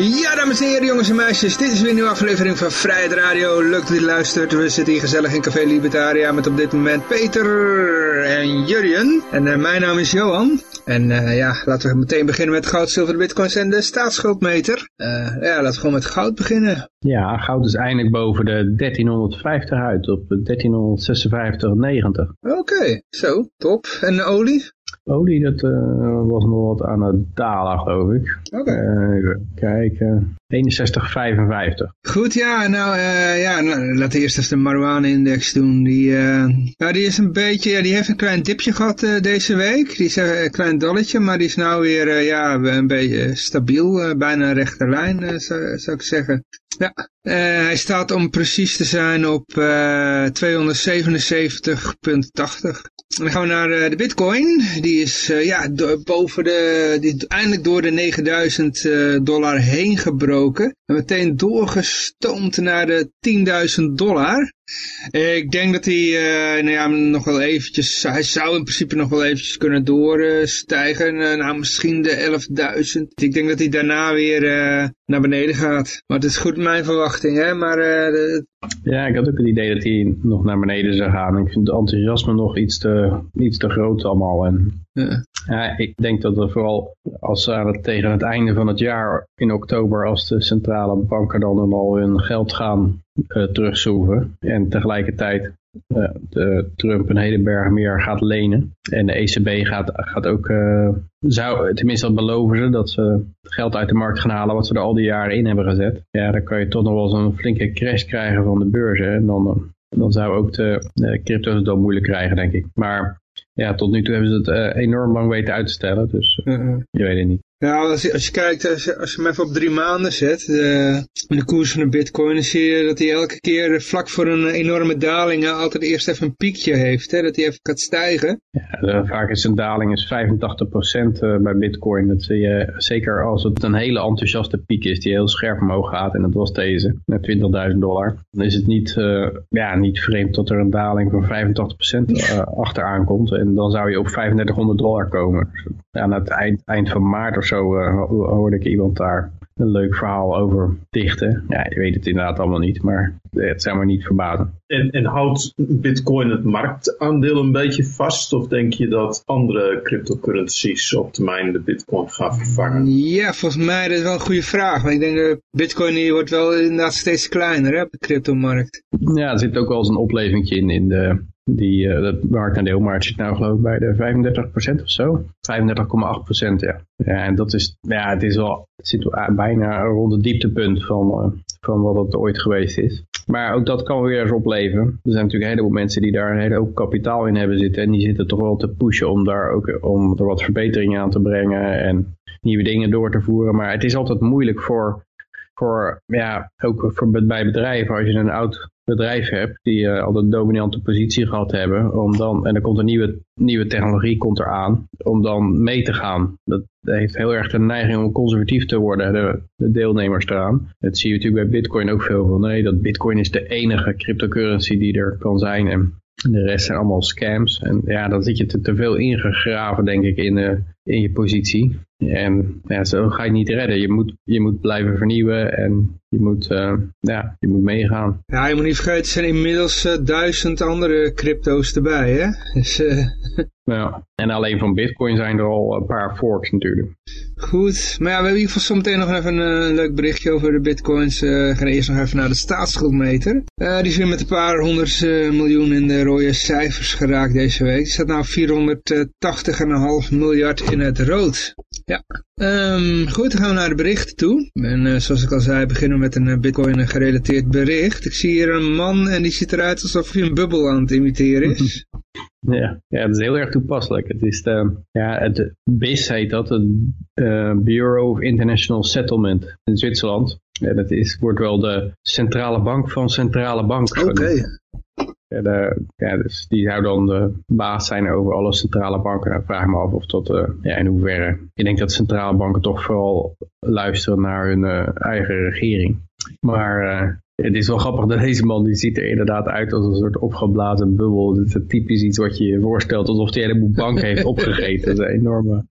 Ja, dames en heren, jongens en meisjes, dit is weer een nieuwe aflevering van Vrijheid Radio. Leuk dat u luistert. We zitten hier gezellig in Café Libertaria met op dit moment Peter en Jurjen. En uh, mijn naam is Johan. En uh, ja, laten we meteen beginnen met goud, zilver, bitcoins en de staatsschuldmeter. Uh, ja, laten we gewoon met goud beginnen. Ja, goud is eindelijk boven de 1350 uit op 1356,90. Oké, okay, zo, top. En olie? Olie, dat uh, was nog wat aan het dalen, geloof ik. Oké. Okay. Uh, kijken. 61,55. Goed, ja, nou, uh, ja, nou, laten we eerst even de marijuana-index doen. Die, nou, die is een beetje, ja, die heeft een klein dipje gehad deze week. Die is een klein dolletje, maar die is nou weer, ja, een beetje stabiel. bijna een rechte lijn, zou, zou ik zeggen. Ja, uh, hij staat om precies te zijn op uh, 277,80. Dan gaan we naar uh, de bitcoin. Die is ja, boven de, die is eindelijk door de 9000 dollar heen gebroken. En meteen doorgestoomd naar de 10.000 dollar. Ik denk dat hij uh, nou ja, nog wel eventjes, hij zou in principe nog wel eventjes kunnen doorstijgen. Uh, nou, misschien de 11.000. Ik denk dat hij daarna weer uh, naar beneden gaat. Maar het is goed mijn verwachting, hè. Maar, de... Ja, ik had ook het idee dat hij nog naar beneden zou gaan. Ik vind het enthousiasme nog iets te, iets te groot allemaal. En ja. ja. ik denk dat we vooral als we tegen het einde van het jaar in oktober, als de centrale banken dan al hun geld gaan uh, terugschroeven en tegelijkertijd de Trump een hele berg meer gaat lenen en de ECB gaat, gaat ook, uh, zou, tenminste dat beloven ze, dat ze geld uit de markt gaan halen wat ze er al die jaren in hebben gezet. Ja, dan kan je toch nog wel eens een flinke crash krijgen van de beurzen en dan, dan zou ook de, de crypto's het dan moeilijk krijgen, denk ik. Maar ja, tot nu toe hebben ze het uh, enorm lang weten uit te stellen, dus uh, -huh. je weet het niet. Nou, als je, als je kijkt, als je, als je hem even op drie maanden zet, de, de koers van de bitcoin, dan zie je dat hij elke keer vlak voor een enorme daling altijd eerst even een piekje heeft, hè, dat hij even gaat stijgen. Ja, vaak is een daling is 85% bij bitcoin. Dat je, zeker als het een hele enthousiaste piek is die heel scherp omhoog gaat, en dat was deze, naar 20.000 dollar, dan is het niet, ja, niet vreemd dat er een daling van 85% uh, achteraan komt. En dan zou je op 3500 dollar komen. Aan het eind, eind van maart of zo uh, hoorde ik iemand daar een leuk verhaal over dichten. Ja, je weet het inderdaad allemaal niet, maar het zou me niet verbazen. En, en houdt bitcoin het marktaandeel een beetje vast? Of denk je dat andere cryptocurrencies op termijn de bitcoin gaan vervangen? Ja, volgens mij is wel een goede vraag. Maar ik denk dat bitcoin die wordt wel inderdaad steeds kleiner hè, op de cryptomarkt. Ja, er zit ook wel eens een opleving in in de die, uh, dat het zit nou geloof ik bij de 35% of zo. 35,8% ja. Ja, en dat is, ja, het is wel, het zit bijna rond het dieptepunt van, uh, van wat het ooit geweest is. Maar ook dat kan weer eens opleveren. Er zijn natuurlijk een heleboel mensen die daar een hele hoop kapitaal in hebben zitten. En die zitten toch wel te pushen om daar ook om er wat verbeteringen aan te brengen en nieuwe dingen door te voeren. Maar het is altijd moeilijk voor, voor ja, ook voor, bij bedrijven als je een oud bedrijf hebt die uh, al een dominante positie gehad hebben, om dan, en er komt een nieuwe, nieuwe technologie komt eraan, om dan mee te gaan. Dat heeft heel erg de neiging om conservatief te worden, de, de deelnemers eraan. Dat zie je natuurlijk bij bitcoin ook veel van. Nee, dat bitcoin is de enige cryptocurrency die er kan zijn en de rest zijn allemaal scams. En ja, dan zit je te, te veel ingegraven, denk ik, in, uh, in je positie. En ja, zo ga je niet redden. Je moet, je moet blijven vernieuwen en je moet, uh, ja, je moet meegaan. Ja, je moet niet vergeten, er zijn inmiddels uh, duizend andere crypto's erbij, hè? Dus, uh... Ja, en alleen van bitcoin zijn er al een paar forks natuurlijk. Goed, maar ja, we hebben in ieder geval zometeen nog even een leuk berichtje over de bitcoins. we gaan eerst nog even naar de staatsschuldmeter. die is weer met een paar honderd miljoen in de rode cijfers geraakt deze week. Die staat nou 480,5 miljard in het rood. Ja, um, goed, dan gaan we naar de berichten toe. En uh, zoals ik al zei, beginnen we met een uh, bitcoin gerelateerd bericht. Ik zie hier een man en die ziet eruit alsof hij een bubbel aan het imiteren is. Ja, ja, het is heel erg toepasselijk. Het is de, ja, het BIS heet dat, het uh, Bureau of International Settlement in Zwitserland. En dat is, wordt wel de centrale bank van centrale bank. Oké. Ja, de, ja, dus die zou dan de baas zijn over alle centrale banken. Nou, vraag me af of dat, uh, ja, in hoeverre. Ik denk dat centrale banken toch vooral luisteren naar hun uh, eigen regering. Maar uh, het is wel grappig dat deze man, die ziet er inderdaad uit als een soort opgeblazen bubbel. Het is typisch iets wat je je voorstelt, alsof hij een heleboel bank heeft opgegeten. Dat is een enorme...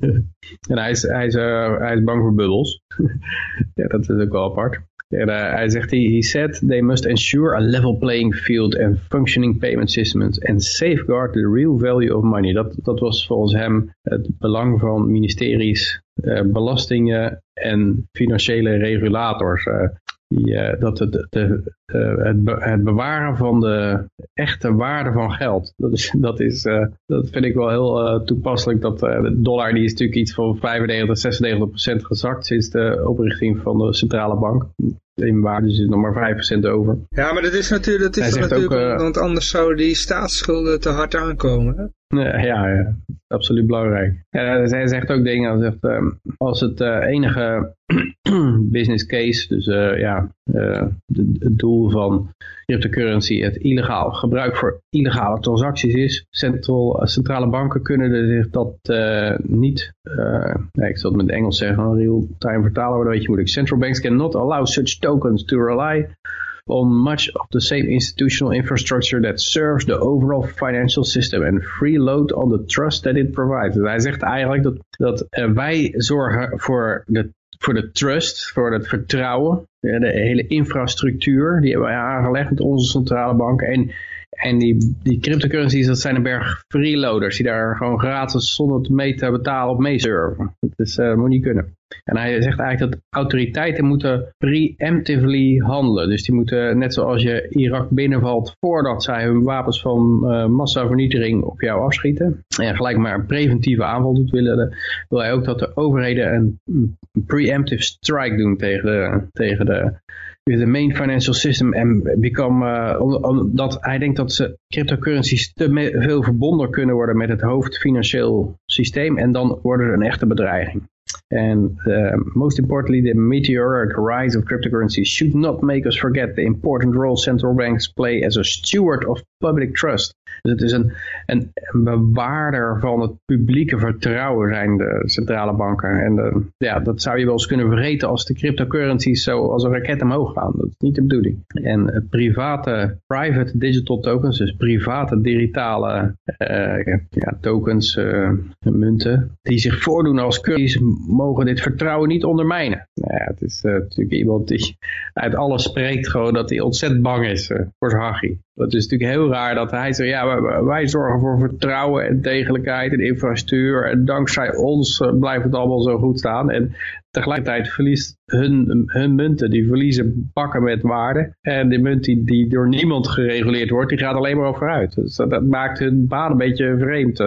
en hij is, hij, is, hij is bang voor bubbels. ja, dat is ook wel apart. En, uh, hij zegt, he, said they must ensure a level playing field and functioning payment systems and safeguard the real value of money. Dat, dat was volgens hem het belang van ministeries, uh, belastingen en financiële regulators. Uh, die, dat het, de, het, het, bewaren van de echte waarde van geld. Dat, is, dat, is, dat vind ik wel heel toepasselijk. Dat de dollar die is natuurlijk iets van 95, 96 procent gezakt sinds de oprichting van de centrale bank in waarde zit nog maar 5% over. Ja, maar dat is natuurlijk, dat is natuurlijk ook, want anders zouden die staatsschulden te hard aankomen. Hè? Ja, ja, absoluut belangrijk. Ja, zij zegt ook dingen als, zegt, uh, als het uh, enige business case, dus uh, ja, het doel van cryptocurrency het illegaal gebruik voor illegale transacties is, central, centrale banken kunnen zich dat niet, nee, ik zal het met Engels zeggen, real-time vertalen, maar een beetje moeilijk. Central banks can not allow such tokens to rely on much of the same institutional infrastructure that serves the overall financial system and freeload on the trust that it provides. Hij zegt eigenlijk dat, dat wij zorgen voor voor de trust, voor het vertrouwen, de hele infrastructuur, die hebben wij aangelegd met onze centrale banken. En en die, die cryptocurrencies, dat zijn een berg freeloaders die daar gewoon gratis zonder het mee te betalen op meesurfen. Dat uh, moet niet kunnen. En hij zegt eigenlijk dat autoriteiten moeten preemptively handelen. Dus die moeten, net zoals je Irak binnenvalt voordat zij hun wapens van uh, massavernietiging op jou afschieten. En gelijk maar een preventieve aanval doet willen. Wil hij ook dat de overheden een preemptive strike doen tegen de, tegen de de main financial system en become, uh, omdat hij denkt dat ze cryptocurrencies te veel verbonden kunnen worden met het hoofdfinancieel systeem en dan worden ze een echte bedreiging. And uh, most importantly, the meteoric rise of cryptocurrencies should not make us forget the important role central banks play as a steward of public trust. Dus het is een, een, bewaarder van het publieke vertrouwen zijn de centrale banken. En de, uh, ja, dat zou je wel eens kunnen vergeten als de cryptocurrencies zo als een raket omhoog gaan. Dat is niet de bedoeling. En uh, private, private digital tokens, dus private digitale uh, ja, tokens, munten, die zich voordoen als currencies, mogen dit vertrouwen niet ondermijnen. Nou het is natuurlijk iemand die uit alles spreekt gewoon dat hij ontzettend bang is voor zijn hachie. Het is natuurlijk heel raar dat hij zegt, ja, wij, wij, zorgen voor vertrouwen en degelijkheid en infrastructuur en dankzij ons uh, blijft het allemaal zo goed staan. En tegelijkertijd verliest hun, hun munten, die verliezen bakken met waarde. En de munt die, die door niemand gereguleerd wordt, die gaat alleen maar overuit. Dus dat, maakt hun baan een beetje vreemd.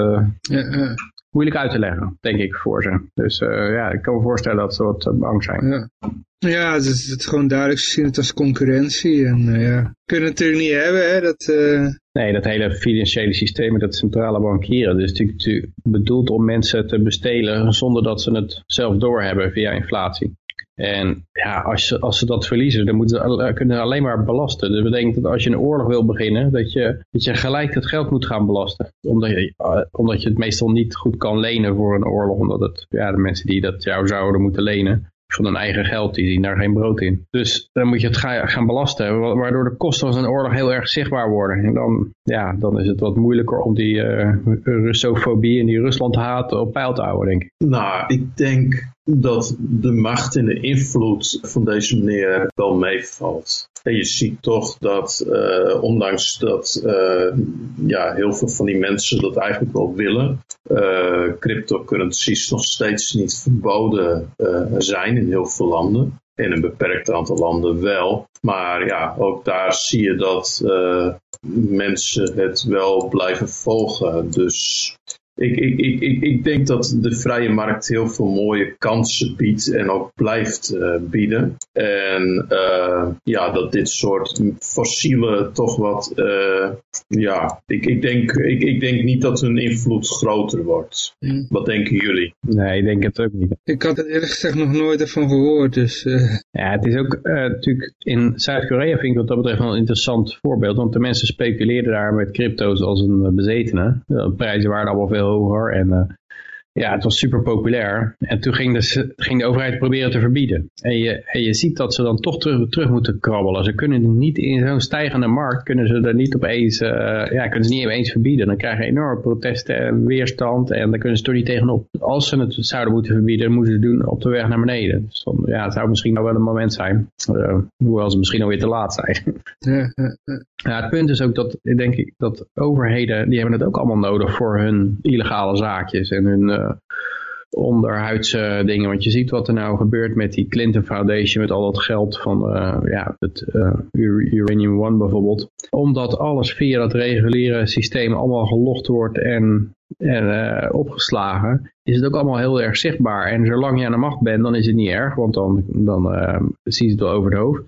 Ja, moeilijk uit te leggen, denk ik, voor ze. Dus uh, ja, ik kan me voorstellen dat ze wat bang zijn. Ja. Ja, het is, het is gewoon duidelijk zien het als concurrentie. En uh, ja, kunnen het natuurlijk niet hebben, hè. Dat, uh... Nee, dat hele financiële systeem met dat centrale bankieren. Dus natuurlijk bedoeld om mensen te bestelen zonder dat ze het zelf doorhebben via inflatie. En ja, als, ze, als ze dat verliezen, dan moeten ze, kunnen ze alleen maar belasten. Dus dat betekent dat als je een oorlog wil beginnen, dat je, dat je gelijk het geld moet gaan belasten. Omdat je, uh, omdat je het meestal niet goed kan lenen voor een oorlog. Omdat het, ja, de mensen die dat jou zouden moeten lenen, van hun eigen geld, die zien daar geen brood in. Dus dan moet je het gaan belasten, waardoor de kosten van een oorlog heel erg zichtbaar worden. En dan, ja, dan is het wat moeilijker om die uh, Russofobie en die Ruslandhaat op peil te houden, denk ik. Nou, ik denk dat de macht en de invloed van deze meneer wel meevalt. En je ziet toch dat, uh, ondanks dat uh, ja, heel veel van die mensen dat eigenlijk wel willen, uh, cryptocurrencies nog steeds niet verboden zijn in heel veel landen. In een beperkt aantal landen wel. Maar ja, ook daar zie je dat mensen het wel blijven volgen. Dus Ik, ik, ik, ik, ik denk dat de vrije markt heel veel mooie kansen biedt en ook blijft uh, bieden. En uh, ja, dat dit soort fossielen toch wat, uh, ja, ik, ik, denk, ik, ik denk niet dat hun invloed groter wordt. Mm. Wat denken jullie? Nee, ik denk het ook niet. Ik had het eerlijk gezegd nog nooit ervan gehoord, dus... Ja, het is ook natuurlijk, in Zuid-Korea vind ik wat dat betreft wel een interessant voorbeeld, want de mensen speculeerden daar met crypto's als een bezetene. De prijzen waren allemaal veel hoger. En uh, ja, het was super populair. En toen ging de, ging de overheid proberen te verbieden. En je, en je ziet dat ze dan toch terug, terug moeten krabbelen. Ze kunnen niet in zo'n stijgende markt, kunnen ze er niet opeens, uh, ja, kunnen ze niet opeens verbieden. Dan krijgen enorme protesten en weerstand. En dan kunnen ze toch niet tegenop. Als ze het zouden moeten verbieden, moeten ze het doen op de weg naar beneden. Dus dan, ja, het zou misschien nou wel een moment zijn. Uh, hoewel ze misschien alweer te laat zijn. Ja, ja, het punt is ook dat, denk ik, dat overheden, die hebben het ook allemaal nodig voor hun illegale zaakjes en hun uh, onderhuidse dingen. Want je ziet wat er nou gebeurt met die Clinton Foundation, met al dat geld van uh, ja, het uh, Uranium One bijvoorbeeld. Omdat alles via dat reguliere systeem allemaal gelogd wordt en en opgeslagen, is het ook allemaal heel erg zichtbaar. En zolang je aan de macht bent, dan is het niet erg, want dan, dan uh, zie je het wel over het hoofd.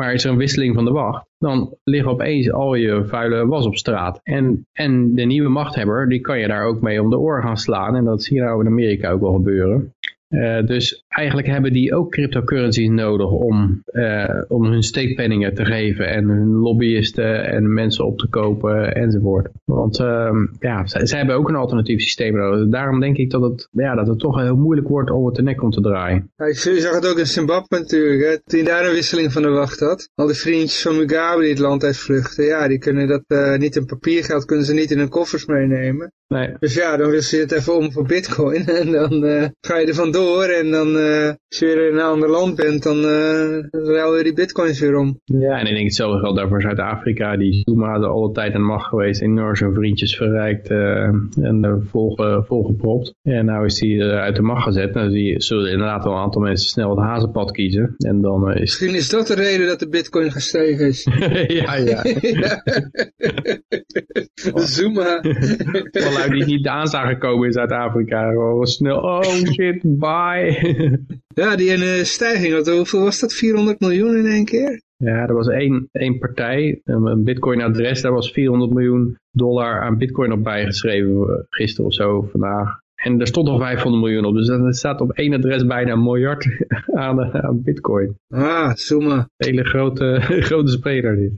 Maar is er een wisseling van de wacht, dan liggen opeens al je vuile was op straat. En, en de nieuwe machthebber, die kan je daar ook mee om de oor gaan slaan. En dat zie je nou in Amerika ook wel gebeuren. Uh, dus eigenlijk hebben die ook cryptocurrencies nodig om, uh, om hun steekpenningen te geven en hun lobbyisten en mensen op te kopen enzovoort. Want uh, ja, zij, zij, hebben ook een alternatief systeem nodig. Daarom denk ik dat het, ja, dat het toch heel moeilijk wordt om het de nek om te draaien. Ja, je zag het ook in Zimbabwe natuurlijk, hè? toen je daar een wisseling van de wacht had. Al die vriendjes van Mugabe die het land uitvluchten, ja, die kunnen dat uh, niet in papiergeld, kunnen ze niet in hun koffers meenemen. Nee. Dus ja, dan wissel je het even om voor bitcoin en dan ga je er vandoor door en dan uh, als je weer in een ander land bent, dan uh, ruil je die bitcoins weer om. Ja, en ik denk hetzelfde geldt daar voor Zuid-Afrika. Die Zuma de alle tijd aan macht geweest, enorm zijn vriendjes verrijkt uh, en volge, volgepropt. En nou is hij uit de macht gezet. Nou zie zullen inderdaad wel een aantal mensen snel het hazenpad kiezen. En dan is... Misschien is dat de reden dat de bitcoin gestegen is. ja, ja. Zuma. Vanuit die niet aan zagen komen in Zuid-Afrika. Gewoon snel, oh shit, ja, die ene stijging, wat, hoeveel was dat? 400 miljoen in één keer? Ja, er was één, één partij, een bitcoin-adres, daar was 400 miljoen dollar aan bitcoin op bijgeschreven gisteren of zo, vandaag. En er stond nog 500 miljoen op. Dus er staat op één adres bijna een miljard aan, aan bitcoin. Ah, Suma. Hele grote, grote speler dit.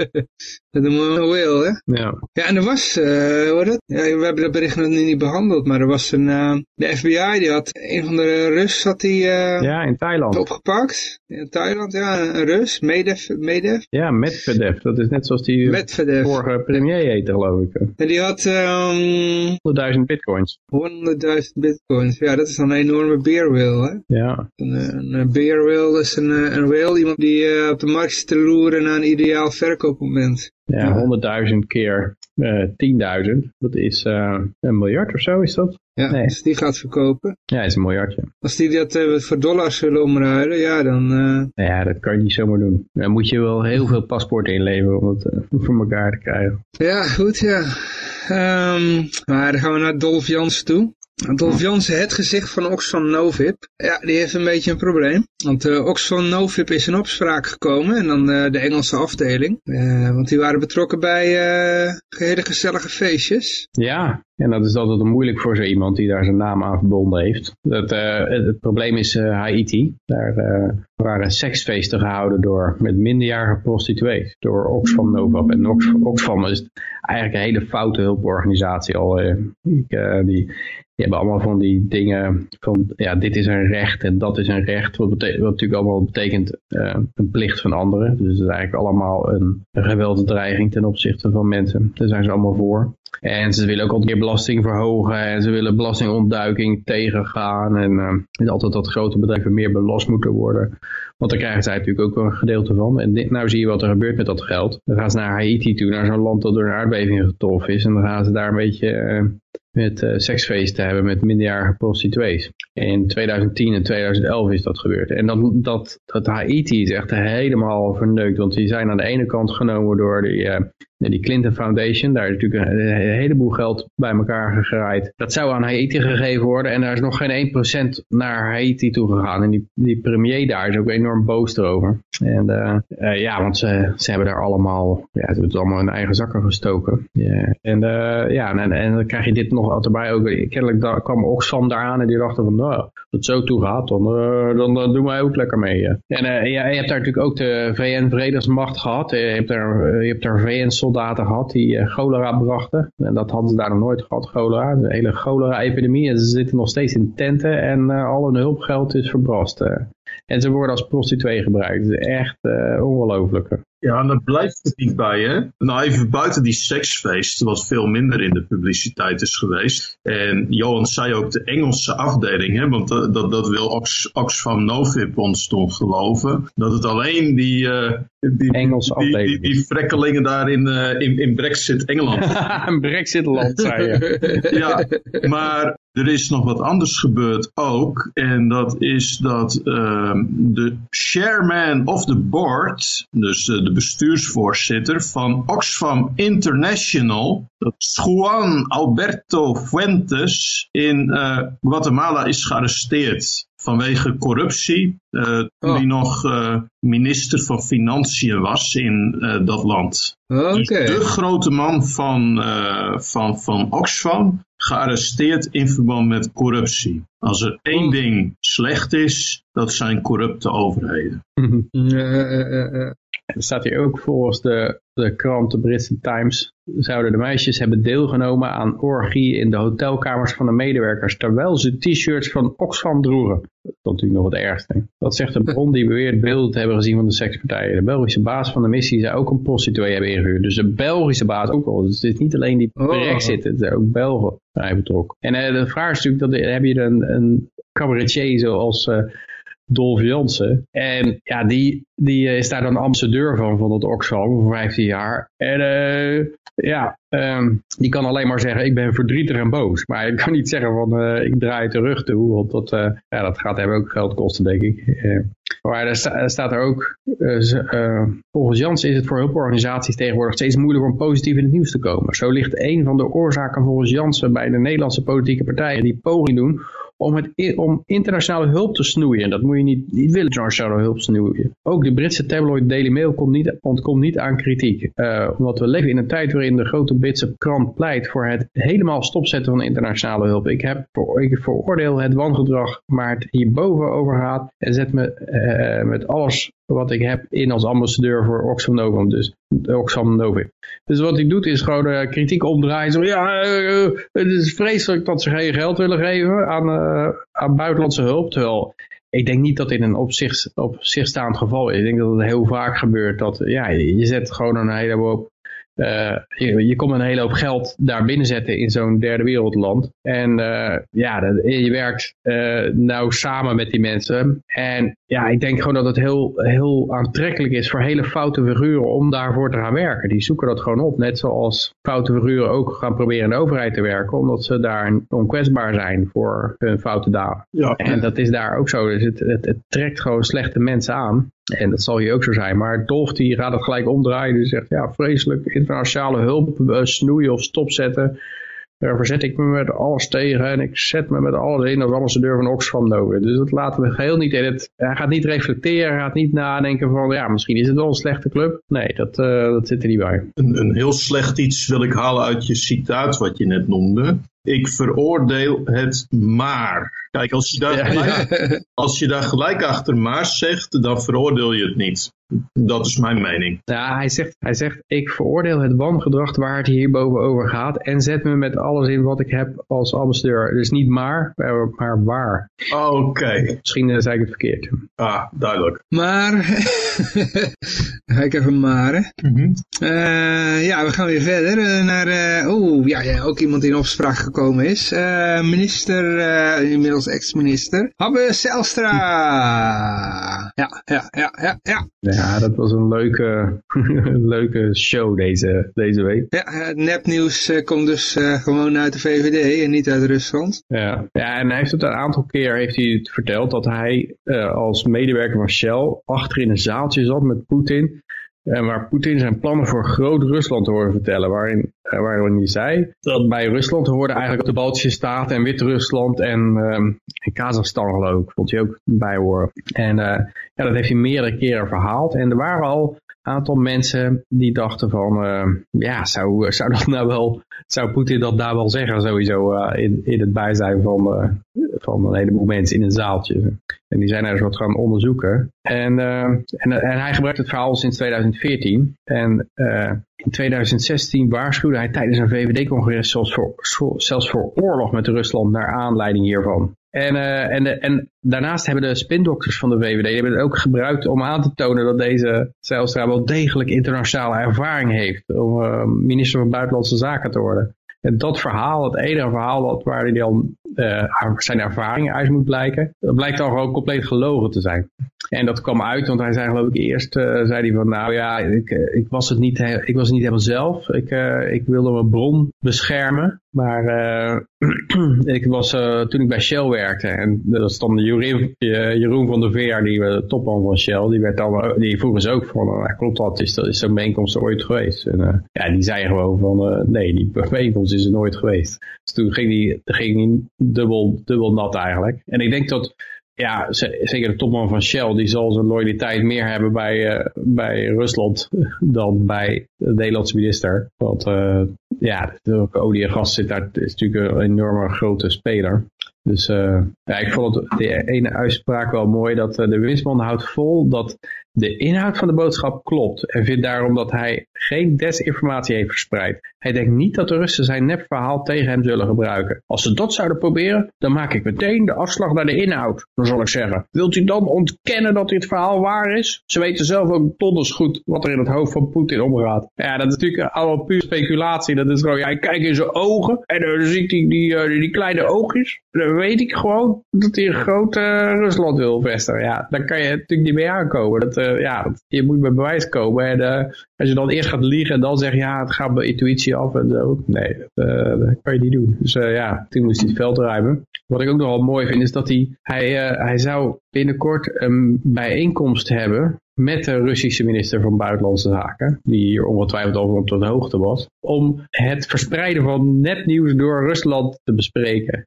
dat noemen we whale, hè? Ja. Ja, en er was, uh, hoor dat? Ja, we hebben dat bericht nog niet behandeld, maar er was een, uh, de FBI die had, een van de Rus had die... Uh, ja, in Thailand. Opgepakt. In Thailand, ja, een Rus, Medev. Medev. Ja, Medvedev. Dat is net zoals die Medvedev. vorige premier heette, geloof ik. En die had... Um, 100.000 bitcoins. 100.000 bitcoins. Ja, dat is dan een enorme beer whale, hè? Ja. Een, een beer whale is een, een whale, iemand die uh, op de markt zit te loeren naar een ideaal verkoopmoment. Ja, 100.000 keer uh, 10.000. Dat is uh, een miljard of zo, is dat? Ja, nee. als die gaat verkopen. Ja, is een miljardje. Als die dat uh, voor dollars willen omruilen, ja, dan... Uh... Ja, dat kan je niet zomaar doen. Dan moet je wel heel veel paspoorten inleveren om het uh, voor elkaar te krijgen. Ja, goed, ja. Um, maar dan gaan we naar Dolf toe. Dolf Jansen, het gezicht van Oxfam Novib, ja, die heeft een beetje een probleem. Want uh, Oxfam Novib is in opspraak gekomen en dan uh, de Engelse afdeling. Uh, want die waren betrokken bij hele gezellige feestjes. Ja, en dat is altijd moeilijk voor zo iemand die daar zijn naam aan verbonden heeft. Dat, het, het, probleem is Haiti. Daar waren seksfeesten gehouden door, met minderjarige prostituees. Door Oxfam Novib. En Oxfam is eigenlijk een hele foute hulporganisatie al. Ik, die, die hebben allemaal van die dingen van, ja, dit is een recht en dat is een recht. Wat, wat natuurlijk allemaal betekent uh, een plicht van anderen. Dus het is eigenlijk allemaal een, een geweldbedreiging ten opzichte van mensen. Daar zijn ze allemaal voor. En ze willen ook altijd meer belasting verhogen en ze willen belastingontduiking tegengaan. En het is altijd dat grote bedrijven meer belast moeten worden. Want daar krijgen zij natuurlijk ook een gedeelte van. En dit, nou zie je wat er gebeurt met dat geld. Dan gaan ze naar Haiti toe, naar zo'n land dat door een aardbeving getroffen is. En dan gaan ze daar een beetje uh, met uh, seksfeesten hebben met minderjarige prostituees. In 2010 en 2011 is dat gebeurd. En dat, dat, dat Haiti is echt helemaal verneukt. Want die zijn aan de ene kant genomen door die, die Clinton Foundation, daar is natuurlijk een, heleboel geld bij elkaar gegraaid. Dat zou aan Haiti gegeven worden en daar is nog geen 1% naar Haiti toe gegaan. En die, die premier daar is ook enorm boos erover. En uh, ja, want ze, ze hebben daar allemaal, ja, ze hebben het allemaal in eigen zakken gestoken. En uh, ja, en, en, dan krijg je dit nog erbij ook. Kennelijk kwam Oxfam daar aan en die dachten van, nou, als het zo toe gaat, dan, dan, doen wij ook lekker mee. En ja, je hebt daar natuurlijk ook de VN-vredesmacht gehad. Je hebt daar, je hebt daar VN-soldaten gehad die cholera brachten. En dat hadden ze daar nog nooit gehad, cholera. De hele cholera-epidemie. En ze zitten nog steeds in tenten en al hun hulpgeld is verbrast. En ze worden als prostituee gebruikt. Het is echt uh, ongelooflijk. Ja, en dat blijft het niet bij, hè? Nou, even buiten die seksfeest, wat veel minder in de publiciteit is geweest. En Johan zei ook de Engelse afdeling, hè? Want dat, dat, dat wil Ox, Oxfam Novib ons doen geloven. Dat het alleen die, uh, die, Engelse afdeling. Die, die, frekkelingen daar in, uh, in, in Brexit Engeland. Brexit-land, zei je. ja, maar er is nog wat anders gebeurd ook. En dat is dat uh, de chairman of the board, dus uh, de bestuursvoorzitter van Oxfam International, dat Juan Alberto Fuentes in uh, Guatemala is gearresteerd vanwege corruptie, uh, toen oh. hij nog uh, minister van Financiën was in uh, dat land. Okay. Dus de grote man van, van, van Oxfam gearresteerd in verband met corruptie. Als er één oh. ding slecht is, dat zijn corrupte overheden. Er staat hier ook volgens de, de krant de Britse Times zouden de meisjes hebben deelgenomen aan orgie in de hotelkamers van de medewerkers, terwijl ze t-shirts van Oxfam droegen. Dat is natuurlijk nog het ergste. Dat zegt een bron die beweert beelden te hebben gezien van de sekspartijen. De Belgische baas van de missie zou ook een prostituee hebben ingehuurd. Dus de Belgische baas ook wel. Dus het is niet alleen die oh. brexit, het zijn ook Belgen bij betrokken. En uh, de vraag is natuurlijk, dat, heb je een, een cabaretier zoals... Uh, Dolf Jansen. En ja, die, die is daar dan ambassadeur van, van het Oxfam voor 15 jaar. En uh, ja, um, die kan alleen maar zeggen, ik ben verdrietig en boos. Maar ik kan niet zeggen van, uh, ik draai het de rug toe. Want dat, ja, dat gaat hem ook geld kosten, denk ik. maar er, er, staat er ook, volgens Jans is het voor hulporganisaties tegenwoordig steeds moeilijker om positief in het nieuws te komen. Zo ligt een van de oorzaken volgens Jansen bij de Nederlandse politieke partijen die poging doen om, het, om internationale hulp te snoeien. Dat moet je niet, niet willen, internationale hulp snoeien. Ook de Britse tabloid Daily Mail komt niet, ontkomt niet aan kritiek. Uh, omdat we leven in een tijd waarin de grote Britse krant pleit voor het helemaal stopzetten van internationale hulp. Ik, heb ik veroordeel het wangedrag waar het hierboven over gaat en zet me uh, met alles wat ik heb in als ambassadeur voor Oxfam Novum. Dus Oxfam Novum. Dus wat hij doet is gewoon uh, kritiek omdraaien. Zo, ja, uh, het is vreselijk dat ze geen geld willen geven aan, aan buitenlandse hulp. Terwijl ik denk niet dat dit een op zich, op zich staand geval is. Ik denk dat het heel vaak gebeurt dat ja, je zet gewoon een hele hoop uh, je, je komt een hele hoop geld daar binnen zetten in zo'n derde wereldland. En uh, ja, dat, je werkt uh, nou samen met die mensen. En ja, ik denk gewoon dat het heel, heel aantrekkelijk is voor hele foute figuren om daarvoor te gaan werken. Die zoeken dat gewoon op. Net zoals foute figuren ook gaan proberen in de overheid te werken. Omdat ze daar onkwetsbaar zijn voor hun foute daden. Ja. En dat is daar ook zo. Dus het, het, het trekt gewoon slechte mensen aan. En dat zal hier ook zo zijn. Maar Dolf die gaat het gelijk omdraaien. Die zegt, ja, vreselijk internationale hulp uh, snoeien of stopzetten. Daar verzet ik me met alles tegen en ik zet me met alles in als ambassadeur van Oxfam Novum. Dus dat laten we geheel niet in het... Hij gaat niet reflecteren, hij gaat niet nadenken van... Ja, misschien is het wel een slechte club. Nee, dat, uh, dat zit er niet bij. Een, een heel slecht iets wil ik halen uit je citaat wat je net noemde. Ik veroordeel het maar. Kijk, als je, daar gelijk, als je daar gelijk achter maar zegt, dan veroordeel je het niet. Dat is mijn mening. Ja, hij zegt, hij zegt ik veroordeel het wangedrag waar het hierboven over gaat en zet me met alles in wat ik heb als ambassadeur. Dus niet maar, maar waar. Oké. Okay. Misschien uh, zei ik het verkeerd. Ah, duidelijk. Maar, ik heb een maar. Mm -hmm. uh, ja, we gaan weer verder uh, naar, oh ja, ja, ook iemand die in opspraak gekomen is. minister, inmiddels ex-minister, Habbe Zelstra. Ja, ja, ja, ja, ja. Ja, dat was een leuke, leuke show deze, deze week. Ja, het nepnieuws uh, komt dus uh, gewoon uit de VVD en niet uit Rusland. Ja, ja en hij heeft het een aantal keer heeft hij het verteld dat hij als medewerker van Shell achter in een zaaltje zat met Poetin. En waar Poetin zijn plannen voor groot Rusland hoorde vertellen. Waarin, waarin hij zei dat bij Rusland hoorden eigenlijk de Baltische Staten en Wit-Rusland en, um, en Kazachstan geloof ik. Vond hij ook bij horen. En ja, dat heeft hij meerdere keren verhaald. En er waren al aantal mensen die dachten van, uh, ja, zou, zou dat nou wel, zou Poetin dat daar wel zeggen sowieso uh, in, in het bijzijn van, van een heleboel mensen in een zaaltje. En die zijn er eens wat gaan onderzoeken. En, en, en hij gebruikt het verhaal sinds 2014. En in 2016 waarschuwde hij tijdens een VVD-congres zelfs voor, zelfs voor oorlog met Rusland naar aanleiding hiervan. En, uh, en, en daarnaast hebben de spindokters van de VVD die hebben het ook gebruikt om aan te tonen dat deze Zijlstra wel degelijk internationale ervaring heeft om uh, minister van Buitenlandse Zaken te worden. En dat verhaal, het enige verhaal wat, waar hij dan uh, zijn ervaring uit moet blijken, dat blijkt dan gewoon compleet gelogen te zijn. En dat kwam uit, want hij zei geloof ik eerst, uh, zei hij van nou ja, ik, ik, was het niet, ik was niet helemaal zelf. Ik, ik wilde mijn bron beschermen. Maar ik was, toen ik bij Shell werkte, en dat dan Jeroen, Jeroen van der Veer, die topman van Shell, die, werd dan, die vroeg ze ook van, klopt dat, is, is zo'n bijeenkomst er ooit geweest? En ja, die zei gewoon van, nee, die bijeenkomst is er nooit geweest. Dus toen ging die, ging die dubbel, dubbel nat eigenlijk. En ik denk dat ja, zeker de topman van Shell, die zal zijn loyaliteit meer hebben bij, uh, bij Rusland dan bij de Nederlandse minister. Want uh, ja, olie en gas zit daar, is natuurlijk een enorme grote speler. Dus uh, ja, ik vond de ene uitspraak wel mooi, dat de winstman houdt vol dat de inhoud van de boodschap klopt en vindt daarom dat hij geen desinformatie heeft verspreid. Hij denkt niet dat de Russen zijn nepverhaal tegen hem zullen gebruiken. Als ze dat zouden proberen, dan maak ik meteen de afslag naar de inhoud. Dan zal ik zeggen, wilt u dan ontkennen dat dit verhaal waar is? Ze weten zelf ook donders goed wat er in het hoofd van Poetin omgaat. Ja, dat is natuurlijk allemaal puur speculatie. Dat is gewoon, ja, ik kijk in zijn ogen en dan zie ik die, die, die kleine oogjes. Weet ik gewoon dat hij een groot uh, Rusland wil vestigen. Ja, daar kan je natuurlijk niet mee aankomen. Dat, uh, ja, je moet met bewijs komen. En uh, als je dan eerst gaat liegen en dan zegt, ja, het gaat bij intuïtie af en zo. Nee, dat, dat kan je niet doen. Dus ja, toen moest hij het veld ruimen. Wat ik ook nogal mooi vind, is dat hij, hij, hij zou binnenkort een bijeenkomst hebben met de Russische minister van Buitenlandse Zaken, die hier ongetwijfeld over op de hoogte was, om het verspreiden van nepnieuws door Rusland te bespreken.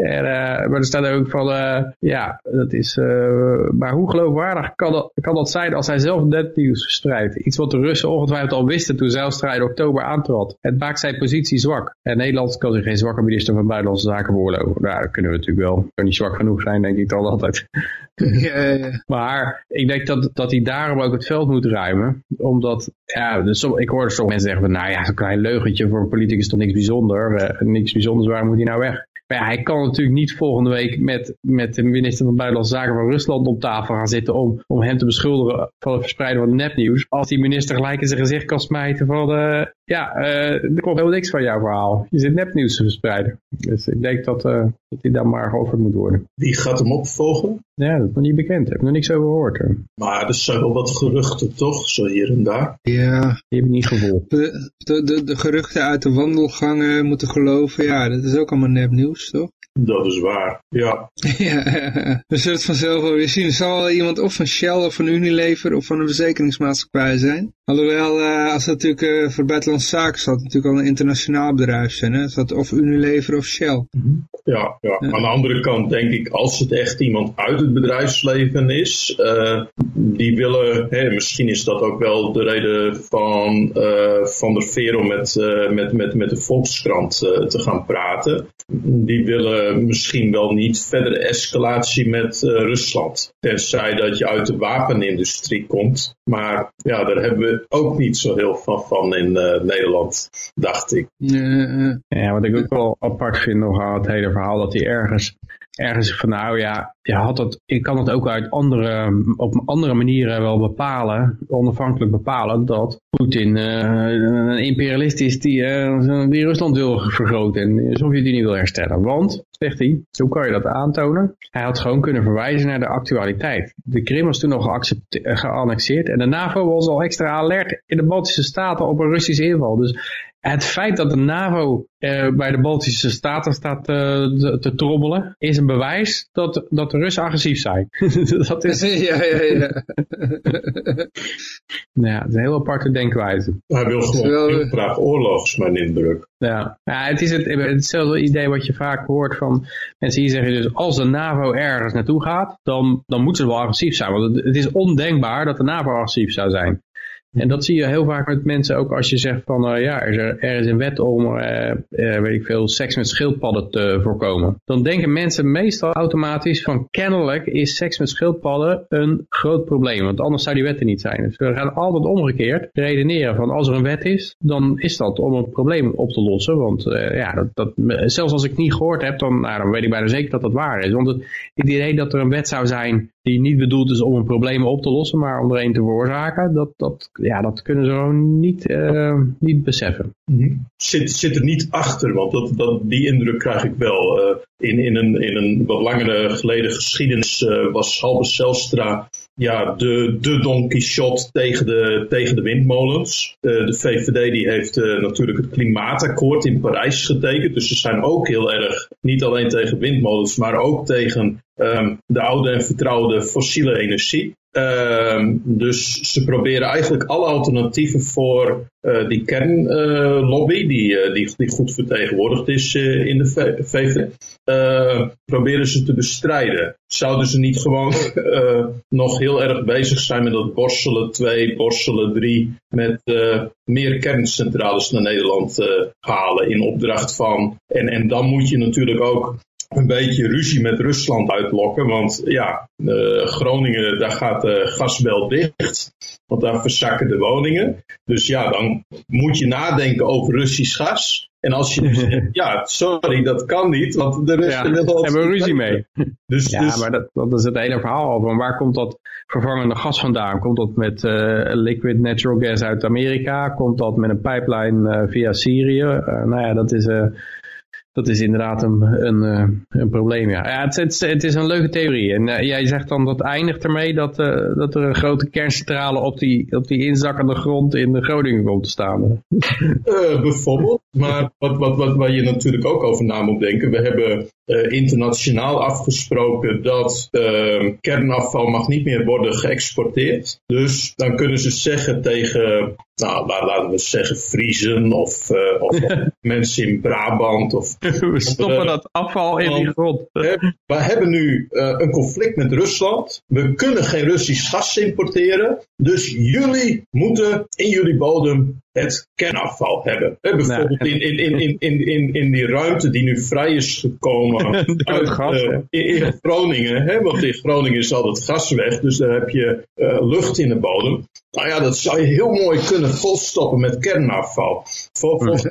En, uh, maar er staat ook van, uh, ja, dat is, uh, maar hoe geloofwaardig kan dat, kan dat zijn als hij zelf netnieuws verspreidt? Iets wat de Russen ongetwijfeld al wisten toen Zijlstra in oktober aantrad. Het maakt zijn positie zwak. En Nederland kan zich geen zwakke minister van Buitenlandse Zaken veroorloven. Nou, dat kunnen we natuurlijk wel. Kan niet zwak genoeg zijn, denk ik dan altijd. Maar ik denk dat, dat hij daarom ook het veld moet ruimen. Omdat, ja, dus ik hoorde sommige mensen zeggen van, nou ja, zo'n klein leugentje voor een politicus is toch niks bijzonder. Niks bijzonders, waar moet hij nou weg? Maar ja, hij kan natuurlijk niet volgende week met, met de minister van Buitenlandse Zaken van Rusland op tafel gaan zitten om, om hem te beschuldigen van het verspreiden van nepnieuws. Als die minister gelijk in zijn gezicht kan smijten van, uh, ja, uh, er komt helemaal niks van jouw verhaal. Je zit nepnieuws te verspreiden. Dus ik denk dat, uh, dat hij daar maar over moet worden. Wie gaat hem opvolgen? Ja, dat is nog niet bekend. Ik heb nog niks over gehoord. Hè. Maar er zijn wel wat geruchten, toch? Zo hier en daar. Ja. Die heb ik niet gevolgd. De, de, de, de geruchten uit de wandelgangen moeten geloven. Ja, dat is ook allemaal nepnieuws, toch? Dat is waar, ja. ja, we zullen het vanzelf wel weer zien. Er zal wel iemand of van Shell of van Unilever of van een verzekeringsmaatschappij zijn. Alhoewel, uh, als het natuurlijk uh, voor buitenlandse zaken zal het natuurlijk al een internationaal bedrijf zijn. Hè? Het of Unilever of Shell. Ja, ja, ja. aan de andere kant denk ik, als het echt iemand uit het bedrijfsleven is, uh, die willen, hè, misschien is dat ook wel de reden van Van der Veer om met, met, met, met de Volkskrant te gaan praten. Die willen misschien wel niet verdere escalatie met Rusland. Tenzij dat je uit de wapenindustrie komt. Maar ja, daar hebben we ook niet zo heel veel van in uh, Nederland, dacht ik. Ja, wat ik ook wel apart vind nog aan het hele verhaal, dat hij ergens, ergens van nou ja, je, had dat, je kan het ook uit andere, op andere manieren wel bepalen, onafhankelijk bepalen, dat Poetin uh, een imperialist is die, uh, die Rusland wil vergroten en de Sovjet-Unie wil herstellen. Want, zegt hij, hoe kan je dat aantonen? Hij had gewoon kunnen verwijzen naar de actualiteit. De Krim was toen nog geannexeerd en de NAVO was al extra alert in de Baltische Staten op een Russische inval. Dus Het feit dat de NAVO uh, bij de Baltische Staten staat uh, te, te, trommelen, is een bewijs dat, dat de Russen agressief zijn. dat is... Ja, ja, ja. nou ja, het is een heel aparte denkwijze. Hij wil gewoon heel graag oorlogsmijn Ja. ja, het is het, hetzelfde idee wat je vaak hoort van mensen die zeggen dus als de NAVO ergens naartoe gaat, dan, dan moeten ze wel agressief zijn. Want het, het is ondenkbaar dat de NAVO agressief zou zijn. En dat zie je heel vaak met mensen ook als je zegt van uh, ja, er, er, is een wet om uh, uh, weet ik veel, seks met schildpadden te voorkomen. Dan denken mensen meestal automatisch van kennelijk is seks met schildpadden een groot probleem. Want anders zou die wet er niet zijn. Dus we gaan altijd omgekeerd redeneren van als er een wet is, dan is dat om een probleem op te lossen. Want ja, dat, dat, zelfs als ik niet gehoord heb, dan, nou, weet ik bijna zeker dat dat waar is. Want het, het idee dat er een wet zou zijn die niet bedoeld is om een probleem op te lossen, maar om er een te veroorzaken, dat, dat, ja, dat kunnen ze gewoon niet, uh, niet beseffen. Mhm. Zit, zit er niet achter, want dat, dat, die indruk krijg ik wel. Uh, in, in, een, in een wat langere geleden geschiedenis uh, was Halbe Zelstra ja, de, de Don Quixote tegen de, tegen de windmolens. de VVD die heeft natuurlijk het klimaatakkoord in Parijs getekend. Dus ze zijn ook heel erg, niet alleen tegen windmolens, maar ook tegen um, de oude en vertrouwde fossiele energie. Uh, dus ze proberen eigenlijk alle alternatieven voor uh, die kernlobby, die, uh, die, die, goed vertegenwoordigd is in de VVD, proberen ze te bestrijden. Zouden ze niet gewoon nog heel erg bezig zijn met dat borstelen 2, borstelen 3, met meer kerncentrales naar Nederland halen in opdracht van. En, en dan moet je natuurlijk ook een beetje ruzie met Rusland uitlokken. Want ja, uh, Groningen, daar gaat de gasbel dicht. Want daar verzakken de woningen. Dus ja, dan moet je nadenken over Russisch gas. En als je zegt, ja, sorry, dat kan niet, want de Russen ja, willen hebben we ruzie mee. Dus, ja, dus... maar dat, dat is het hele verhaal. Van waar komt dat vervangende gas vandaan? Komt dat met uh, liquid natural gas uit Amerika? Komt dat met een pipeline uh, via Syrië? Nou ja, dat is dat is inderdaad een, een, eh, een probleem. Ja. ja het, het, is een leuke theorie. En uh, jij zegt dan dat eindigt ermee dat, uh, dat er een grote kerncentrale op die, op die inzakkende grond in de Groningen komt te staan. bijvoorbeeld. Maar wat, wat, wat, waar je natuurlijk ook over na moet denken. We hebben internationaal afgesproken dat ehm, kernafval mag niet meer worden geëxporteerd. Dus dan kunnen ze zeggen tegen nou, laten we zeggen Friesen of, uh, of mensen in Brabant. Of, we stoppen dat afval in die grond. We hebben nu een conflict met Rusland. We kunnen geen Russisch gas importeren. Dus jullie moeten in jullie bodem het kernafval hebben. bijvoorbeeld in, in, in, in, in, in die ruimte die nu vrij is gekomen uit, gas, uh, in, Groningen. Hè, want in Groningen is al het gas weg, dus daar heb je uh, lucht in de bodem. Nou ja, dat zou je heel mooi kunnen volstoppen met kernafval. Volgens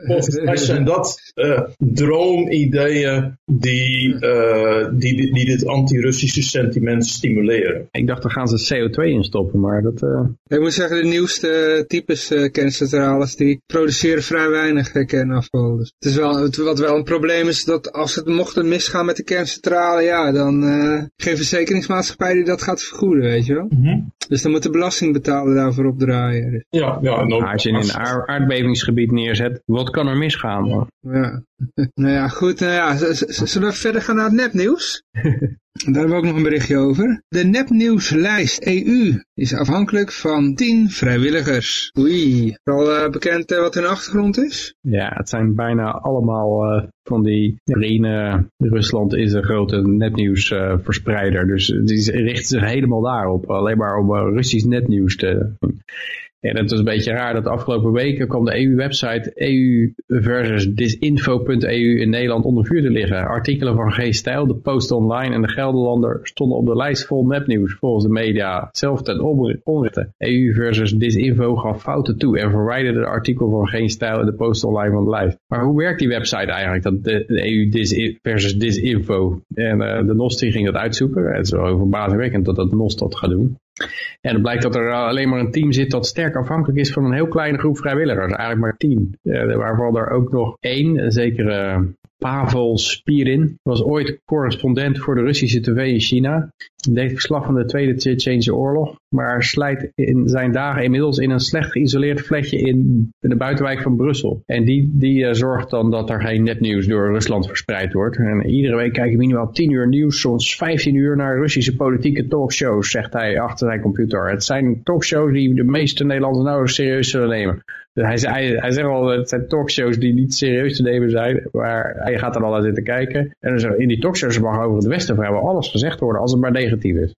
zijn dat uh, droomideeën die, uh, die, die dit anti-Russische sentiment stimuleren. Ik dacht, daar gaan ze CO2 in stoppen, maar dat... Uh... Ik moet zeggen, de nieuwste types kerncentrales, die produceren vrij weinig kernafval. Dus het is wel, wat wel een probleem is, dat als het mocht het misgaan met de kerncentrale, ja, dan geen verzekeringsmaatschappij die dat gaat vergoeden, weet je wel. Mm -hmm. Dus dan moet de belasting betalen daarvoor opdraaien. Dus. Ja, ja. En als je in een aardbevingsgebied neerzet, wat kan er misgaan? Man? Ja. nou ja, goed. Nou ja, zullen we verder gaan naar het nepnieuws? Daar hebben we ook nog een berichtje over. De nepnieuwslijst EU is afhankelijk van 10 vrijwilligers. Oei, al uh, bekend uh, wat hun achtergrond is? Ja, het zijn bijna allemaal uh, van die Oekraïne, Rusland is een grote nepnieuwsverspreider. dus die richten zich helemaal daarop. Alleen maar om Russisch netnieuws te en het was een beetje raar dat de afgelopen weken kwam de EU-website EU versus disinfo.eu in Nederland onder vuur te liggen. Artikelen van G Stijl, de Post Online en de Gelderlander stonden op de lijst vol nepnieuws volgens de media zelf ten onrechte. EU versus disinfo gaf fouten toe en verwijderde de artikel van Geen Stijl en de Post Online van de lijst. Maar hoe werkt die website eigenlijk, dat de, EU dis versus disinfo? En uh, de NOS ging dat uitzoeken. Het is wel verbazingwekkend dat dat NOS dat gaat doen. En het blijkt dat er alleen maar een team zit dat sterk afhankelijk is van een heel kleine groep vrijwilligers. Eigenlijk maar tien. Uh, waarvan er ook nog één, een zekere Pavel Spirin was ooit correspondent voor de Russische tv in China. Deed verslag van de Tweede Tsjetsjeense oorlog, maar slijt in zijn dagen inmiddels in een slecht geïsoleerd vlekje in de buitenwijk van Brussel. En die, die uh, zorgt dan dat er geen nepnieuws door Rusland verspreid wordt. En iedere week kijk ik minimaal 10 uur nieuws, soms 15 uur naar Russische politieke talkshows, zegt hij achter zijn computer. Het zijn talkshows die de meeste Nederlanders nou serieus zullen nemen. Hij, hij, hij zegt al, het zijn talkshows die niet serieus te nemen zijn, maar hij gaat er al aan zitten kijken. En dus in die talkshows mag over het Westen vrijwel alles gezegd worden, als het maar negatief is.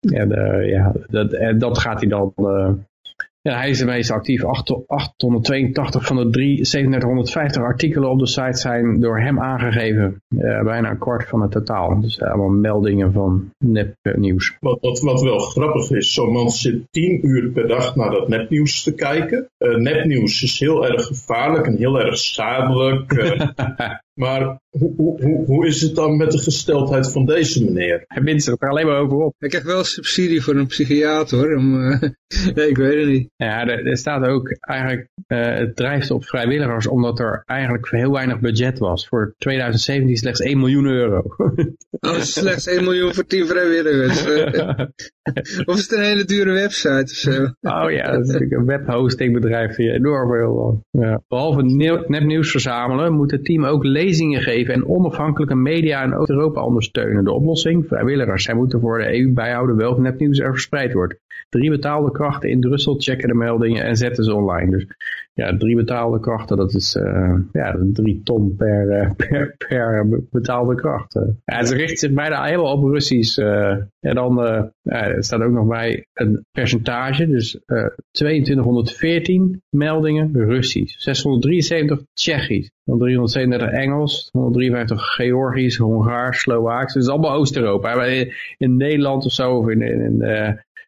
en uh, ja, dat, en dat gaat hij dan... Uh, ja, hij is de meest actief. 882 van de 3750 artikelen op de site zijn door hem aangegeven. Uh, bijna een kwart van het totaal. Dus allemaal meldingen van nepnieuws. Wat, wat, wat wel grappig is, zo'n man zit 10 uur per dag naar dat nepnieuws te kijken. Uh, nepnieuws is heel erg gevaarlijk en heel erg schadelijk. Uh, Maar hoe, hoe, hoe is het dan met de gesteldheid van deze meneer? Hij wint er alleen maar over op. Ik krijg wel subsidie voor een psychiater. Om, uh, nee, ik weet het niet. Ja, er, er staat ook eigenlijk, uh, het drijft op vrijwilligers omdat er eigenlijk heel weinig budget was. Voor 2017 slechts 1 miljoen euro. oh, slechts 1 miljoen voor 10 vrijwilligers. of is het een hele dure website of zo? oh ja, dat is een webhostingbedrijf die enorm veel. Ja. Behalve nepnieuws verzamelen moet het team ook lezingen geven en onafhankelijke media in Oost-Europa ondersteunen. De oplossing? Vrijwilligers. Zij moeten voor de EU bijhouden welk nepnieuws er verspreid wordt. Drie betaalde krachten in Brussel checken de meldingen en zetten ze online. Dus ja, drie betaalde krachten, dat is uh, ja, drie ton per, uh, per, per betaalde kracht. Ja, ze richten zich bijna helemaal op Russisch. En dan er staat ook nog bij een percentage, dus 2214 meldingen Russisch, 673 Tsjechisch, 337 Engels, 153 Georgisch, Hongaars, Slovaaks. Dus allemaal Oost-Europa. In, in Nederland of zo, of in, in, in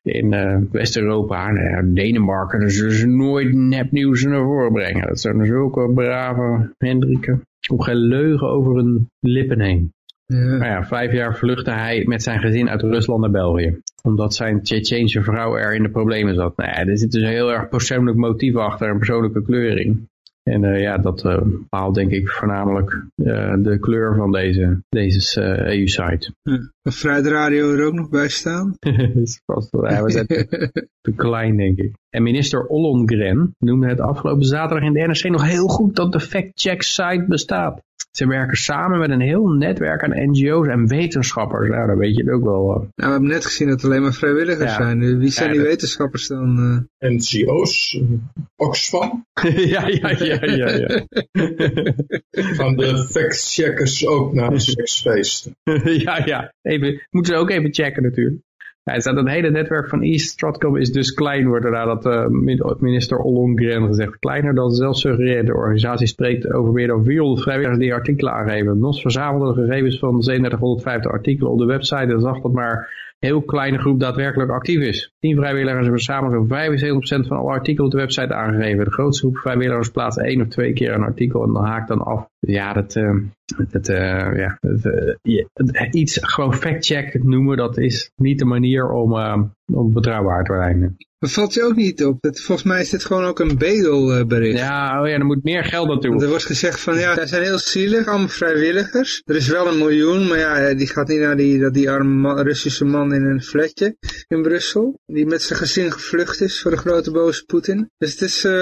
in uh, West-Europa, nou Denemarken, dus ze nooit nepnieuws naar voren brengen. Dat zijn zulke brave Hendrikken. Om geen leugen over hun lippen heen. Ja. Maar ja, vijf jaar vluchtte hij met zijn gezin uit Rusland naar België. Omdat zijn Tsjetsjeense vrouw er in de problemen zat. Nou ja, er zit dus een heel erg persoonlijk motief achter, een persoonlijke kleuring. En uh, ja, dat uh, bepaalt denk ik voornamelijk uh, de kleur van deze, deze EU-site. Ja. Vrijheid Radio er ook nog bij staan? vast wel, ja, we zijn te klein denk ik. En minister Ollongren noemde het afgelopen zaterdag in de NRC nog heel goed dat de fact-check site bestaat. Ze werken samen met een heel netwerk aan NGO's en wetenschappers. Nou, dan weet je het ook wel. Nou, we hebben net gezien dat het alleen maar vrijwilligers ja. zijn. Wie zijn ja, die wetenschappers dan? Uh... NGO's? Oxfam? ja, ja, ja, ja. ja. Van de fact-checkers ook naar de seksfeesten. ja, ja. Even, moeten ze ook even checken natuurlijk. Ja, staat het hele netwerk van East Stratcom is dus klein, wordt er dat uh, minister Ollongren gezegd. Kleiner dan zelfs suggereert. De organisatie spreekt over meer dan 400 vrijwilligers die artikelen aangeven. NOS verzamelde de gegevens van 3750 artikelen op de website en zag dat maar heel kleine groep daadwerkelijk actief is. 10 vrijwilligers hebben samen zo'n 75% van alle artikelen op de website aangegeven. De grootste groep vrijwilligers plaatst één of twee keer een artikel en dan haakt dan af. Ja, dat, uh, dat, uh, ja, dat, uh, iets gewoon fact-check noemen, dat is niet de manier om, om betrouwbaar te zijn. Dat valt je ook niet op. Dat, volgens mij is dit gewoon ook een bedelbericht. Ja, oh ja, er moet meer geld naartoe. Er wordt gezegd van ja, zij zijn heel zielig, allemaal vrijwilligers. Er is wel een miljoen, maar ja, die gaat niet naar die, dat die arme Russische man in een flatje in Brussel. Die met zijn gezin gevlucht is voor de grote boze Poetin. Dus het is, uh,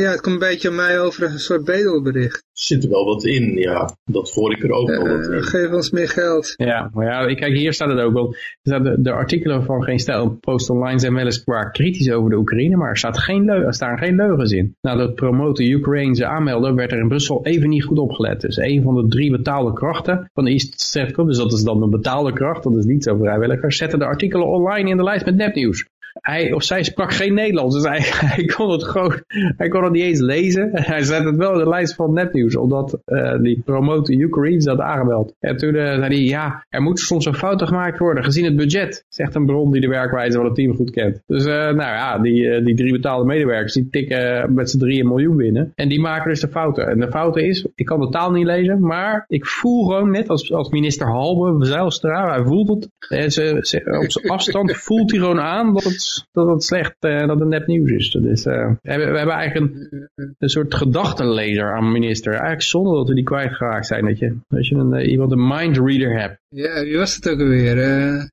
ja, het komt een beetje aan mij over een soort bedelbericht. Zit er wel wat in, ja. Dat hoor ik er ook wel wat in. Geef ons meer geld. Ja, maar ja, kijk, hier staat het ook wel. De, de artikelen van Geen Stijl Post Online zijn weliswaar kritisch over de Oekraïne, maar er, staat geen er staan geen leugens in. Na het promoten Ukraine ze aanmelden, werd er in Brussel even niet goed opgelet. Dus een van de drie betaalde krachten van de East Stratcom, dus dat is dan een betaalde kracht, dat is niet zo vrijwilliger, zetten de artikelen online in de lijst met nepnieuws hij of zij sprak geen Nederlands, dus hij, kon het gewoon, hij kon het niet eens lezen. Hij zet het wel in de lijst van nepnieuws, omdat uh, die promote Ukraine had aangemeld. En toen uh, zei hij, ja, er moeten soms een fouten gemaakt worden, gezien het budget, zegt een bron die de werkwijze van het team goed kent. Dus uh, nou ja, die, die drie betaalde medewerkers, die tikken met z'n drie een miljoen binnen. En die maken dus de fouten. En de fouten is, ik kan de taal niet lezen, maar ik voel gewoon net als, als minister Halbe, Zijlstra, hij voelt het. En ze, op zijn afstand voelt hij gewoon aan dat het dat het slecht, uh, dat het nepnieuws is. Dat is uh, we, hebben, eigenlijk een, een soort gedachtenlezer aan minister. Eigenlijk zonder dat we die kwijtgeraakt zijn. Dat je, als je een, iemand een mindreader hebt. Ja, wie was het ook alweer? Uh,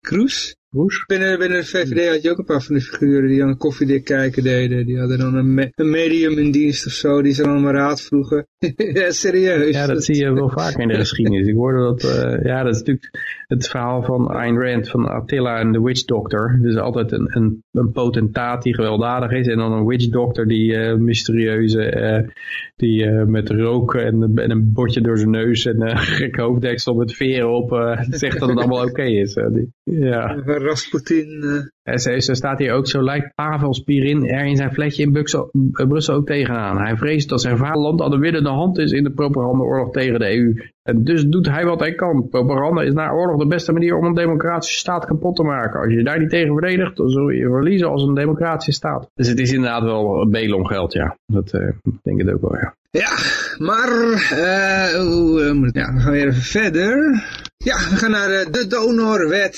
Binnen, binnen de VVD had je ook een paar van die figuren die aan koffiedik kijken deden. Die hadden dan een, een, medium in dienst of zo, die ze dan om raad vroegen. ja, serieus. Ja, dat zie je wel vaak in de geschiedenis. Ik hoorde dat, uh, ja, dat is natuurlijk het verhaal van Ayn Rand, van Attila en de witch doctor. Dus altijd een, een, een potentaat die gewelddadig is en dan een witch doctor die uh, mysterieuze, uh, die met rook en, en, een bordje door zijn neus en een gek hoofddeksel met veren op zegt dat het allemaal oké okay is. Die, ja. Rasputin. Uh... Ze, ze, staat hier ook zo lijkt Pavel Spirin er in zijn fletje in Brussel, Brussel ook tegenaan. Hij vreest dat zijn vaderland aan de winnende hand is in de propagandaoorlog tegen de EU. En dus doet hij wat hij kan. Propaganda is na oorlog de beste manier om een democratische staat kapot te maken. Als je daar niet tegen verdedigt, dan zul je verliezen als een democratische staat. Dus het is inderdaad wel een belom geld, ja. Dat uh, denk ik ook wel, ja. Ja, maar uh, ja, we gaan weer even verder. Ja, we gaan naar uh, de donorwet.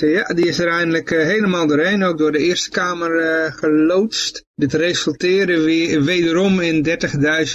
Ja, die is er eindelijk uh, helemaal doorheen, ook door de Eerste Kamer uh, geloodst. Dit resulteerde weer, wederom in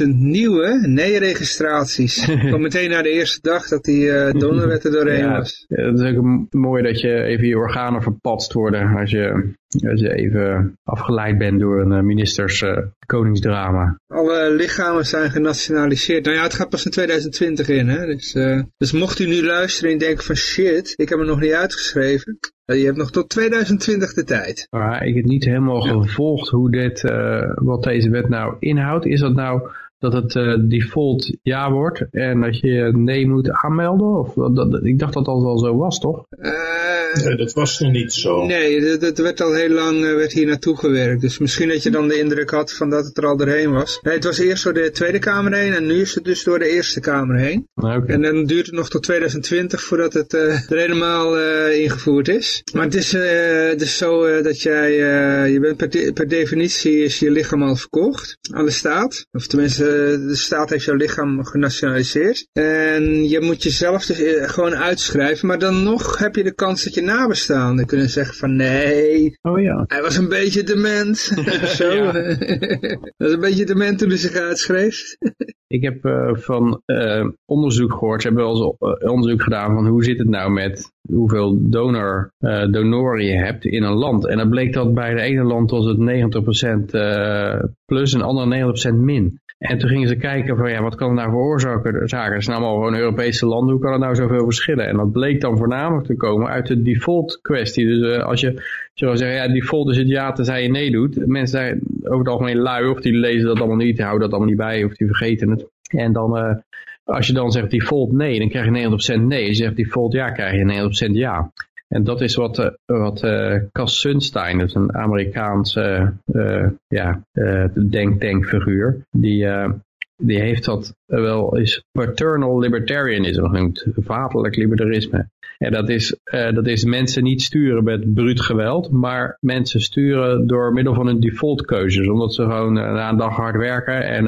30.000 nieuwe nee-registraties. Kom meteen na de eerste dag dat die uh, donorwet er doorheen ja, was. Ja, het is ook mooi dat je even je organen verpatst worden als je, als je even afgeleid bent door een ministers koningsdrama. Alle lichamen zijn genationaliseerd. Nou ja, het gaat pas in 2020 in. Hè? Dus, dus mocht u nu luisteren en denken van shit, ik heb me nog niet uitgeschreven. Je hebt nog tot 2020 de tijd. Maar ik heb niet helemaal gevolgd hoe dit, uh, wat deze wet nou inhoudt. Is dat nou dat het uh, default ja wordt en dat je nee moet aanmelden? Of, dat, ik dacht dat dat al zo was, toch? Uh, nee, dat was nog niet zo. Nee, dat, dat werd al heel lang uh, werd hier naartoe gewerkt. Dus misschien dat je dan de indruk had van dat het er al doorheen was. Nee, het was eerst door de Tweede Kamer heen en nu is het dus door de Eerste Kamer heen. Okay. En dan duurt het nog tot 2020 voordat het er helemaal ingevoerd is. Maar het is, het is zo dat jij, je bent per, de, per definitie is je lichaam al verkocht aan de staat. Of tenminste de staat heeft jouw lichaam genationaliseerd. En je moet jezelf dus gewoon uitschrijven. Maar dan nog heb je de kans dat je nabestaanden kunnen zeggen van nee. Oh ja. Hij was een beetje dement. Zo. dat was een beetje dement toen hij zich uitschreef. Ik heb uh, van uh, onderzoek gehoord. Ze hebben wel eens onderzoek gedaan van hoe zit het nou met hoeveel donor, uh, donoren je hebt in een land. En dan bleek dat bij de ene land was het 90% plus en andere 90% min. En toen gingen ze kijken van ja, wat kan het nou veroorzaken? Zaken. Zijn allemaal gewoon Europese landen, hoe kan het nou zoveel verschillen? En dat bleek dan voornamelijk te komen uit de default kwestie. Dus uh, als je, wil zeggen, ja, default is het ja tenzij je nee doet. Mensen zijn over het algemeen lui of die lezen dat allemaal niet, houden dat allemaal niet bij of die vergeten het. En dan, uh, als je dan zegt default nee, dan krijg je 90% nee. Als je zegt default ja, krijg je 90% ja. En dat is wat, uh, wat uh, Cass Sunstein, een Amerikaanse uh, ja, denktankfiguur, die, die heeft dat wel eens paternal libertarianism genoemd, vaderlijk libertarisme. En dat is, dat is mensen niet sturen met bruut geweld, maar mensen sturen door middel van hun default keuzes, omdat ze gewoon na een dag hard werken en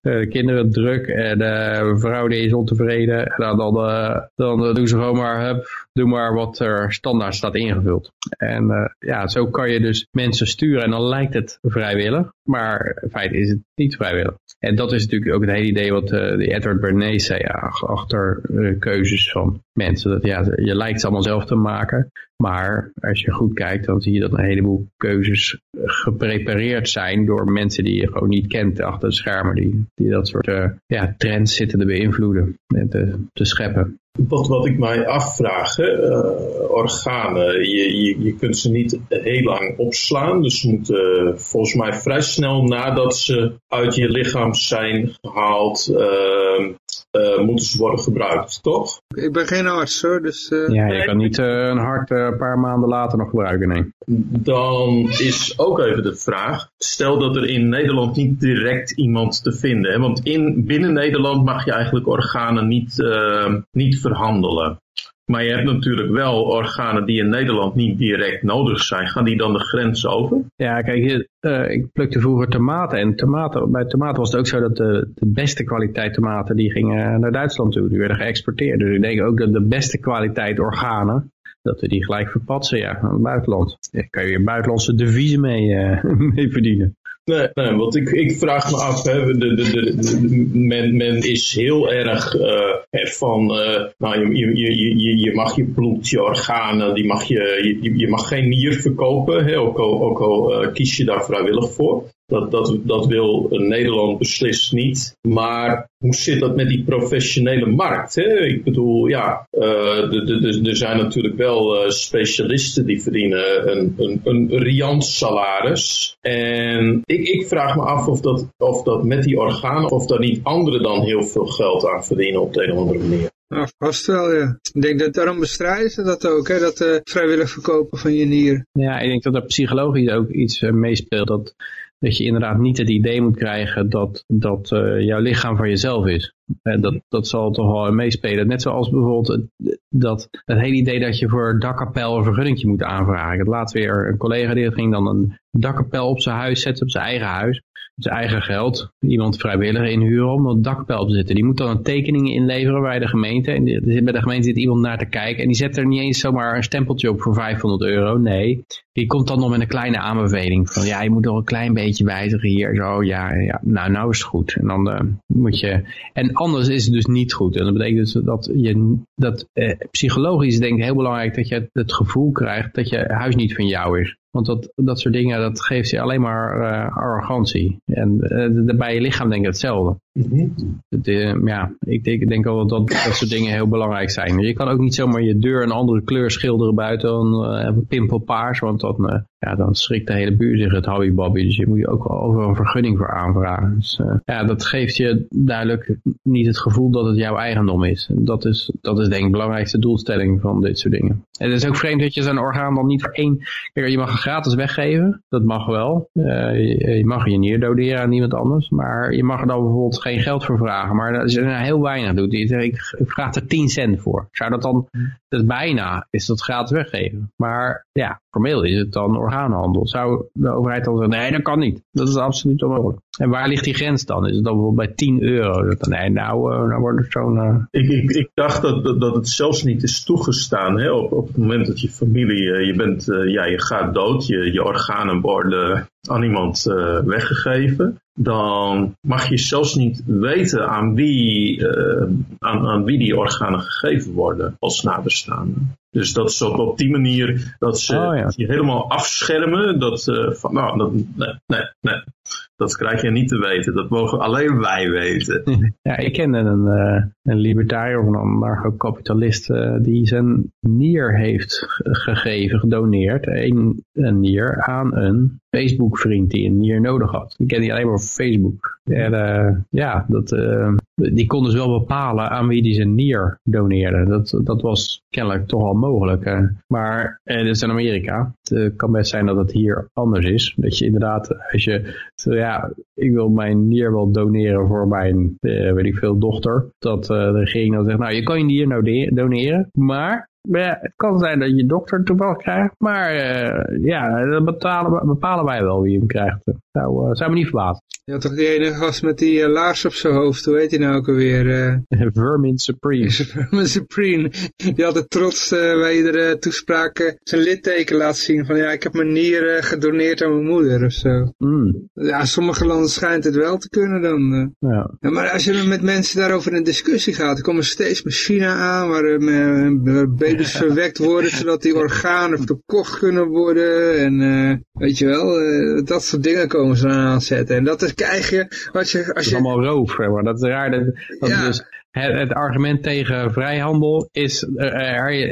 de kinderen druk en de vrouw die is ontevreden. En dan, dan, dan doen ze gewoon maar, hup, doe maar wat er standaard staat ingevuld. En uh, ja, zo kan je dus mensen sturen en dan lijkt het vrijwillig, maar in feite is het niet vrijwillig. En dat is natuurlijk ook het hele idee wat de Edward Bernays zei, achter uh, keuzes van mensen. Dat, ja, je lijkt het allemaal zelf te maken, maar als je goed kijkt, dan zie je dat een heleboel keuzes geprepareerd zijn door mensen die je gewoon niet kent achter de schermen, die, die dat soort ja, trends zitten te beïnvloeden en te, te scheppen. Wat, wat ik mij afvraag, uh, organen, je, je, je kunt ze niet heel lang opslaan. Dus ze moeten volgens mij vrij snel nadat ze uit je lichaam zijn gehaald, uh, uh, moeten ze worden gebruikt, toch? Ik ben geen arts hoor, dus... Uh... Ja, je kan niet uh, een hart een paar maanden later nog gebruiken, nee. Dan is ook even de vraag, stel dat er in Nederland niet direct iemand te vinden, hè? want in, binnen Nederland mag je eigenlijk organen niet, niet verhandelen. Maar je hebt natuurlijk wel organen die in Nederland niet direct nodig zijn. Gaan die dan de grens over? Ja, kijk, uh, ik plukte vroeger tomaten. En tomaten, bij tomaten was het ook zo dat de, de beste kwaliteit tomaten, die gingen naar Duitsland toe. Die werden geëxporteerd. Dus ik denk ook dat de beste kwaliteit organen, dat we die gelijk verpatsen ja, aan het buitenland. Daar kan je weer buitenlandse deviezen mee, uh, mee verdienen. Nee, nee, want ik, ik vraag me af, hè, de, de, de, men, men is heel erg uh, van, uh, nou, je, je, je, je mag je bloed, je organen, die mag je, je, je mag geen nier verkopen, ook al, ook al uh, kies je daar vrijwillig voor. Dat, dat, dat wil Nederland beslist niet. Maar hoe zit dat met die professionele markt? Hè? Ik bedoel, ja, uh, er zijn natuurlijk wel uh, specialisten die verdienen een, een, een riant salaris. En ik, ik vraag me af of dat, of dat met die organen, of daar niet anderen dan heel veel geld aan verdienen op de een of andere manier. Nou, vast wel, ja. Ik denk dat daarom bestrijden ze dat ook, hè? dat uh, vrijwillig verkopen van je nier. Ja, ik denk dat er psychologisch ook iets meespeelt. Dat dat je inderdaad niet het idee moet krijgen dat, dat uh, jouw lichaam van jezelf is. Uh, dat, dat zal toch wel meespelen. Net zoals bijvoorbeeld dat, het hele idee dat je voor dakkapel een vergunningje moet aanvragen. Het laat weer een collega die ging dan een dakkapel op zijn huis zetten, op zijn eigen huis zijn eigen geld iemand vrijwillig inhuren om dat dakpel te zetten. Die moet dan een tekening inleveren bij de gemeente. En bij de gemeente zit iemand naar te kijken. En die zet er niet eens zomaar een stempeltje op voor 500 euro. Nee, die komt dan nog met een kleine aanbeveling. Van ja, je moet nog een klein beetje wijzigen hier. Zo, ja, ja. Nou, nou is het goed. En dan uh, moet je... En anders is het dus niet goed. En dat betekent dus dat je... Dat, eh, psychologisch denk ik heel belangrijk dat je het gevoel krijgt dat je huis niet van jou is. Want dat, dat soort dingen, dat geeft je alleen maar uh, arrogantie. En uh, bij je lichaam denk ik hetzelfde. Mm -hmm. ja, ik denk, denk wel dat dat soort dingen heel belangrijk zijn. Je kan ook niet zomaar je deur een andere kleur schilderen buiten dan uh, pimpelpaars. Want dan, ja, dan schrikt de hele buurt zich het hobbybobby. Dus je moet je ook wel over een vergunning voor aanvragen. Dus ja, dat geeft je duidelijk niet het gevoel dat het jouw eigendom is. Dat is, dat is denk ik de belangrijkste doelstelling van dit soort dingen. En het is ook vreemd dat je zo'n orgaan dan niet voor één... Je mag gratis weggeven. Dat mag wel. Je, je, mag je nier doneren aan iemand anders. Maar je mag dan bijvoorbeeld geen geld voor vragen. Maar als je er heel weinig doet. Ik, ik vraag er 10 cent voor. Zou dat dan, dat bijna, is dat gratis weggeven. Maar ja, formeel is het dan orgaanhandel. Zou de overheid dan zeggen, nee dat kan niet. Dat is absoluut onmogelijk. En waar ligt die grens dan? Is het dan bijvoorbeeld bij 10 euro? Dat, nee, nou, uh, nou wordt het zo'n... Uh... Ik, ik, ik, dacht dat, dat, het zelfs niet is toegestaan. Hè? Op, het moment dat je familie, uh, je bent, ja, je gaat dood, je, je organen worden aan iemand weggegeven dan mag je zelfs niet weten aan wie, uh, aan, aan wie die organen gegeven worden als nabestaande. Dus dat is op, op die manier dat ze oh, ja. je helemaal afschermen. Dat, uh, van, nou, dat, nee, nee, nee. Dat krijg je niet te weten. Dat mogen alleen wij weten. Ja, ik kende een, uh, een libertariër of een anarcho-kapitalist uh, die zijn nier heeft gegeven, gedoneerd. Een, een nier aan een Facebook-vriend die een nier nodig had. Die kende die alleen maar op Facebook. En uh, ja, dat, die kon dus wel bepalen aan wie die zijn nier doneerde. Dat, dat was kennelijk toch al mogelijk. maar uh, dit is in Amerika. Het kan best zijn dat het hier anders is. Dat je inderdaad, als je, ja, ik wil mijn nier wel doneren voor mijn, weet ik veel, dochter. Dat de regering dan zegt, nou je kan je nier nou doneren, maar ja, het kan zijn dat je dokter toevallig krijgt, maar uh, ja, dat bepalen, bepalen wij wel wie hem krijgt. Zou, uh, zou me niet verbazen. Je had toch die ene gast met die uh, laars op zijn hoofd, hoe heet hij nou ook alweer? Vermin Supreme. Vermin Supreme. Die had het trots bij iedere toespraak zijn litteken laten zien van ja, ik heb mijn nieren gedoneerd aan mijn moeder of zo. Mm. Ja, sommige landen schijnt het wel te kunnen dan. Ja. ja. maar als je met mensen daarover in discussie gaat, dan komen steeds met China aan, waar baby's verwekt worden, zodat die organen verkocht kunnen worden. En uh, weet je wel, uh, dat soort dingen komen ze aan aanzetten. En dat is, krijg je als je... Als je... Dat is allemaal roof, maar dat is raar. Dat, dat ja. dus het, het, argument tegen vrijhandel is, er,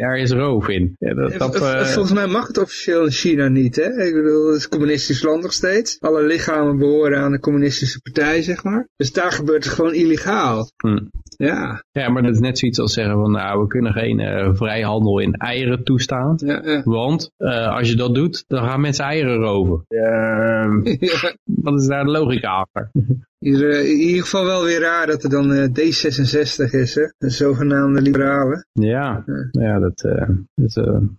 er is roof in. Ja, dat, dat, uh... Volgens mij mag het officieel in China niet. Hè? Ik bedoel, het is een communistisch land nog steeds. Alle lichamen behoren aan de communistische partij, zeg maar. Dus daar gebeurt het gewoon illegaal. Hm. Ja. Ja, maar dat is net zoiets als zeggen van, nou, we kunnen geen uh, vrijhandel in eieren toestaan. Ja, ja. Want uh, als je dat doet, dan gaan mensen eieren roven. Uh, wat is daar de logica achter? Uh, in ieder geval wel weer raar dat er dan uh, D66 is, hè? de zogenaamde liberalen. Ja, ja. ja dat, uh, dat,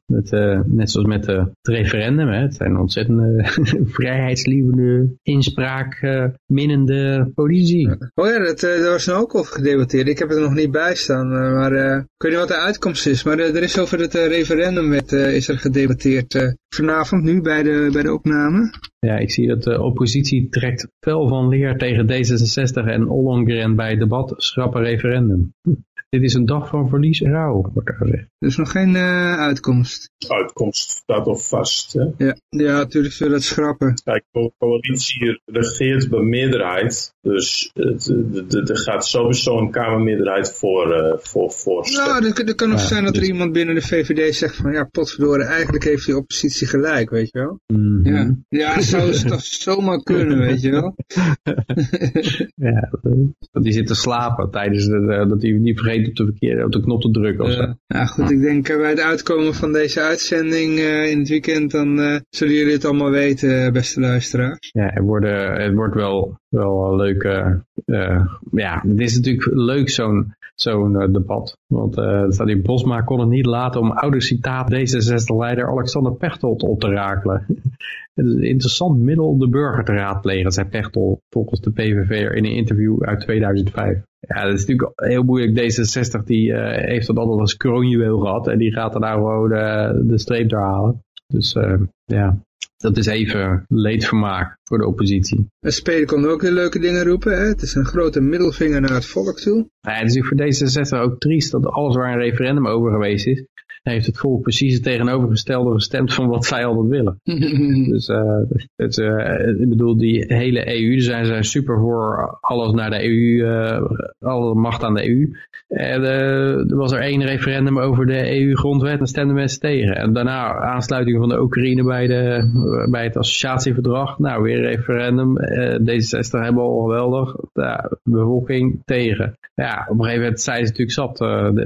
dat net zoals met het referendum, hè? het zijn ontzettende vrijheidslievende, inspraak minnende politici. Ja. Oh ja, dat, daar was nou ook over gedebatteerd. Ik heb het er nog niet bij staan, maar ik weet niet wat de uitkomst is. Maar er is over het referendumwet is er gedebatteerd vanavond, nu bij de, bij de opname. Ja, ik zie dat de oppositie trekt fel van leer tegen D66 en Ollongren bij debat schrappen referendum. Dit is een dag van verlies en rouw, wordt er gezegd. Er is nog geen uh, uitkomst. Uitkomst staat al vast, hè? Ja, ja natuurlijk zullen het schrappen. Kijk, de coalitie regeert bij meerderheid. Dus er gaat sowieso een kamermeerderheid voor, uh, voor, voor Nou, het kan nog zijn dat er iemand binnen de VVD zegt van... Ja, potverdorie, eigenlijk heeft die oppositie gelijk, weet je wel? Mm -hmm. Ja, ja zou het toch zomaar kunnen, weet je wel? ja, die zit te slapen tijdens de, dat hij niet vergeet op de verkeerde op de knop te drukken. Of uh, nou goed, ik denk uh, bij het uitkomen van deze uitzending uh, in het weekend, dan zullen jullie het allemaal weten, beste luisteraars. Ja, er worden, het wordt wel, wel leuk. ja, het is natuurlijk leuk zo'n zo'n debat. Want uh, Bosma kon het niet laten om oude citaat D66-leider Alexander Pechtold op te rakelen. Het is een interessant middel om de burger te raadplegen, zei Pechtold volgens de PVV in een interview uit 2005. Ja, dat is natuurlijk heel moeilijk. D66 die, uh, heeft dat altijd als kroonjuweel gehad en die gaat er nou gewoon de streep doorhalen. Dus ja, dat is even leedvermaak voor de oppositie. SP kon ook heel leuke dingen roepen. Hè? Het is een grote middelvinger naar het volk toe. Ja, het is voor D66 ook triest dat alles waar een referendum over geweest is, heeft het volk precies het tegenovergestelde gestemd van wat zij altijd willen. dus uh, het, uh, ik bedoel, die hele EU, zijn, zijn super voor alles naar de EU, uh, alle macht aan de EU. En er was er één referendum over de EU-grondwet en stemden mensen tegen. En daarna aansluiting van de Oekraïne bij, de, bij het associatieverdrag. Nou, weer een referendum. D66 hebben al geweldig. De bevolking tegen. Ja, op een gegeven moment zijn ze natuurlijk zat.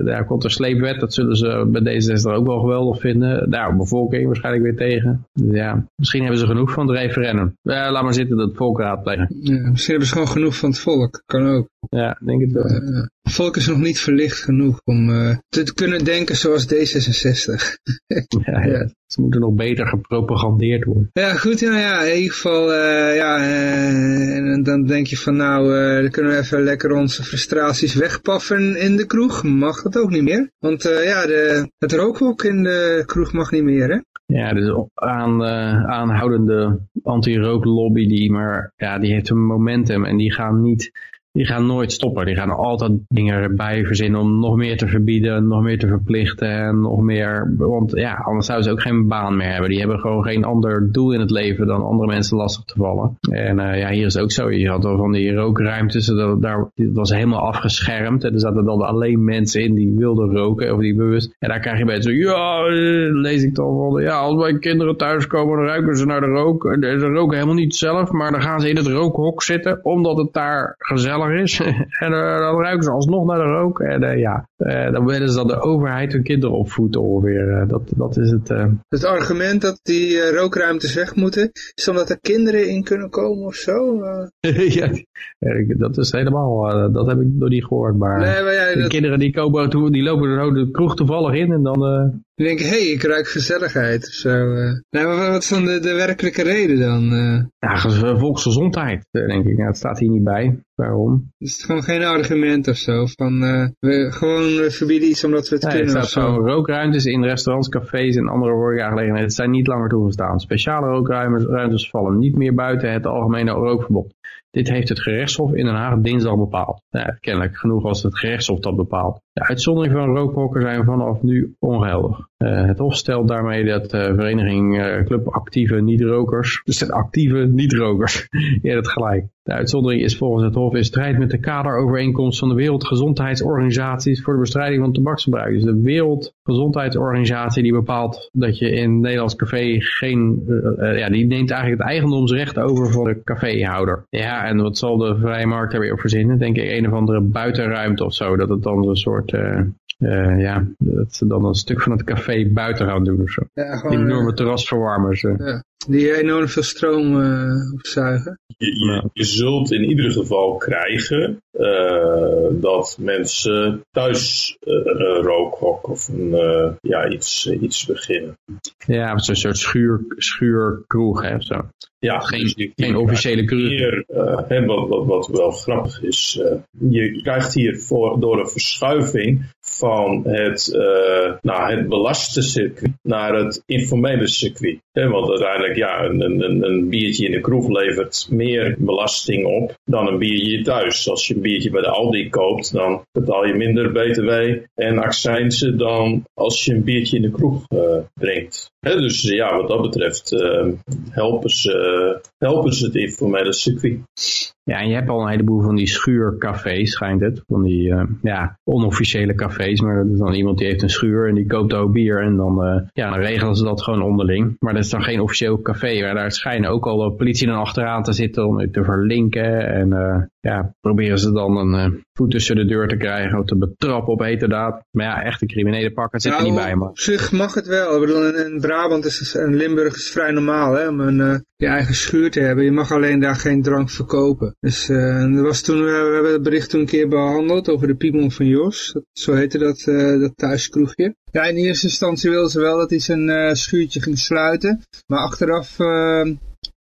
daar komt er sleepwet, dat zullen ze bij deze D66 ook wel geweldig vinden. Nou, bevolking waarschijnlijk weer tegen. Dus ja, misschien hebben ze genoeg van het referendum. Laat maar zitten dat het volk raadplegen. Ja, misschien hebben ze gewoon genoeg van het volk. Kan ook. Ja, denk het wel. Uh, het volk is nog niet verlicht genoeg om uh, te kunnen denken zoals D66. ja, ja, ze moeten nog beter gepropagandeerd worden. Ja, goed. Ja, ja in ieder geval. Uh, ja, en dan denk je van nou, dan kunnen we even lekker onze frustraties wegpaffen in de kroeg. Mag dat ook niet meer. Want ja, de, het rookhok in de kroeg mag niet meer, hè? Ja, dus aan, aanhoudende anti-rooklobby, die, maar ja, die heeft een momentum en die gaan niet die gaan nooit stoppen. Die gaan altijd dingen erbij verzinnen om nog meer te verbieden, nog meer te verplichten en nog meer. Want ja, anders zouden ze ook geen baan meer hebben. Die hebben gewoon geen ander doel in het leven dan andere mensen lastig te vallen. En uh, ja, hier is het ook zo. Je had wel van die rookruimtes, dat, daar, was helemaal afgeschermd. En er zaten dan alleen mensen in die wilden roken of die bewust. En daar krijg je bij zo, ja, lees ik dan van, ja, als mijn kinderen thuiskomen, dan ruiken ze naar de rook. En ze roken helemaal niet zelf, maar dan gaan ze in het rookhok zitten, omdat het daar gezellig is. en uh, dan ruiken ze alsnog naar de rook. En uh, ja, uh, dan willen ze dat de overheid hun kinderen opvoedt ongeveer. dat, dat is het. Het argument dat die rookruimtes weg moeten, is omdat er kinderen in kunnen komen of zo? ja, dat is helemaal, dat heb ik nog niet gehoord. Maar, nee, maar ja, de dat... kinderen die, komen, die lopen er de kroeg toevallig in en dan... Die denken, hé, hey, ik ruik gezelligheid of zo. Nee, maar wat is dan de, de werkelijke reden dan? Ja, volksgezondheid, denk ik. Ja, het staat hier niet bij. Waarom? Het is gewoon geen argument of zo. Van, uh, we gewoon verbieden iets omdat we het nee, kunnen het staat zo. Rookruimtes in restaurants, cafés en andere horecagelegenheden zijn niet langer toegestaan. Speciale rookruimtes vallen niet meer buiten het algemene rookverbod. Dit heeft het gerechtshof in Den Haag dinsdag bepaald. Kennelijk genoeg als het gerechtshof dat bepaalt. De uitzonderingen van rookhokken zijn vanaf nu ongeldig. Uh, het hof stelt daarmee dat de uh, vereniging uh, Club Actieve Niet-Rokers, dus het actieve niet-rokers, ja dat gelijk. De uitzondering is volgens het Hof in strijd met de kaderovereenkomst van de Wereldgezondheidsorganisaties voor de bestrijding van tabaksgebruik. Dus de Wereldgezondheidsorganisatie die bepaalt dat je in Nederlands café geen, ja, die neemt eigenlijk het eigendomsrecht over van de caféhouder. Ja, en wat zal de vrije markt daar weer op verzinnen? Denk ik een of andere buitenruimte of zo, dat het dan een soort wordt uh, eh, ja, dat ze dan een stuk van het café buiten gaan doen of zo. Ja, Die gewoon, enorme eh, terrasverwarmers. eh. ja, die enorm veel stroom eh, opzuigen. Je, je, je zult in ieder geval krijgen eh, dat mensen thuis eh, een rookhok of een, eh, ja, iets, iets beginnen. Ja, zo'n soort schuur, schuurkroeg hè, of zo. Ja, Geen- dus je- geen officiële kroeg. Hier, hè, wat, wat, wat wel grappig is, eh, je krijgt hier voor, door een verschuiving van het, eh nou, het belaste circuit naar het informele circuit. Want uiteindelijk, ja, een, een, een- biertje in de kroeg levert meer belasting op dan een biertje thuis. Als je een biertje bij de Aldi koopt, dan betaal je minder btw en accijnsen dan als je een biertje in de kroeg eh, drinkt. Dus ja, wat dat betreft eh, helpen, ze, helpen ze het informele circuit. Ja, en je hebt al een heleboel van die schuurcafés, schijnt het. Van die eh, ja, onofficiële cafés. Maar is dan iemand die heeft een schuur en die koopt ook bier. En dan, eh, ja, dan regelen ze dat gewoon onderling. Maar dat is dan geen officieel café. Maar daar schijnen ook al de politie dan achteraan te zitten om het te verlinken. En eh, ja, proberen ze dan een voet tussen de deur te krijgen. Of te betrappen op heterdaad. Maar ja, echte criminelen pakken zit er Nou, niet bij. Maar Op zich mag het wel. Ik bedoel, in, Brabant is en Limburg is vrij normaal hè, om een, eh, je eigen schuur te hebben. Je mag alleen daar geen drank verkopen. Dus eh, er was toen, we hebben het bericht toen een keer behandeld over de Piemel van Jos. Dat, zo heette dat, eh, dat thuiskroegje. Ja, in eerste instantie wilden ze wel dat hij zijn schuurtje ging sluiten. Maar achteraf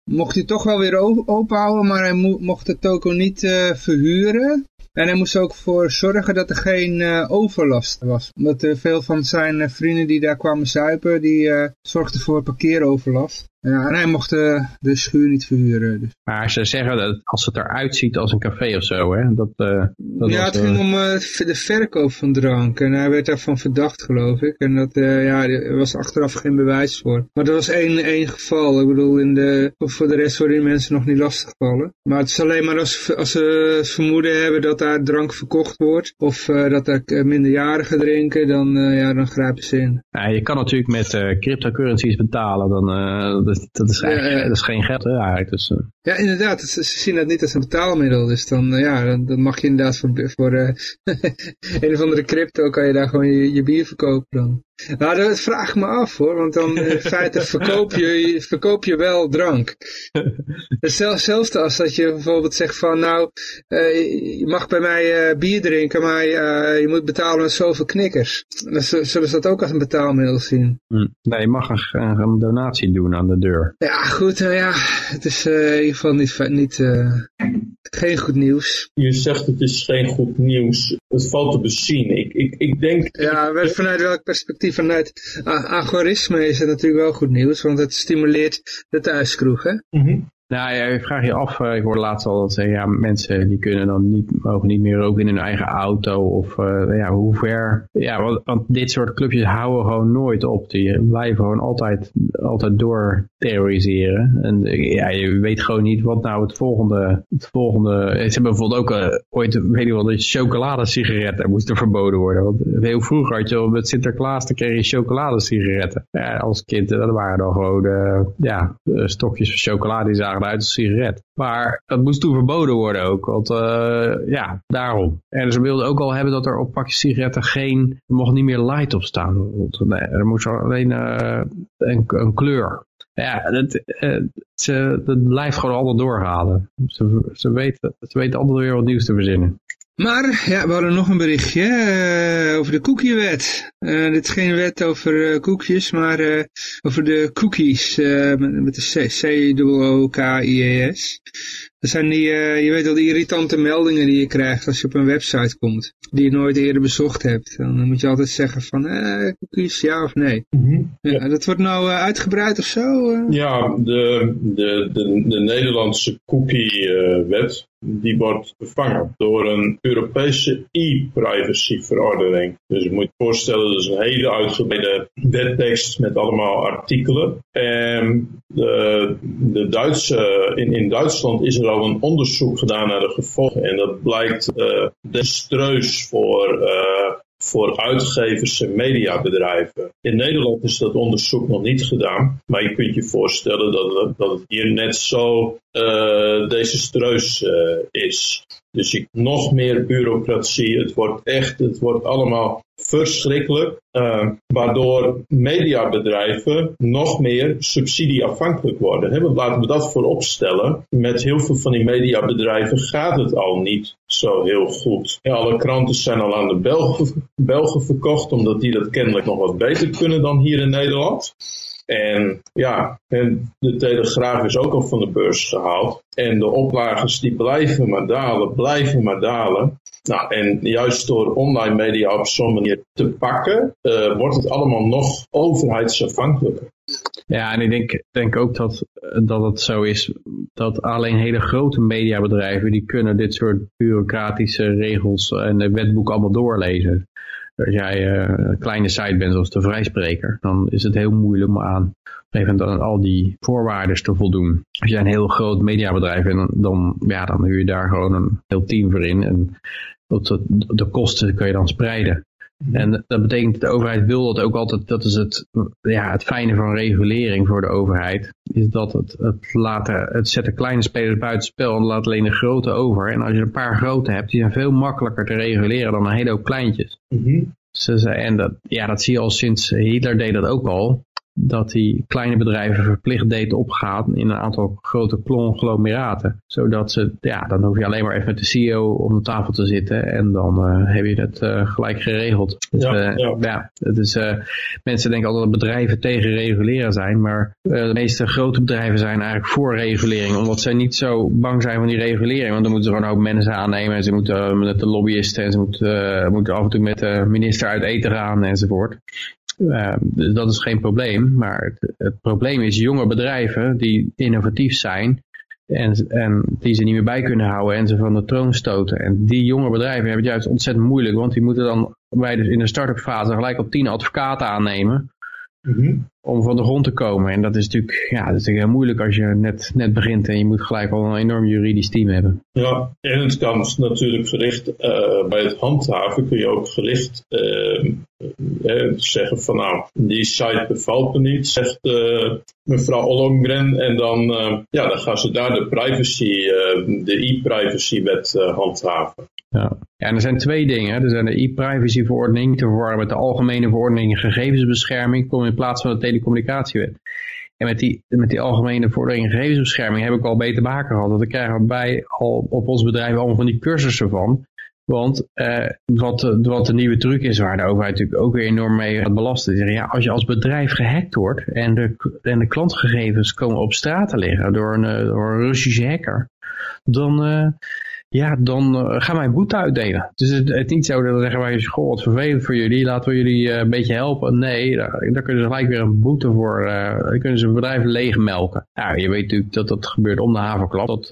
mocht hij toch wel weer openhouden, maar hij mo- mocht de toko niet verhuren. En hij moest ook voor zorgen dat er geen eh, overlast was. Omdat veel van zijn eh, vrienden die daar kwamen zuipen, die eh, zorgden voor parkeeroverlast. Ja, en hij mocht eh, de schuur niet verhuren. Dus. Maar ze zeggen dat als het eruit ziet als een café of zo, hè. Dat, eh, dat ja, het ging om eh, de verkoop van drank. En hij werd daarvan verdacht, geloof ik. En dat, ja, er was achteraf geen bewijs voor. Maar dat was één, één geval. Ik bedoel, in de, voor de rest worden die mensen nog niet lastiggevallen. Maar het is alleen maar als, als ze het vermoeden hebben dat daar drank verkocht wordt. Of dat daar minderjarigen drinken, dan, ja, dan grijpen ze in. Ja, je kan natuurlijk met cryptocurrencies betalen. Dan, eh, dat, is eigenlijk, dat is geen geld hè, eigenlijk. Dus, eh, Ja, inderdaad. Ze, zien dat niet als een betaalmiddel. Dus dan, eh, ja, dan, dan mag je inderdaad voor, voor eh, een of andere crypto kan je daar gewoon je, je bier verkopen dan. Nou, dat vraag ik me af hoor. Want dan in feite verkoop je, verkoop je wel drank. Hetzelfde als dat je bijvoorbeeld zegt van nou, eh, je mag bij mij eh, bier drinken, maar eh, je moet betalen met zoveel knikkers. Dan zullen ze dat ook als een betaalmiddel zien. hm. Nee, je mag een, een, donatie doen aan de deur. Ja, goed, eh, ja, het is eh, ieder geval niet, niet eh, geen goed nieuws. Je zegt het is geen goed nieuws. Het valt te bezien. Ik, ik, ik denk... Ja, wel- vanuit welk perspectief? Vanuit a- algoritme is het natuurlijk wel goed nieuws, want het stimuleert de thuiskroeg, hè? Mhm. Nou ja, je vraagt je af, eh, ik hoorde laatst al dat zeggen, ja, mensen die kunnen dan niet, mogen niet meer roken in hun eigen auto. Of eh, ja, hoe ver. Ja, want, want dit soort clubjes houden gewoon nooit op. Die blijven gewoon altijd, altijd door terroriseren. En eh, ja, je weet gewoon niet wat nou het volgende, het volgende. Ze hebben bijvoorbeeld ook eh, ooit, weet je wel, de chocoladesigaretten moesten verboden worden. Want heel vroeger had je al met Sinterklaas, dan kreeg je chocoladesigaretten. Ja, als kind, eh, dat waren dan gewoon eh, ja, eh, stokjes van chocolade die zagen eruit als sigaret. Maar dat moest toen verboden worden ook, want eh, ja, daarom. En ze wilden ook al hebben dat er op pakjes sigaretten geen, er mocht niet meer light op staan. Nee, er moest alleen eh, een, een kleur. Ja, dat, eh, ze, dat blijft gewoon altijd doorhalen. Ze, ze, weten, ze weten altijd weer wat nieuws te verzinnen. Maar, ja, we hadden nog een berichtje eh, over de cookiewet. Eh dit is geen wet over eh, koekjes, maar over de cookies met, met de C-O-O-K-I-E-S. Dat zijn die, eh, je weet wel, die irritante meldingen die je krijgt als je op een website komt. Die je nooit eerder bezocht hebt. Dan moet je altijd zeggen van, eh, cookies, ja of nee. Mhm. Ja, dat wordt nou eh, uitgebreid of zo? eh? Ja, de, de, de, de Nederlandse cookie-wet die wordt vervangen door een Europese e-privacy-verordening. Dus je moet je voorstellen, dat is een hele uitgebreide wettekst met allemaal artikelen. En de, de Duitse, in, in Duitsland is er al een onderzoek gedaan naar de gevolgen. En dat blijkt uh, desastreus voor... Uh, voor uitgevers en mediabedrijven. In Nederland is dat onderzoek nog niet gedaan, maar je kunt je voorstellen dat, dat het hier net zo uh, desastreus is. Dus nog meer bureaucratie, het wordt echt, het wordt allemaal verschrikkelijk. Uh, waardoor mediabedrijven nog meer subsidieafhankelijk worden. He, laten we dat voorop stellen. Met heel veel van die mediabedrijven gaat het al niet zo heel goed. alle kranten zijn al aan de Belgen, Belgen verkocht, omdat die dat kennelijk nog wat beter kunnen dan hier in Nederland. En ja, en de Telegraaf is ook al van de beurs gehaald. En de oplages die blijven maar dalen, blijven maar dalen. Nou, en juist door online media op zo'n manier te pakken, uh, wordt het allemaal nog overheidsafhankelijker. Ja, en ik denk, denk ook dat, dat het zo is dat alleen hele grote mediabedrijven, die kunnen dit soort bureaucratische regels en wetboek allemaal doorlezen. Als jij uh, een kleine site bent zoals de Vrijspreker, dan is het heel moeilijk om aan even aan al die voorwaarden te voldoen. Als jij een heel groot mediabedrijf bent, dan, ja, dan huur je daar gewoon een heel team voor in. En de, de kosten kun je dan spreiden. Mhm. En dat betekent dat de overheid wil dat ook altijd, dat is het, ja, het fijne van regulering voor de overheid, is dat het, het laten, het zetten kleine spelers buitenspel en laat alleen de grote over. En als je een paar grote hebt, die zijn veel makkelijker te reguleren dan een hele hoop kleintjes. Mm -hmm. en dat, ja, dat zie je al sinds Hitler deed dat ook al dat die kleine bedrijven verplicht deed opgaan in een aantal grote conglomeraten. Zodat ze, ja, dan hoef je alleen maar even met de CEO om de tafel te zitten en dan uh, heb je het uh, gelijk geregeld. Dus, ja, uh, ja. ja, het is, mensen denken altijd dat bedrijven tegen reguleren zijn, maar de meeste grote bedrijven zijn eigenlijk voor regulering, omdat ze niet zo bang zijn van die regulering. Want dan moeten ze gewoon ook mensen aannemen en ze moeten met de lobbyisten en ze moeten, moeten af en toe met de minister uit eten gaan enzovoort. Uh, dus dat is geen probleem. Maar het, het, probleem is jonge bedrijven die innovatief zijn en, en die ze niet meer bij kunnen houden en ze van de troon stoten. En die jonge bedrijven hebben het juist ontzettend moeilijk, want die moeten dan bij de, in de start-up fase gelijk op tien advocaten aannemen. Mhm. Om van de grond te komen. En dat is natuurlijk, ja, dat is natuurlijk heel moeilijk als je net, net begint en je moet gelijk al een enorm juridisch team hebben. Ja, en het kan natuurlijk gericht, uh, bij het handhaven kun je ook gericht uh, uh, zeggen van nou, die site bevalt me niet, zegt mevrouw Ollongren. En dan, ja, dan gaan ze daar de privacy, de e-privacy wet handhaven. Ja. ja, en er zijn twee dingen. Er zijn de e-privacy verordening te verwarren met de algemene verordening gegevensbescherming, kom in plaats van de telecommunicatiewet. En met die, met die algemene verordening gegevensbescherming heb ik al beter maken gehad. Dat we krijgen bij al op ons bedrijf allemaal van die cursussen van. Want eh, wat, wat de nieuwe truc is, waar de overheid natuurlijk ook weer enorm mee gaat belasten. Ja, als je als bedrijf gehackt wordt en de, en de klantgegevens komen op straat te liggen door een, eh, door een Russische hacker. Dan, uh, ja, dan uh, gaan wij een boete uitdelen. Dus het, het niet zo dat we zeggen wij, goh, wat vervelend voor jullie, laten we jullie uh, een beetje helpen. Nee, daar, kunnen ze gelijk weer een boete voor, uh, dan kunnen ze bedrijven leegmelken. Nou, je weet natuurlijk dat dat gebeurt om de havenklap, dat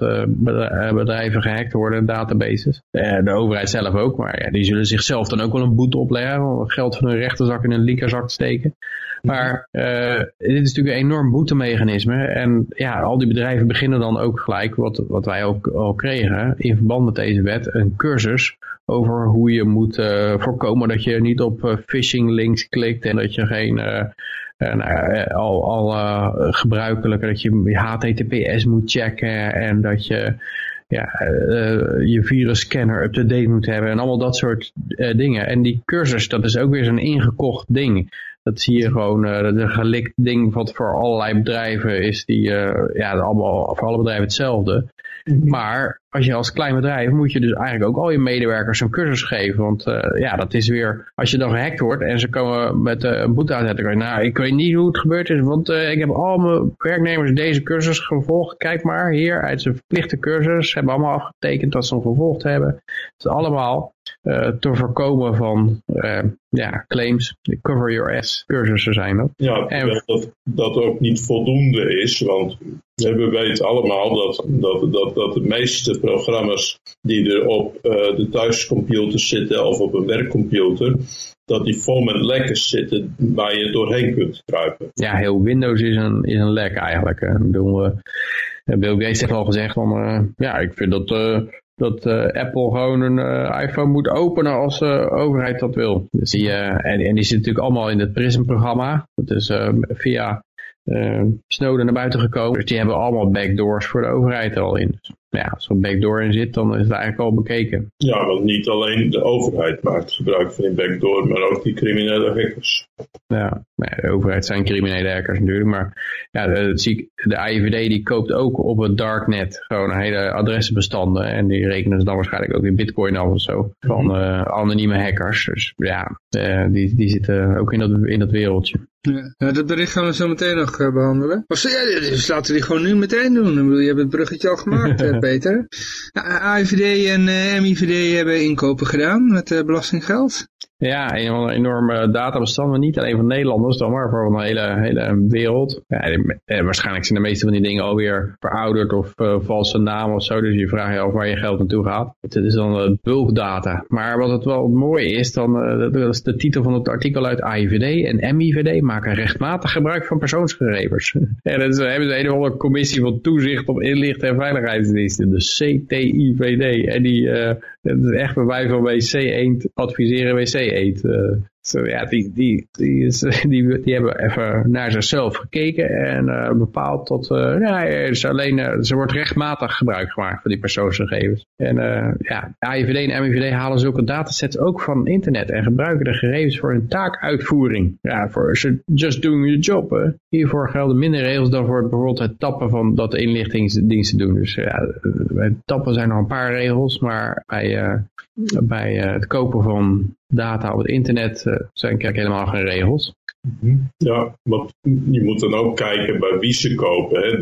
bedrijven gehackt worden databases. de overheid zelf ook, maar ja, die zullen zichzelf dan ook wel een boete opleggen, om geld van hun rechterzak in een linkerzak te steken. Maar dit is natuurlijk een enorm boetemechanisme. En ja, al die bedrijven beginnen dan ook gelijk, wat, wat wij ook al kregen, verband met deze wet, een cursus over hoe je moet uh, voorkomen dat je niet op uh, phishing links klikt en dat je geen... nou, al, al gebruikelijke dat je HTTPS moet checken en dat je ja, uh, je virusscanner up-to-date moet hebben en allemaal dat soort uh, dingen. En die cursus, dat is ook weer zo'n ingekocht ding. Dat zie je gewoon, uh, de gelikt ding wat voor allerlei bedrijven is, die, ja, allemaal, voor alle bedrijven hetzelfde. Mhm. Maar als je als klein bedrijf moet je dus eigenlijk ook al je medewerkers een cursus geven. Want uh, ja, dat is weer, als je dan gehackt wordt en ze komen met uh, een boete uitzetten. Nou, ik weet niet hoe het gebeurd is, want uh, ik heb al mijn werknemers deze cursus gevolgd. Kijk maar, hier, uit zijn verplichte cursus. Ze hebben allemaal afgetekend dat ze hem gevolgd hebben. Het is allemaal te voorkomen van ja, claims. Cover your ass cursussen zijn dat. Ja, en, dat, dat ook niet voldoende is, want we weten allemaal dat, dat, dat, dat de meeste programma's die er op uh, de thuiscomputer zitten of op een werkcomputer, dat die vol met lekkers zitten waar je doorheen kunt kruipen. Ja, heel Windows is een, is een lek eigenlijk. Bedoel, uh, Bill Gates heeft al gezegd van, uh, ja, ik vind dat, dat Apple gewoon een iPhone moet openen als de overheid dat wil. Dus die, en, die zit natuurlijk allemaal in het PRISM-programma. Dat is via Snowden naar buiten gekomen. Dus die hebben allemaal backdoors voor de overheid al in. Ja, als er een backdoor in zit, dan is het eigenlijk al bekeken. Ja, want niet alleen de overheid maakt gebruik van die backdoor, maar ook die criminele hackers. Ja, de overheid zijn criminele hackers natuurlijk, maar ja, de, de AIVD die koopt ook op het darknet gewoon hele adressenbestanden en die rekenen ze dan waarschijnlijk ook in bitcoin af of zo, van uh, anonieme hackers. Dus ja, uh, die, die zitten ook in dat, in dat wereldje. Ja, dat bericht gaan we zo meteen nog uh, behandelen. Of ja, dus laten we die gewoon nu meteen doen. Je hebt het bruggetje al gemaakt, Peter. AIVD en MIVD hebben inkopen gedaan met belastinggeld. Ja, een enorme databestanden, niet alleen van Nederlanders dan, maar voor een hele, hele wereld. Ja, eh, waarschijnlijk zijn de meeste van die dingen alweer verouderd of uh, valse namen of zo, dus je vraagt je af waar je geld naartoe gaat. Het is dan uh, bulkdata. Maar wat het wel mooi is, dan, dat is de titel van het artikel uit AIVD en MIVD maken rechtmatig gebruik van persoonsgegevens. ja, dat is, hebben ze een andere commissie van toezicht op inlichten en veiligheidsdiensten, de CTIVD. En die, echt bij wij van WC1 adviseren WC1. Uh, so, ja, die, die, die, is, die, die hebben even naar zichzelf gekeken en uh, bepaald dat uh, ja, is alleen, uh, ze wordt rechtmatig gebruik gemaakt van die persoonsgegevens. En ja, AIVD en MIVD halen zulke datasets ook van internet en gebruiken de gegevens voor hun taakuitvoering. Ja, voor just doing your job. Hiervoor gelden minder regels dan voor bijvoorbeeld het tappen van dat de inlichtingsdiensten doen. Dus ja, bij tappen zijn nog een paar regels, maar bij, bij het kopen van data op het internet uh, zijn kijk helemaal geen regels. Mhm. Ja, want je moet dan ook kijken bij wie ze kopen. Hè.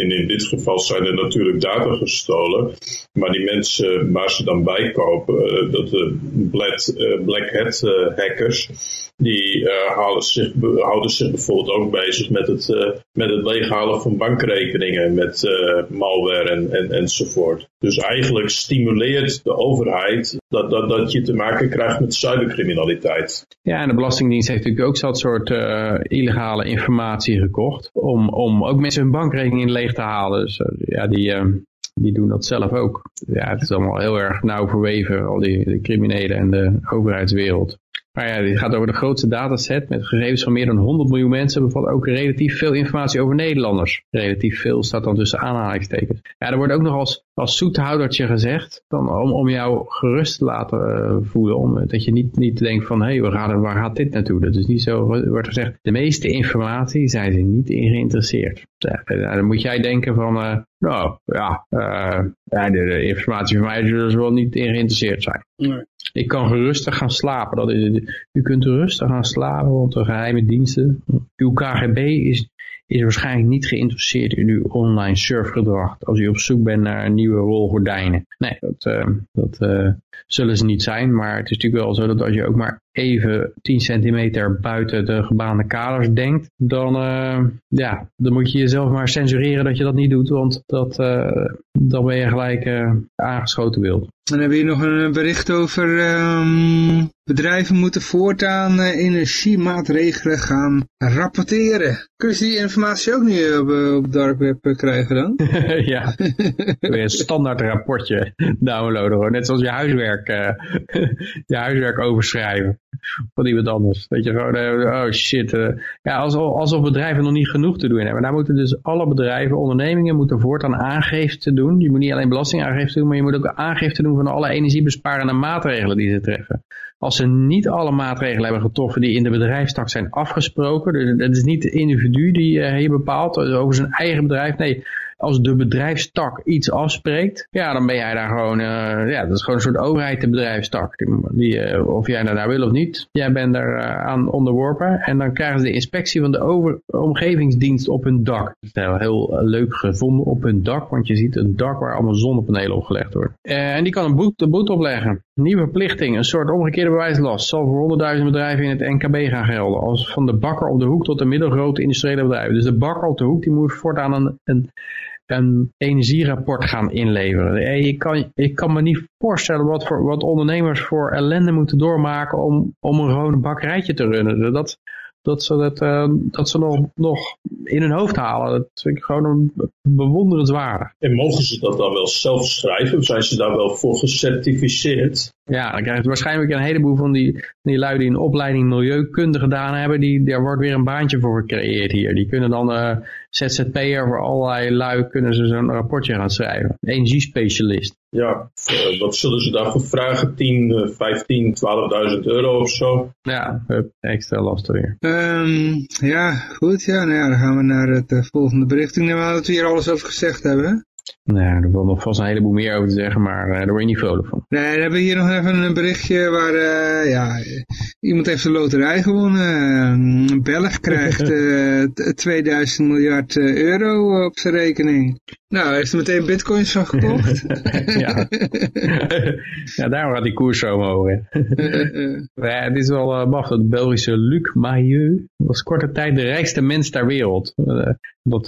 In, in dit geval zijn er natuurlijk data gestolen. Maar die mensen waar ze dan bij kopen, uh, dat de black, black hat hackers, die houden zich bijvoorbeeld ook bezig met het, met het leeghalen van bankrekeningen, met malware en, en, enzovoort. Dus eigenlijk stimuleert de overheid dat, dat, dat je te maken krijgt met cybercriminaliteit. Ja, en de Belastingdienst heeft natuurlijk ook zo'n soort uh, illegale informatie gekocht. Om, om ook mensen hun bankrekening leeg te halen. Dus uh, ja, die, uh, die doen dat zelf ook. Ja, het is allemaal heel erg nauw verweven, al die de criminelen en de overheidswereld. Maar ja, dit gaat over de grootste dataset met gegevens van meer dan 100 miljoen mensen. Bevat ook relatief veel informatie over Nederlanders. Relatief veel staat dan tussen aanhalingstekens. Ja, er wordt ook nog als, als zoethoudertje gezegd. Dan om, om jou gerust te laten uh, voelen. Om, dat je niet, niet denkt van, hé, hey, waar, gaat dit naartoe? Dat is niet zo, wordt gezegd. De meeste informatie zijn ze niet in geïnteresseerd. Ja, dan moet jij denken van, uh, nou, ja, de, informatie van mij zullen ze wel niet in geïnteresseerd zijn. Ik kan gerustig gaan slapen. Dat is, u kunt rustig gaan slapen, want de geheime diensten, uw KGB is, is waarschijnlijk niet geïnteresseerd in uw online surfgedrag als u op zoek bent naar nieuwe rol gordijnen. Nee, dat, uh, dat uh, zullen ze niet zijn, maar het is natuurlijk wel zo dat als je ook maar even 10 centimeter buiten de gebaande kaders denkt, dan, uh, ja, dan moet je jezelf maar censureren dat je dat niet doet, want dat, dan ben je gelijk aangeschoten wild. Dan hebben we hier nog een bericht over um, bedrijven moeten voortaan uh, energiemaatregelen gaan rapporteren. Kun je die informatie ook op, op dark web krijgen dan? ja, weer een standaard rapportje downloaden. Hoor. Net zoals je huiswerk, uh, je huiswerk overschrijven van iemand anders. Dat je gewoon, uh, oh shit. Uh, ja, alsof, alsof bedrijven nog niet genoeg te doen hebben. Daar moeten dus alle bedrijven, ondernemingen, moeten voortaan aangifte doen. Je moet niet alleen belastingaangifte doen, maar je moet ook aangifte doen van alle energiebesparende maatregelen die ze treffen. Als ze niet alle maatregelen hebben getroffen die in de bedrijfstak zijn afgesproken, dus dat is niet de individu die hier bepaalt over zijn eigen bedrijf, nee, als de bedrijfstak iets afspreekt, ja, dan ben jij daar gewoon, uh, ja, dat is gewoon een soort overheid de bedrijfstak. Die, uh, of jij daar nou wil of niet, jij bent daar uh, aan onderworpen. En dan krijgen ze de inspectie van de omgevingsdienst op hun dak. Dat is heel, leuk gevonden op hun dak, want je ziet een dak waar allemaal zonnepanelen opgelegd worden. en die kan een boete, opleggen. Nieuwe verplichting, een soort omgekeerde bewijslast, zal voor honderdduizend bedrijven in het NKB gaan gelden. Als van de bakker op de hoek tot de middelgrote industriële bedrijven. Dus de bakker op de hoek die moet voortaan een, een een energierapport gaan inleveren. Je kan, ik kan me niet voorstellen wat, voor, wat ondernemers voor ellende moeten doormaken om, om een gewone bakkerijtje te runnen. Dat, dat ze, dat, uh, dat ze nog, nog in hun hoofd halen. Dat vind ik gewoon een bewonderenswaardig. En mogen ze dat dan wel zelf schrijven? Zijn ze daar wel voor gecertificeerd? Ja, dan krijg je waarschijnlijk een heleboel van die, die lui die een opleiding milieukunde gedaan hebben. Die, daar wordt weer een baantje voor gecreëerd hier. Die kunnen dan uh, ZZP'er voor allerlei lui kunnen ze zo'n rapportje gaan schrijven. Energiespecialist. Ja, uh, wat zullen ze daarvoor vragen? 10, 15, 12.000 euro of zo? Ja, extra lasten weer. Um, ja, goed. Ja, nou ja, dan gaan we naar het uh, volgende bericht. Ik neem aan dat we hier alles over gezegd hebben. Nou, er wil nog vast een heleboel meer over te zeggen, maar uh, daar word je niet vrolijk van. Nee, dan hebben we hier nog even een berichtje waar, uh, ja, iemand heeft de loterij gewonnen. Een Belg krijgt uh, 2000 miljard euro op zijn rekening. Nou, heeft hij meteen bitcoins van gekocht? ja. ja, daarom gaat die koers zo omhoog. ja, het is wel uh, machtig. De Belgische Luc Mailleux was korte tijd de rijkste mens ter wereld. Dat,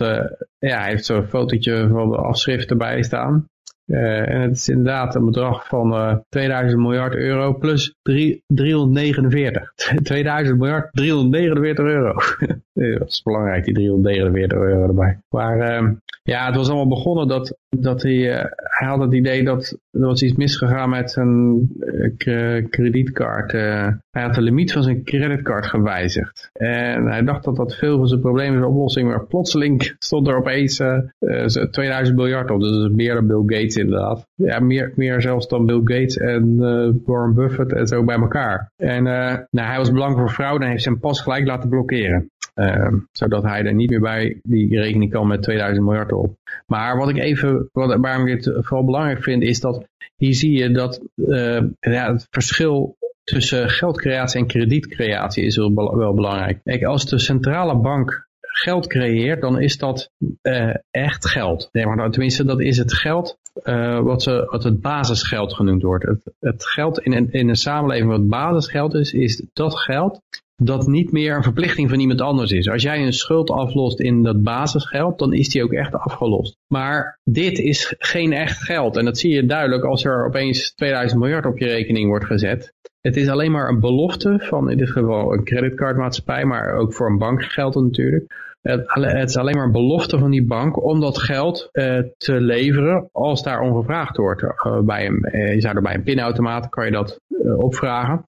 ja, hij heeft zo'n fotootje van de afschrift erbij staan. Uh, en het is inderdaad een bedrag van uh, 2000 miljard euro plus 3, 349. 2000 miljard 349 euro. dat is belangrijk, die 349 euro erbij. Maar uh, ja, het was allemaal begonnen dat, dat hij, uh, hij had het idee dat er was iets misgegaan met zijn kredietkaart. hij had de limiet van zijn creditcard gewijzigd. En hij dacht dat dat veel van zijn problemen zijn oplossing, maar plotseling stond er opeens 2000 miljard op. Dus meer dan Bill Gates inderdaad. Ja, meer, meer zelfs dan Bill Gates en uh, Warren Buffett en zo bij elkaar. En uh, nou, hij was belang voor fraude en heeft zijn pas gelijk laten blokkeren. Uh, zodat hij er niet meer bij die rekening kan met 2000 miljard op. Maar wat ik even, wat, waarom ik het vooral belangrijk vind, is dat hier zie je dat ja, het verschil tussen geldcreatie en kredietcreatie is wel, wel belangrijk. Kijk, als de centrale bank geld creëert, dan is dat uh, echt geld. Nee, maar tenminste, dat is het geld wat, ze, wat het basisgeld genoemd wordt. Het, het geld in een, in een samenleving wat basisgeld is, is dat geld dat niet meer een verplichting van iemand anders is. Als jij een schuld aflost in dat basisgeld, dan is die ook echt afgelost. Maar dit is geen echt geld. En dat zie je duidelijk als er opeens 2000 miljard op je rekening wordt gezet. Het is alleen maar een belofte van in dit geval een creditcardmaatschappij, maar ook voor een bank geldt het natuurlijk. Het, is alleen maar een belofte van die bank om dat geld uh, te leveren als daar om gevraagd wordt. Uh, bij een, uh, je zou er bij een pinautomaat kan je dat opvragen.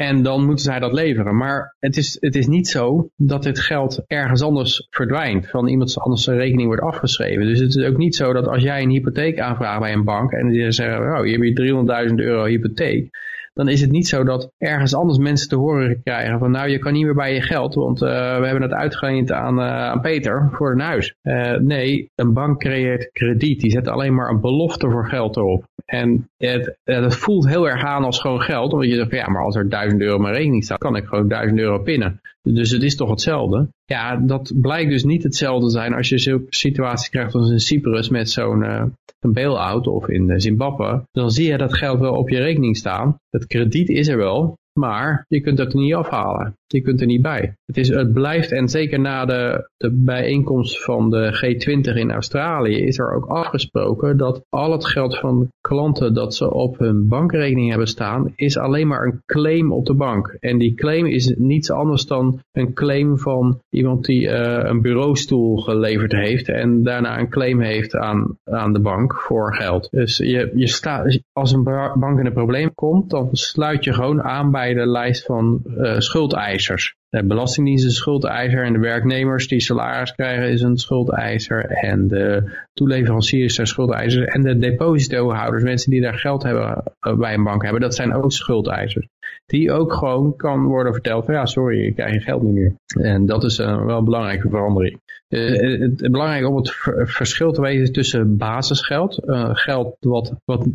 En dan moeten zij dat leveren. Maar het is, het is niet zo dat dit geld ergens anders verdwijnt. Van iemand anders rekening wordt afgeschreven. Dus het is ook niet zo dat als jij een hypotheek aanvraagt bij een bank. En die zeggen, oh, hier heb je 300.000 euro hypotheek dan is het niet zo dat ergens anders mensen te horen krijgen van nou je kan niet meer bij je geld, want uh, we hebben het uitgeleend aan, uh, aan Peter voor een huis. Uh, nee, een bank creëert krediet, die zet alleen maar een belofte voor geld erop. En het, het voelt heel erg aan als gewoon geld, omdat je zegt ja maar als er 1000 euro op mijn rekening staat, kan ik gewoon 1000 euro pinnen. Dus het is toch hetzelfde. Ja, dat blijkt dus niet hetzelfde te zijn als je zulke situaties krijgt als in Cyprus met zo'n uh, een bail-out of in Zimbabwe. Dan zie je dat geld wel op je rekening staan. Het krediet is er wel, maar je kunt het er niet afhalen. Je kunt er niet bij. Het, is, het blijft, en zeker na de, de bijeenkomst van de G20 in Australië, is er ook afgesproken dat al het geld van klanten dat ze op hun bankrekening hebben staan, is alleen maar een claim op de bank. En die claim is niets anders dan een claim van iemand die uh, een bureaustoel geleverd heeft en daarna een claim heeft aan, aan de bank voor geld. Dus je, je staat, als een bank in een probleem komt, dan sluit je gewoon aan bij lijst van uh, schuldeisers. De Belastingdienst is een schuldeiser en de werknemers die salaris krijgen is een schuldeiser. En de toeleveranciers zijn schuldeisers. En de depositohouders, mensen die daar geld hebben, eh, bij een bank hebben, dat zijn ook schuldeisers. Die ook gewoon kan worden verteld van ja sorry, ik krijg je geld niet meer. En dat is uh, wel een belangrijke verandering. Uh, het, het, belangrijk om het verschil te weten tussen basisgeld, uh, geld wat, wat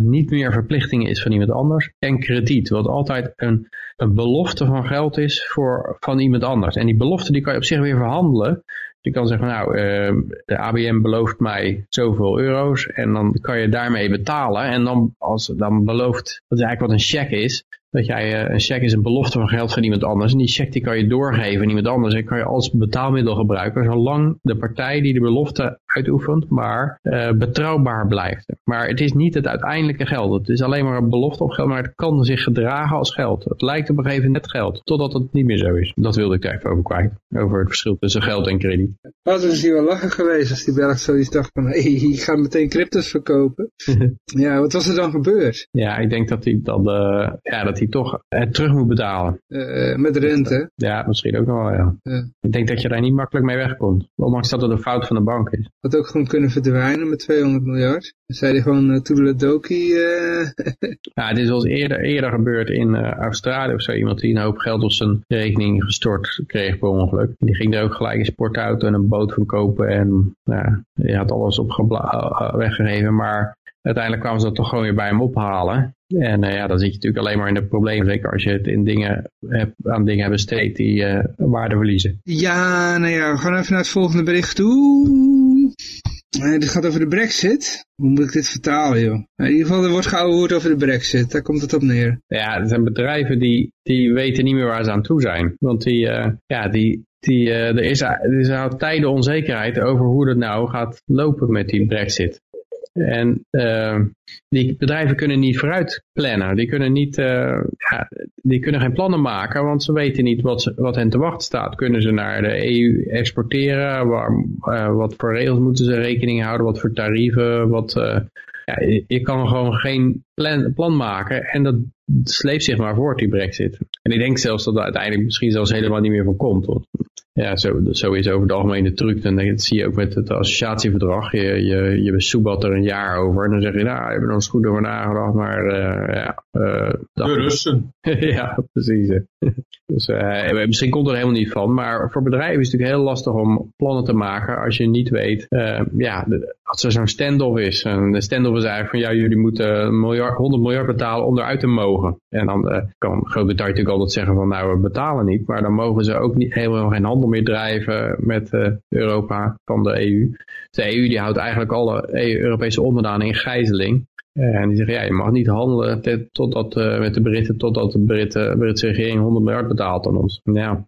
niet meer verplichting is van iemand anders, en krediet, wat altijd een, een belofte van geld is voor, van iemand anders. En die belofte die kan je op zich weer verhandelen. Je kan zeggen, nou, de ABM belooft mij zoveel euro's en dan kan je daarmee betalen. En dan, als dan belooft, dat is eigenlijk wat een cheque is, dat jij uh, een cheque is een belofte van geld van iemand anders. En die cheque die kan je doorgeven aan iemand anders. En kan je als betaalmiddel gebruiken. Zolang de partij die de belofte uitoefent, maar uh, betrouwbaar blijft. Maar het is niet het uiteindelijke geld. Het is alleen maar een belofte op geld, maar het kan zich gedragen als geld. Het lijkt op een gegeven moment geld, totdat het niet meer zo is. Dat wilde ik even over kwijt, over het verschil tussen geld en krediet. Wat is hier wel lachen geweest als die Belg zoiets dacht van, hey, ik ga meteen cryptos verkopen. ja, wat was er dan gebeurd? Ja, ik denk dat hij, dat, uh, ja, dat hij toch het terug moet betalen. Uh, met rente? Ja, misschien ook nog wel, ja. ja. Ik denk dat je daar niet makkelijk mee wegkomt. Ondanks dat het een fout van de bank is. Had ook gewoon kunnen verdwijnen met 200 miljard. Dan zei hij gewoon uh, toedeledokie. Uh... ja, dit is wel eens eerder, eerder gebeurd in uh, Australië of zo. Iemand die een hoop geld op zijn rekening gestort kreeg per ongeluk. Die ging er ook gelijk een sportauto en een boot van kopen. En nou, hij had alles op weggegeven. Maar uiteindelijk kwamen ze dat toch gewoon weer bij hem ophalen. En uh, ja, dan zit je natuurlijk alleen maar in de problemen. Zeker als je het in dingen hebt, aan dingen hebt besteed die uh, waarde verliezen. Ja, nou ja, we gaan even naar het volgende bericht toe. Nee, dit gaat over de brexit. Hoe moet ik dit vertalen, joh? In ieder geval, er wordt gehoord over de brexit. Daar komt het op neer. Ja, er zijn bedrijven die, die weten niet meer waar ze aan toe zijn. Want die, uh, ja, die, die, uh, er, is, er is al tijden onzekerheid over hoe het nou gaat lopen met die brexit. En uh, die bedrijven kunnen niet vooruit plannen. Die kunnen, niet, uh, ja, die kunnen geen plannen maken, want ze weten niet wat, wat hen te wachten staat. Kunnen ze naar de EU exporteren? Waar, uh, wat voor regels moeten ze rekening houden? Wat voor tarieven? Wat, ja, je, je, kan gewoon geen plan, plan maken en dat sleept zich maar voort, die brexit. En ik denk zelfs dat er uiteindelijk misschien zelfs helemaal niet meer van komt. Want ja, zo, zo is over het algemeen de truc. En dat zie je ook met het associatieverdrag. Je, je, je soebat er een jaar over. En dan zeg je, nou, we hebben eens goed over nagedacht. Maar uh, ja... Uh, de Russen. ja, precies. dus uh, misschien komt er helemaal niet van. Maar voor bedrijven is het natuurlijk heel lastig om plannen te maken. Als je niet weet, ja, de, als er zo'n standoff is. En de standoff is eigenlijk van, ja, jullie moeten miljard, 100 miljard betalen om eruit te mogen. En dan kan Groot-Brittannië natuurlijk altijd zeggen van, nou, we betalen niet. Maar dan mogen ze ook niet helemaal geen handel meer drijven met uh, Europa van de EU. De EU die houdt eigenlijk alle Europese onderdanen in gijzeling. Uh, en die zeggen, ja, je mag niet handelen totdat, uh, met de Britten totdat de Britten, Britse regering 100 miljard betaalt aan ons. Ja,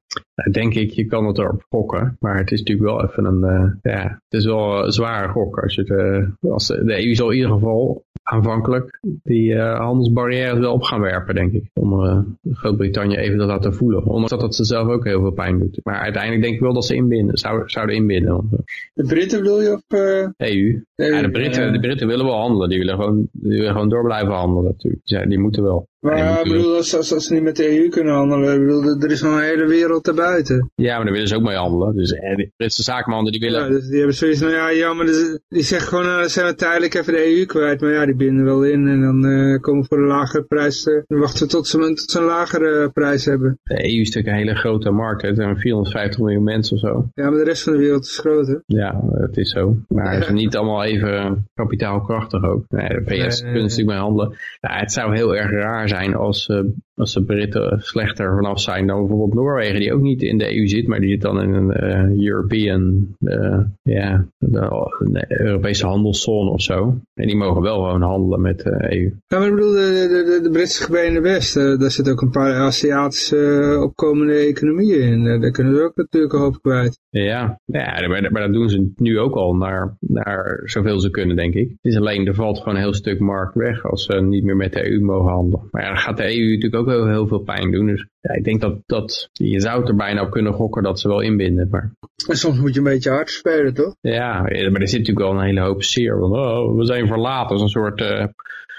denk ik, je kan het erop gokken. Maar het is natuurlijk wel even een, ja, het is wel zware gok. Als, je de, als de, de EU zal in ieder geval aanvankelijk die uh, handelsbarrières wel op gaan werpen, denk ik. Om uh, Groot-Brittannië even te laten voelen. Ondanks dat het ze zelf ook heel veel pijn doet. Maar uiteindelijk denk ik wel dat ze inbinden, zou, zouden inbinden. De Britten wil je op... EU. EU. Ja, de, Britten, de Britten willen wel handelen. Die willen gewoon, die willen gewoon door blijven handelen natuurlijk. Ja, die moeten wel. Maar ik bedoel, als, als, als, ze niet met de EU kunnen handelen, ik bedoel, er is nog een hele wereld daarbuiten. Ja, maar daar willen ze ook mee handelen. Dus eh, de Britse zakenmannen die willen... Ja, dus die hebben zoiets van, ja, ja maar dus, die zeggen gewoon, uh, zijn we tijdelijk even de EU kwijt. Maar ja, die binden wel in en dan uh, komen we voor een lagere prijs. Uh, dan wachten we tot ze, tot ze een lagere prijs hebben. De EU is natuurlijk een hele grote markt. Er zijn 450 miljoen mensen of zo. Ja, maar de rest van de wereld is groter. Ja, het is zo. Maar ja. ze zijn niet allemaal even kapitaalkrachtig ook. Nee, de VS nee, kunnen natuurlijk mee handelen. Ja, het zou heel erg raar zijn als, uh, als de Britten slechter vanaf zijn dan bijvoorbeeld Noorwegen, die ook niet in de EU zit, maar die zit dan in een uh, European, uh, ja, de, Europese handelszone of zo. En die mogen wel gewoon handelen met de EU. Ja, maar ik bedoel, de, de, de Britse gebieden in de West, daar zitten ook een paar Aziatische opkomende economieën in. daar kunnen ze ook natuurlijk een hoop kwijt. Ja, ja maar, maar, dat doen ze nu ook al naar, naar zoveel ze kunnen, denk ik. Het is alleen, er valt gewoon een heel stuk markt weg als ze niet meer met de EU mogen handelen. Maar ja, dan gaat de EU natuurlijk ook heel, heel veel pijn doen. Dus ja, ik denk dat, dat je zou er bijna op kunnen gokken dat ze wel inbinden. Maar... En soms moet je een beetje hard spelen, toch? Ja, maar er zit natuurlijk wel een hele hoop zeer. Want oh, we zijn verlaten als een soort uh,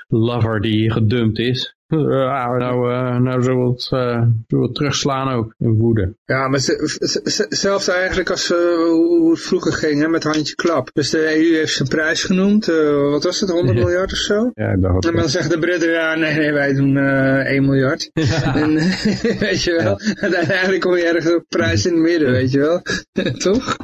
lover die gedumpt is. Ja, nou, uh, nou zullen we, het, uh, terugslaan ook in woede. Ja, maar zelfs eigenlijk als uh, hoe het vroeger ging hè, met handje klap. Dus de EU heeft zijn prijs genoemd. wat was het, 100 miljard of zo? Ja, dat en dan zeggen de Britten, ja nee, nee wij doen 1 miljard. Ja. En weet je wel, ja. uiteindelijk kom je ergens op prijs in het midden, weet je wel. Toch?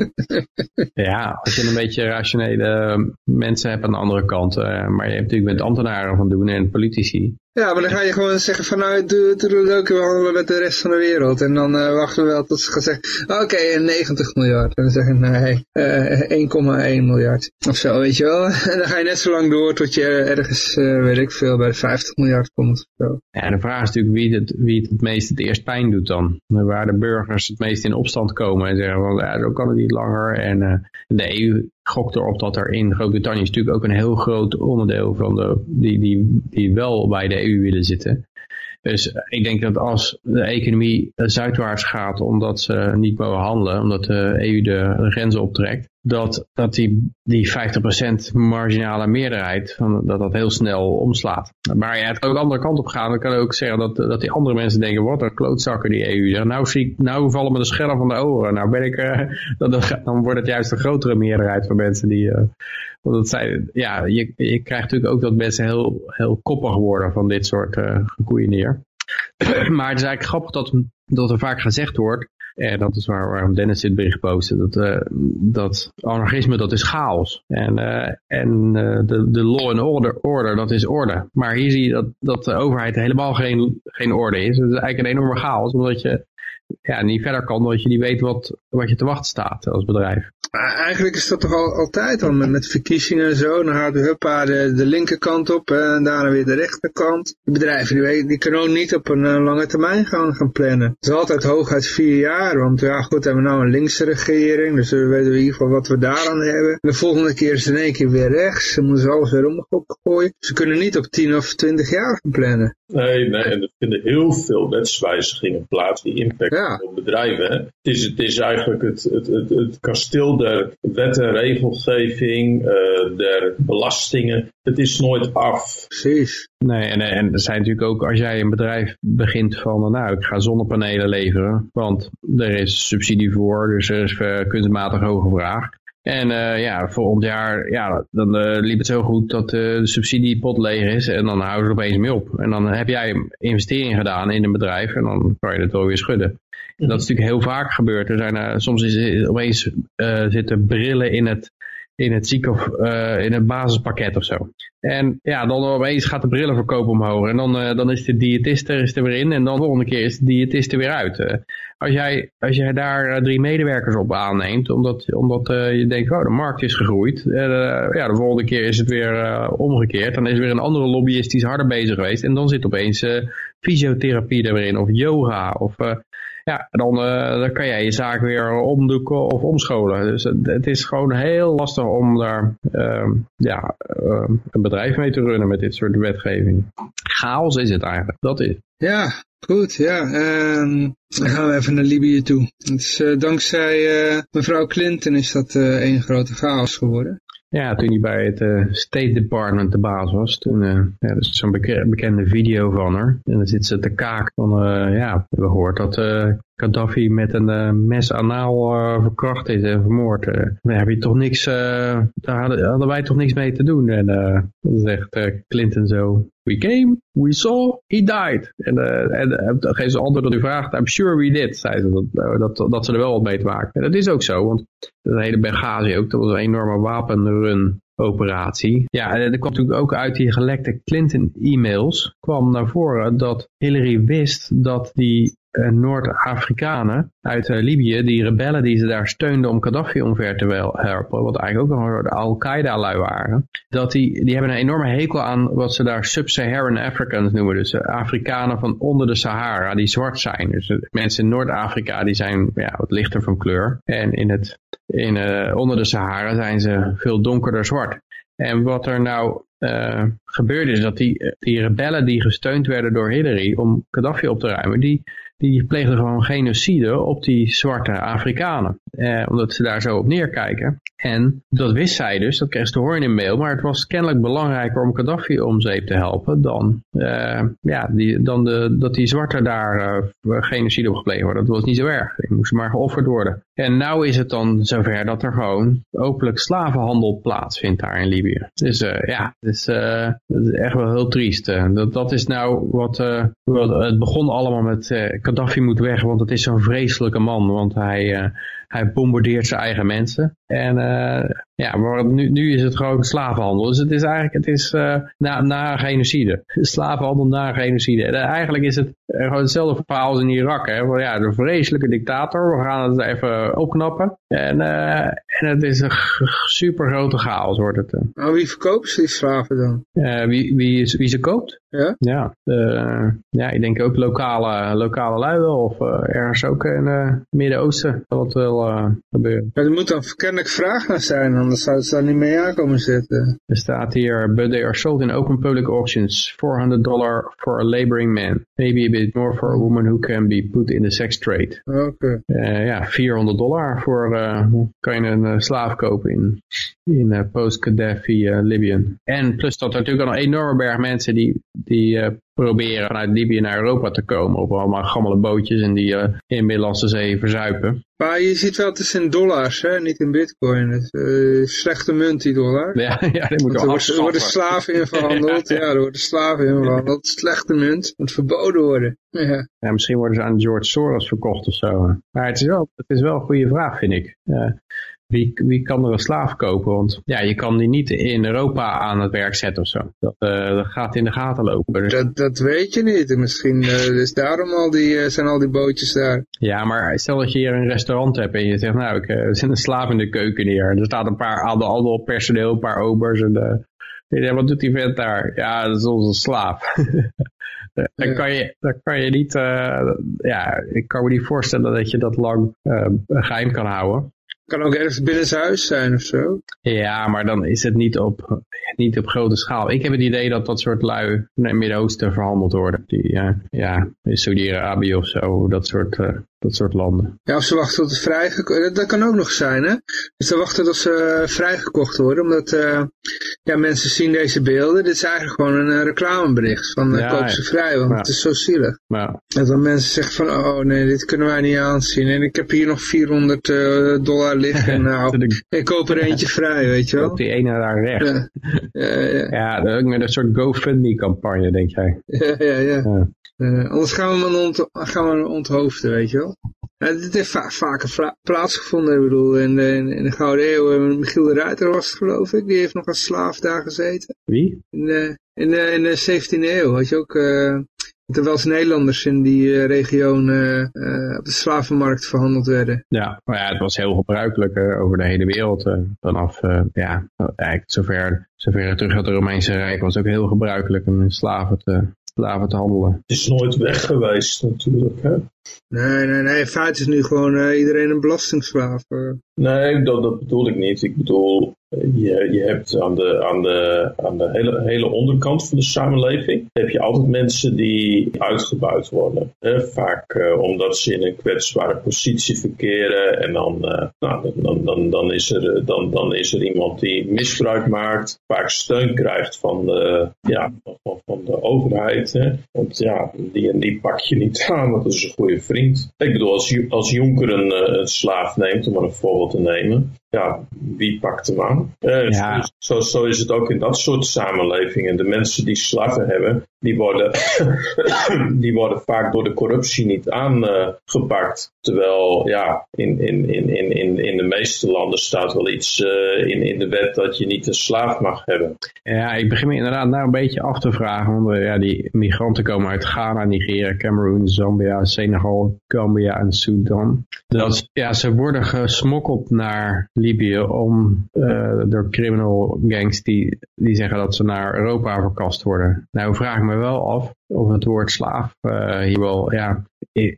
ja, als je een beetje rationele mensen hebt aan de andere kant. maar je hebt natuurlijk met ambtenaren van doen en politici. Ja, maar dan ga je gewoon zeggen van nou, doe, leuk, we handelen met de rest van de wereld. En dan uh, wachten we wel tot ze gaan zeggen, oké, okay, 90 miljard. En dan zeggen nee, uh, 1,1 miljard. Of zo, weet je wel. En dan ga je net zo lang door tot je ergens, uh, weet ik veel, bij de 50 miljard komt. Zo. Ja, de vraag is natuurlijk wie het, wie het het meest het eerst pijn doet dan. Waar de burgers het meest in opstand komen en zeggen van, ja, zo kan het niet langer. En de EU gok erop dat er in Groot-Brittannië is natuurlijk ook een heel groot onderdeel van de, die, die, die wel bij de EU willen zitten. Dus ik denk dat als de economie zuidwaarts gaat omdat ze niet mogen handelen, omdat de EU de, de grenzen optrekt, dat, dat die, die 50% marginale meerderheid, van, dat dat heel snel omslaat. Maar ja, het ook de andere kant op gaan. Dan kan ook zeggen dat, dat die andere mensen denken, wat een klootzakken die EU. Nou, zie ik, nou vallen me de scherm van de oren. Nou ben ik, uh, dan, wordt het juist een grotere meerderheid van mensen die... Uh, want zijn, ja, je, je krijgt natuurlijk ook dat mensen heel, heel koppig worden van dit soort uh, gekoeien neer. maar het is eigenlijk grappig dat, dat er vaak gezegd wordt, en dat is waar, waarom Dennis dit bericht postte. Dat, uh, dat anarchisme, dat is chaos. En, uh, en uh, de, de law and order, order, dat is orde. Maar hier zie je dat, dat de overheid helemaal geen, geen orde is. Het is eigenlijk een enorme chaos. Omdat je ja, niet verder kan omdat je niet weet wat, wat je te wachten staat als bedrijf. Eigenlijk is dat toch al, altijd al met, verkiezingen en zo. Dan gaat de huppa de, de linkerkant op en daarna weer de rechterkant. De bedrijven die, die kunnen ook niet op een uh, lange termijn gaan, gaan plannen. Het is altijd hooguit vier jaar, want ja goed, hebben we nou een linkse regering. Dus we weten in ieder geval wat we daaraan hebben. De volgende keer is het in één keer weer rechts. Dan moeten ze alles weer omgooien. Ze kunnen niet op tien of twintig jaar gaan plannen. Nee, nee, en er vinden heel veel wetswijzigingen plaats die impact ja. op bedrijven. Hè? Het, is, het is eigenlijk het, het, het, het kasteel der wet en regelgeving, uh, der belastingen. Het is nooit af. Precies. Nee, en, en er zijn natuurlijk ook, als jij een bedrijf begint van, nou, ik ga zonnepanelen leveren, want er is subsidie voor, dus er is uh, kunstmatig hoge vraag. En uh, ja, volgend jaar, ja, dan uh, liep het zo goed dat uh, de subsidiepot leeg is en dan houden ze opeens mee op. En dan heb jij investering gedaan in een bedrijf en dan kan je het wel weer schudden. En dat is natuurlijk heel vaak gebeurd. Er zijn, soms is opeens zitten brillen in het, in het ziek of in het basispakket of zo. En ja, dan opeens gaat de brillenverkoop omhoog. En dan, dan is de diëtist er, is er weer in. En dan de volgende keer is de diëtist er weer uit. als, jij, als jij daar drie medewerkers op aanneemt, omdat, omdat je denkt, oh, de markt is gegroeid. ja, de volgende keer is het weer omgekeerd. Dan is er weer een andere lobbyist die is harder bezig geweest. En dan zit opeens fysiotherapie er weer in. Of yoga. Of ja, dan, uh, dan kan jij je zaak weer omdoeken of omscholen. Dus het, het is gewoon heel lastig om daar uh, ja, uh, een bedrijf mee te runnen met dit soort wetgeving. Chaos is het eigenlijk, dat is Ja, goed, ja. Um, dan gaan we even naar Libië toe. Dus, uh, dankzij uh, mevrouw Clinton is dat één grote chaos geworden. Ja, toen hij bij het uh, State Department de baas was, toen, uh, ja, is zo'n bekende video van haar. En dan zit ze te kaak van, uh, ja, we gehoord dat Gaddafi met een mes anaal verkracht is en vermoord. daar heb je toch niks, daar hadden, wij toch niks mee te doen. En dan zegt Clinton zo, we came, we saw, he died. En, uh, en uh, geef ze antwoord op die vraag, I'm sure we did, zei ze, dat, dat, ze er wel wat mee te maken. En dat is ook zo, want de hele Benghazi ook, dat was een enorme wapenrun operatie. Ja, er kwam natuurlijk ook uit die gelekte Clinton-e-mails, kwam naar voren dat Hillary wist dat die uh, Noord-Afrikanen uit uh, Libië, die rebellen die ze daar steunden om Gaddafi omver te helpen, wat eigenlijk ook nog de Al-Qaeda-lui waren, dat die, die hebben een enorme hekel aan wat ze daar Sub-Saharan Africans noemen, dus uh, Afrikanen van onder de Sahara, die zwart zijn. Dus mensen in Noord-Afrika, die zijn ja, wat lichter van kleur. En in het, in, onder de Sahara zijn ze veel donkerder zwart. En wat er nou uh, gebeurde is dat die, die rebellen die gesteund werden door Hillary om Gaddafi op te ruimen, die die pleegden gewoon genocide op die zwarte Afrikanen. Eh, omdat ze daar zo op neerkijken. En dat wist zij dus, dat kreeg ze te horen in mail. Maar het was kennelijk belangrijker om Gaddafi om zeep te helpen dan, uh, ja, die, dan de, dat die zwarte daar uh, genocide op gepleegd worden. Dat was niet zo erg. Die moesten maar geofferd worden. En nou is het dan zover dat er gewoon openlijk slavenhandel plaatsvindt daar in Libië. Dus uh, ja, uh, dat is echt wel heel triest. dat, dat is nou wat, wat het begon allemaal met Gaddafi moet weg, want het is zo'n vreselijke man. Want hij, hij bombardeert zijn eigen mensen. En uh, ja, maar nu, nu is het gewoon slavenhandel. Dus het is eigenlijk het is, uh, na, na genocide. Slavenhandel na genocide. En, uh, eigenlijk is het gewoon hetzelfde verhaal als in Irak. Hè? Want, ja, de vreselijke dictator. We gaan het even opknappen. En, en het is een super grote chaos wordt het. Maar wie verkoopt die slaven dan? wie, wie, wie ze koopt? Ja? Ja, ja, ik denk ook lokale, lokale lui wel. Of ergens ook in het Midden-Oosten. Dat wel uh, gebeuren. er moet dan kennelijk vraag naar zijn, anders zou het daar niet mee aankomen zitten. Er staat hier, but they are sold in open public auctions. 400 dollar for a laboring man. Maybe a bit more for a woman who can be put in the sex trade. Oké. Okay. ja, 400 dollar voor, kan je een slaaf kopen in, in post-Gaddafi Libyen. En plus dat er natuurlijk al een enorme berg mensen die, die proberen vanuit Libië naar Europa te komen op allemaal gammele bootjes en die uh, in de Middellandse Zee verzuipen. Maar je ziet wel, het is in dollars, hè? niet in bitcoin. Het uh, slechte munt, die dollar. Ja, ja die moet wel Er worden slaven in verhandeld. ja, er worden slaven in verhandeld. Slechte munt moet verboden worden. Ja. ja. misschien worden ze aan George Soros verkocht of zo. Maar het is wel, het is wel een goede vraag, vind ik. Wie, wie kan er een slaaf kopen? Want ja, je kan die niet in Europa aan het werk zetten of zo. Dat, uh, dat gaat in de gaten lopen. Dus... Dat, dat weet je niet. Misschien uh, is daarom al die, uh, zijn al die bootjes daar. Ja, maar stel dat je hier een restaurant hebt en je zegt, nou, ik uh, zet een slaaf in de keuken neer. En er staat een paar ander personeel, een paar obers. En ja, wat doet die vent daar? Ja, dat is onze slaaf. dan, kan je, dan kan je niet, ja, ik kan me niet voorstellen dat je dat lang geheim kan houden kan ook ergens binnenshuis zijn of zo. Ja, maar dan is het niet op, niet op grote schaal. Ik heb het idee dat dat soort lui naar het Midden-Oosten verhandeld worden. Die, uh, ja, in Saudi-Arabië of zo, dat soort, uh, dat soort landen. Ja, of ze wachten tot het vrijgekocht Dat kan ook nog zijn, hè. Dus ze wachten tot ze uh, vrijgekocht worden, omdat ja, mensen zien deze beelden. Dit is eigenlijk gewoon een reclamebericht van ja, koop ze vrij, want het is zo zielig. Ja. Dat dan mensen zeggen van, oh nee, dit kunnen wij niet aanzien. En ik heb hier nog 400 dollar liggen. Nou, ik koop er eentje vrij, weet je wel. Op die ene daar recht. Ja, ja, dat ook met een soort GoFundMe-campagne, denk jij. Ja, ja, ja. Uh, anders gaan we hem ont gaan we onthoofden, weet je wel. Ja, dit heeft va vaker plaatsgevonden, ik bedoel, in de, in, de Gouden Eeuw. Eh, Michiel de Ruiter was het, geloof ik, die heeft nog als slaaf daar gezeten. Wie? In de, in de, in de 17e eeuw had je ook... Uh, dat er wel eens Nederlanders in die uh, regio uh, op de slavenmarkt verhandeld werden. Ja, maar ja, het was heel gebruikelijk over de hele wereld. vanaf, ja, eigenlijk zover, zover terug uit het Romeinse Rijk was het ook heel gebruikelijk om slaven te, slaven te handelen. Het is nooit weg geweest natuurlijk, hè? Nee, nee, nee. In feite is nu gewoon iedereen een belastingsslaaf. Nee, dat, dat bedoel ik niet. Ik bedoel, je, je hebt aan de, aan de, aan de hele, hele onderkant van de samenleving heb je altijd mensen die uitgebuit worden. Vaak uh, omdat ze in een kwetsbare positie verkeren en dan, nou, dan, dan, dan, is er, dan, dan is er iemand die misbruik maakt, vaak steun krijgt van de, ja, van, van de overheid. Hè? Want ja, die die pak je niet aan, want dat is een goede vriend. Ik bedoel, als, als Jonker een, eh, een slaaf neemt, om maar een voorbeeld te nemen, ja, wie pakt hem aan? Uh, ja. zo, zo is het ook in dat soort samenlevingen. De mensen die slaven hebben, die worden, die worden vaak door de corruptie niet aangepakt. Terwijl ja, in, in, in, in, in de meeste landen staat wel iets uh, in, in de wet dat je niet een slaaf mag hebben. Ja, ik begin me inderdaad daar een beetje af te vragen. Want ja, die migranten komen uit Ghana, Nigeria, Cameroen, Zambia, Senegal, Gambia en Sudan. Dat, ja, ze worden gesmokkeld naar Libië om uh, door criminal gangs die, die zeggen dat ze naar Europa verkast worden. Nou vraag ik me wel af of het woord slaaf uh, hier wel, ja,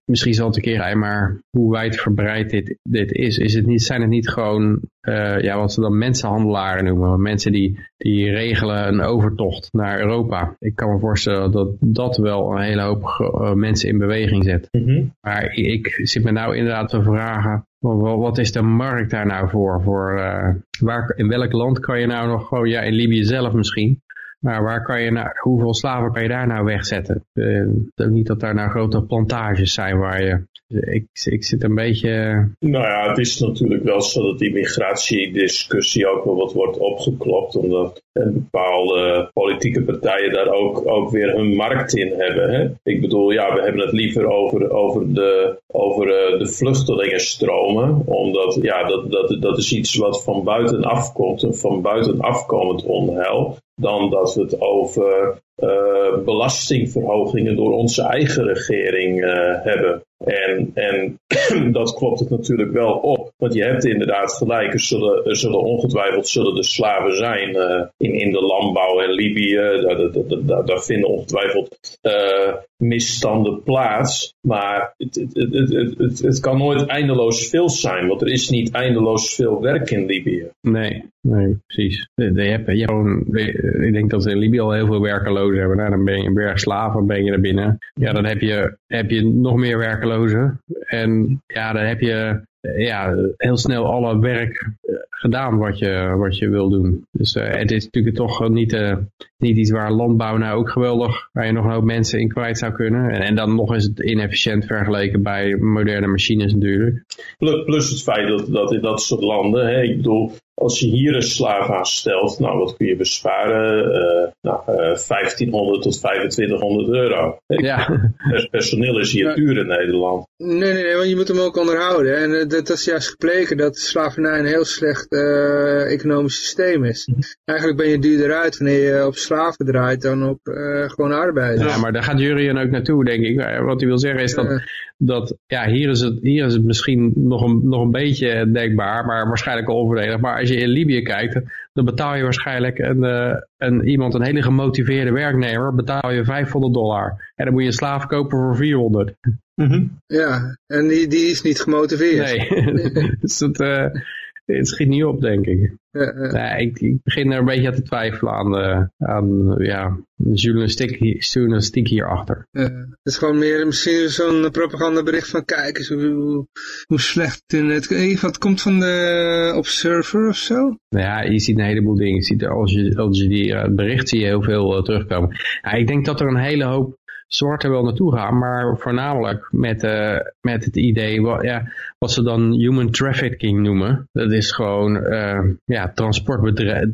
misschien zal het een keer zijn, maar hoe wijdverbreid dit, dit is, is het niet, zijn het niet gewoon, uh, ja, wat ze dan mensenhandelaren noemen, mensen die, die regelen een overtocht naar Europa. Ik kan me voorstellen dat dat wel een hele hoop mensen in beweging zet. Mm -hmm. Maar ik zit me nou inderdaad te vragen, wat is de markt daar nou voor? voor uh, waar, in welk land kan je nou nog, oh ja, in Libië zelf misschien, maar waar kan je nou, hoeveel slaven kan je daar nou wegzetten? Uh, niet dat daar nou grote plantages zijn waar je... Ik, ik zit een beetje... Nou ja, het is natuurlijk wel zo dat die migratiediscussie ook wel wat wordt opgeklopt. Omdat bepaalde politieke partijen daar ook, ook weer hun markt in hebben. Hè? Ik bedoel, ja, we hebben het liever over, over, de, over uh, de vluchtelingenstromen. Omdat, ja, dat, dat, dat is iets wat van buitenaf komt. Een van buitenaf komend onheil dan dat we het over uh, belastingverhogingen door onze eigen regering hebben. En, en dat klopt het natuurlijk wel op. Want je hebt inderdaad gelijk. Er zullen, zullen ongetwijfeld zullen de slaven zijn uh, in, in de landbouw en Libië. Daar, daar, daar, vinden ongetwijfeld uh, misstanden plaats. Maar het, het, het, het, het kan nooit eindeloos veel zijn. Want er is niet eindeloos veel werk in Libië. Nee, nee precies. Je hebt, je gewoon, ik denk dat ze in Libië al heel veel werkelozen hebben. Nou, dan ben je een berg slaven, ben je er binnen. Ja, dan heb je, heb je nog meer werkelozen. En ja, dan heb je ja, heel snel alle werk gedaan wat je, wat je wil doen. Dus uh, het is natuurlijk toch niet, niet iets waar landbouw nou ook geweldig, waar je nog een hoop mensen in kwijt zou kunnen. En, en dan nog is het inefficiënt vergeleken bij moderne machines natuurlijk. Plus, plus het feit dat, dat in dat soort landen, hè, ik bedoel, als je hier een slaaf aanstelt, nou wat kun je besparen? Uh, nou, 1500 tot 2500 euro. Ja. personeel is hier duur in Nederland. Nee, nee, nee, want je moet hem ook onderhouden. En dat, is juist gebleken dat slavernij een heel slecht uh, economisch systeem is. Eigenlijk ben je duurder uit wanneer je op slaven draait dan op uh, gewoon arbeid. Ja, maar daar gaat Jurien ook naartoe, denk ik. Wat hij wil zeggen is dat, dat ja, hier, is het, hier is het misschien nog een, nog een beetje denkbaar, maar waarschijnlijk onvoordelig. Maar als je in Libië kijkt, dan betaal je waarschijnlijk een, uh, een, iemand, een hele gemotiveerde werknemer, betaal je 500 dollar. En dan moet je een slaaf kopen voor 400. Mm -hmm. Ja, en die, die is niet gemotiveerd. Nee, dus dat, uh, het schiet niet op, denk ik. Ja, ja. ik, ik, begin er een beetje aan te twijfelen aan, de, aan ja, de journalistiek, journalistiek hierachter. Ja, het is gewoon meer misschien zo'n propagandabericht van kijk eens hoe, hoe slecht het in het... Wat komt van de Observer of zo? Ja, je ziet een heleboel dingen. Je ziet, als, je, als je die uh, bericht zie je heel veel uh, terugkomen. Ja, ik denk dat er een hele hoop zwarte wel naartoe gaan, maar voornamelijk met, uh, met het idee, wat, ja, wat ze dan human trafficking noemen. Dat is gewoon uh, ja,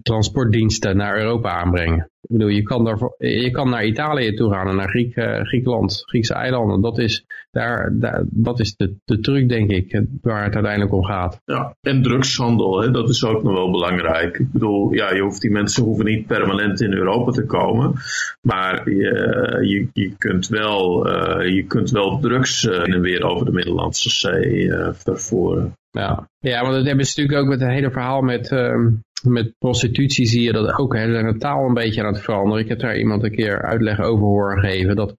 transportdiensten naar Europa aanbrengen. Ik bedoel, je kan, daar, je kan naar Italië toe gaan en naar Griek, uh, Griekenland, Griekse eilanden. Dat is, daar, daar, dat is de, de truc, denk ik, waar het uiteindelijk om gaat. Ja, en drugshandel, hè, dat is ook nog wel belangrijk. Ik bedoel, ja, je hoeft, die mensen hoeven niet permanent in Europa te komen. Maar je, je, je, kunt, wel, uh, je kunt wel drugs uh, en weer over de Middellandse Zee vervoeren. Ja. ja, want dat hebben ze natuurlijk ook met het hele verhaal met, uh, met prostitutie zie je dat ook. Hè. Ze zijn de taal een beetje aan het veranderen. Ik heb daar iemand een keer uitleg over horen geven. Dat,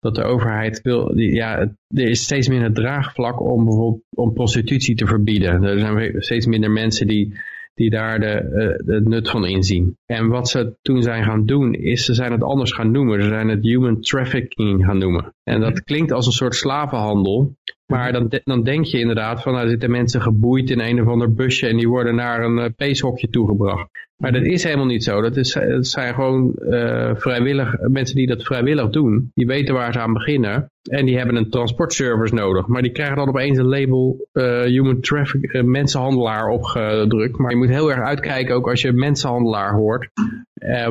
dat de overheid wil, ja, er is steeds minder draagvlak om bijvoorbeeld om prostitutie te verbieden. Er zijn steeds minder mensen die, die daar de, uh, het nut van inzien. En wat ze toen zijn gaan doen, is ze zijn het anders gaan noemen. Ze zijn het human trafficking gaan noemen. En dat klinkt als een soort slavenhandel. Maar dan, dan denk je inderdaad van, nou zitten mensen geboeid in een of ander busje en die worden naar een uh, peeshokje toegebracht. Maar dat is helemaal niet zo. Dat, is, dat zijn gewoon uh, vrijwillig, mensen die dat vrijwillig doen. Die weten waar ze aan beginnen. En die hebben een transportservice nodig. Maar die krijgen dan opeens een label human traffic, mensenhandelaar opgedrukt. Maar je moet heel erg uitkijken ook als je mensenhandelaar hoort.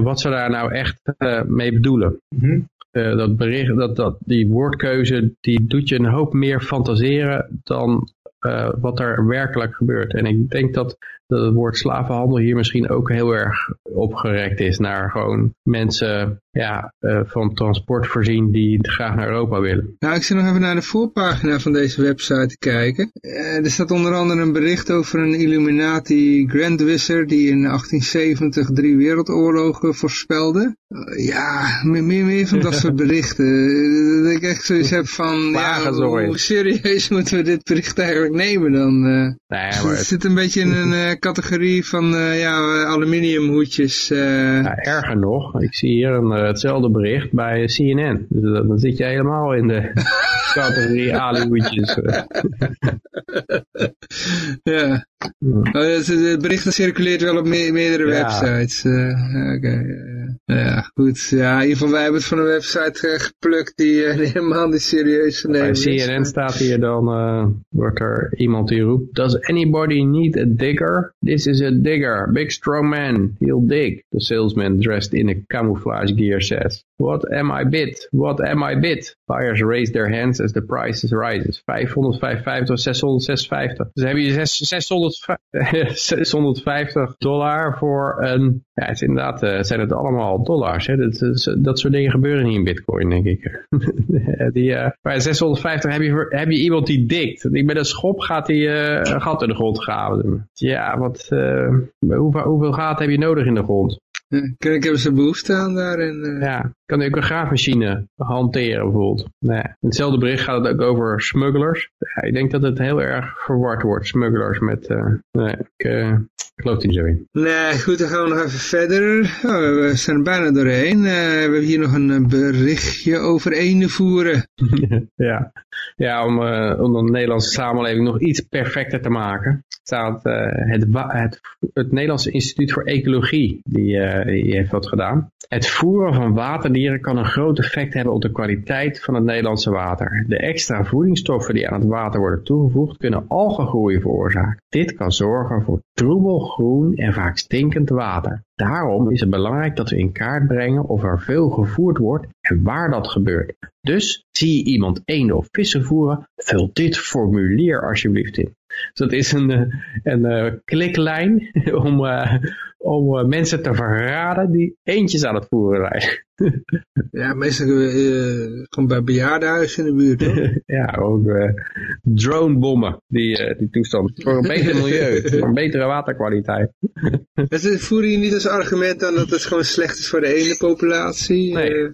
wat ze daar nou echt mee bedoelen. Mm. Uh, dat bericht, dat, dat, die woordkeuze, die doet je een hoop meer fantaseren dan uh, wat er werkelijk gebeurt. En ik denk dat, dat het woord slavenhandel hier misschien ook heel erg opgerekt is naar gewoon mensen ja, uh, van transport voorzien die graag naar Europa willen. Nou, ik zit nog even naar de voorpagina van deze website te kijken. Uh, er staat onder andere een bericht over een Illuminati Grand Wizard die in 1870 drie wereldoorlogen voorspelde. Uh, ja, meer, meer, meer van dat soort berichten. dat ik echt zoiets heb van, ja, hoe serieus moeten we dit bericht eigenlijk nemen dan? nee, maar het zit een beetje in een categorie van ja, aluminiumhoedjes. Ja, erger nog, ik zie hier een hetzelfde bericht bij CNN. Dus dan zit je helemaal in de categorie Hollywoodjes. ja. Oh, het bericht circuleert wel op meerdere websites. Uh, Oké. Ja, goed. Ja, in ieder geval, wij hebben het van een website uh, geplukt die, helemaal niet serieus te nemen Bij CNN staat hier dan, wordt er iemand die roept, Does anybody need a digger? This is a digger. Big strong man. He'll dig. The salesman dressed in a camouflage gear says. What am I bid? What am I bid? Buyers raise their hands as the prices rises. 555 of 656. Dus heb je 600, 650 dollar voor een, ja het is inderdaad, uh, zijn het allemaal dollars. Hè. Dat, dat, dat soort dingen gebeuren niet in bitcoin, denk ik. die, uh, bij 650 heb je, heb je iemand die dikt. Met een schop gaat hij uh, een gat in de grond graven. Ja, wat, hoeveel, hoeveel gaten heb je nodig in de grond? Kijk, hebben ze behoefte aan daarin. Uh... Ja, kan ook een graafmachine hanteren bijvoorbeeld. Nee. In hetzelfde bericht gaat het ook over smugglers. Ja, ik denk dat het heel erg verward wordt, smugglers met... Uh, nee, ik, uh, ik geloof niet zo in. Nee, goed, dan gaan we nog even verder. Oh, we zijn er bijna doorheen. we hebben hier nog een berichtje over ene voeren. ja, ja om, om de Nederlandse samenleving nog iets perfecter te maken. Staat het, het, het Nederlandse Instituut voor Ecologie, die die heeft wat gedaan. Het voeren van waterdieren kan een groot effect hebben op de kwaliteit van het Nederlandse water. De extra voedingsstoffen die aan het water worden toegevoegd kunnen algengroei veroorzaken. Dit kan zorgen voor troebel, groen en vaak stinkend water. Daarom is het belangrijk dat we in kaart brengen of er veel gevoerd wordt en waar dat gebeurt. Dus zie je iemand eenden of vissen voeren, vul dit formulier alsjeblieft in. Dus dat is een, eh, een, een kliklijn om, uh, om mensen te verraden die eentjes aan het voeren zijn. ja, meestal uh, gewoon bij bejaardenhuizen in de buurt. Hoor. ja, ook uh, dronebommen, die, die toestand. Voor een beter milieu, voor een betere waterkwaliteit. dus voeren je niet als argument dan dat het gewoon slecht is voor de ene populatie? Nee.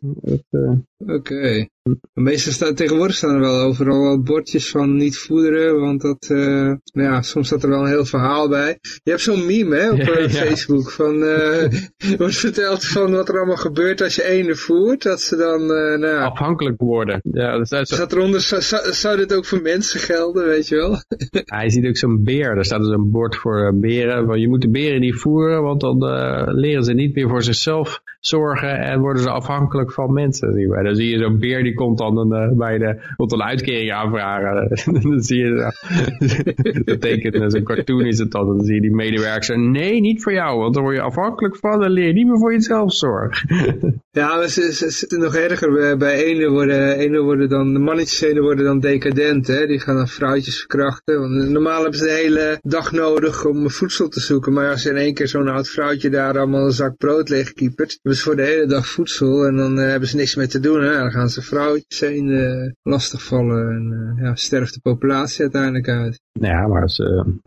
Oké. Okay. Meestal staan, tegenwoordig staan er wel overal wel bordjes van niet voederen, want dat, uh, ja, soms staat er wel een heel verhaal bij. Je hebt zo'n meme hè, op ja, Facebook, van, uh, wordt verteld van wat er allemaal gebeurt als je ene voert, dat ze dan, uh, nou ja, Afhankelijk worden. Ja, dat is staat eronder, zou, dit ook voor mensen gelden, weet je wel? Hij ziet ook zo'n beer, er staat dus een bord voor beren, want je moet de beren niet voeren, want dan leren ze niet meer voor zichzelf zorgen en worden ze afhankelijk van mensen. Dan zie je zo'n beer die komt dan een, uh, bij de, een uitkering aanvragen. dan zie je, dat betekent, zo'n cartoon is het dan, dan zie je die medewerker nee, niet voor jou, want dan word je afhankelijk van, dan leer je niet meer voor jezelf zorgen. ja, ze, ze zitten nog erger, bij ene worden, ene worden dan, de mannetjes worden dan decadent, hè? die gaan dan vrouwtjes verkrachten, want normaal hebben ze de hele dag nodig om voedsel te zoeken, maar als in één keer zo'n oud vrouwtje daar allemaal een zak brood leegkiepert, hebben ze voor de hele dag voedsel en dan uh, hebben ze niks meer te doen, hè? dan gaan ze vrouwtjes heen uh, lastigvallen en uh, ja, sterft de populatie uiteindelijk uit. Ja, maar als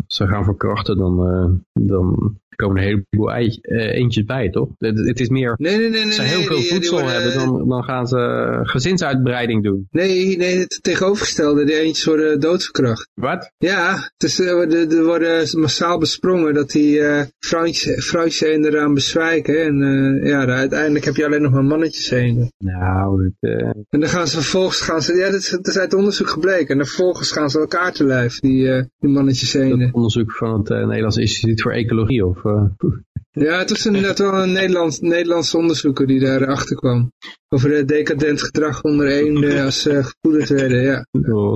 ze gaan verkrachten, dan, dan komen een heleboel ei, uh, eentjes bij, toch? Het, het is meer, nee, nee, nee, als ze heel veel voedsel hebben, dan, dan gaan ze gezinsuitbreiding doen. Nee, nee, het tegenovergestelde. Die eentjes worden doodverkracht. Wat? Ja, dus, er, er worden massaal besprongen dat die uh, vrouwtjes heen eraan bezwijken. En uh, ja, uiteindelijk heb je alleen nog maar mannetjes heen. Nou, uh... En dan gaan ze vervolgens, gaan ze, ja, dat is, dat is uit onderzoek gebleken. En dan vervolgens gaan ze elkaar te lijf, die, die mannetjes heen. onderzoek van het Nederlands Instituut voor Ecologie, of ja, het was net wel een Nederlands, Nederlandse onderzoeker die daarachter kwam. Over het decadent gedrag onder één als ze uh, gevoederd werden, ja.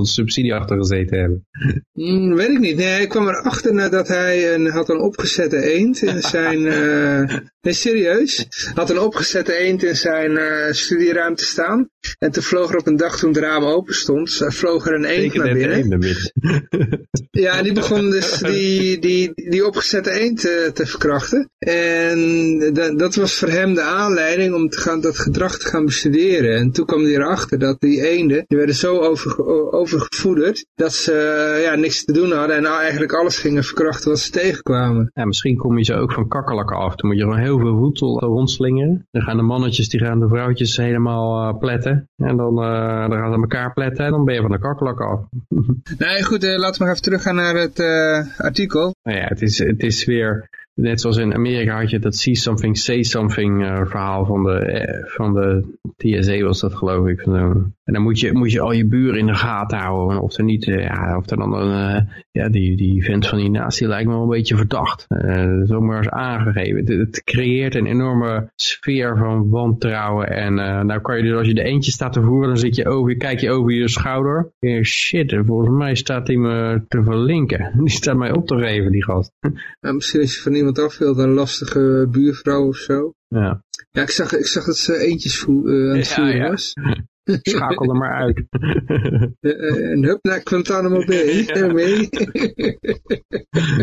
Subsidie achter gezeten hebben. Mm, weet ik niet. Nee, hij kwam erachter nadat hij een, had een opgezette eend in zijn... Uh, nee, serieus. Had een opgezette eend in zijn uh, studieruimte staan. En toen vloog er op een dag toen het raam open stond, vloog er een eend naar binnen. ja, en die begon dus die, die, die opgezette eend te, te verkrachten. En dat was voor hem de aanleiding om te gaan, dat gedrag te gaan bestuderen. En toen kwam hij erachter dat die eenden, die werden zo over, overgevoederd, dat ze ja, niks te doen hadden en nou eigenlijk alles gingen verkrachten wat ze tegenkwamen. Ja, misschien kom je ze ook van kakkerlakken af. Dan moet je gewoon heel veel voedsel rondslingeren. Dan gaan de mannetjes, die gaan de vrouwtjes helemaal uh, pletten. En dan, uh, dan gaan ze elkaar pletten en dan ben je van de kakkerlakken af. nee, goed, uh, laten we maar even teruggaan naar het artikel. Nou ja, het is, het is weer net zoals in Amerika had je dat see something, say something uh, verhaal van de, eh, van de TSA was dat geloof ik. En dan moet je, moet je al je buren in de gaten houden. Of er niet, uh, ja, of er dan een, uh, ja, die, die vent van die naast, die lijkt me wel een beetje verdacht. Uh, zomaar eens aangegeven. Het, het, creëert een enorme sfeer van wantrouwen. En nou kan je dus als je de eentje staat te voeren, dan zit je over, kijk je over je schouder. Ja, shit, volgens mij staat hij me te verlinken. Die staat mij op te geven, die gast. Ja, misschien is je van iemand af wil, een lastige buurvrouw of zo. Ja. Ja, ik zag, ik zag dat ze eentjes voer, uh, aan het voeren ja, was. Schakel er maar uit. Uh, en hup naar Guantanamo Bay. Ermee.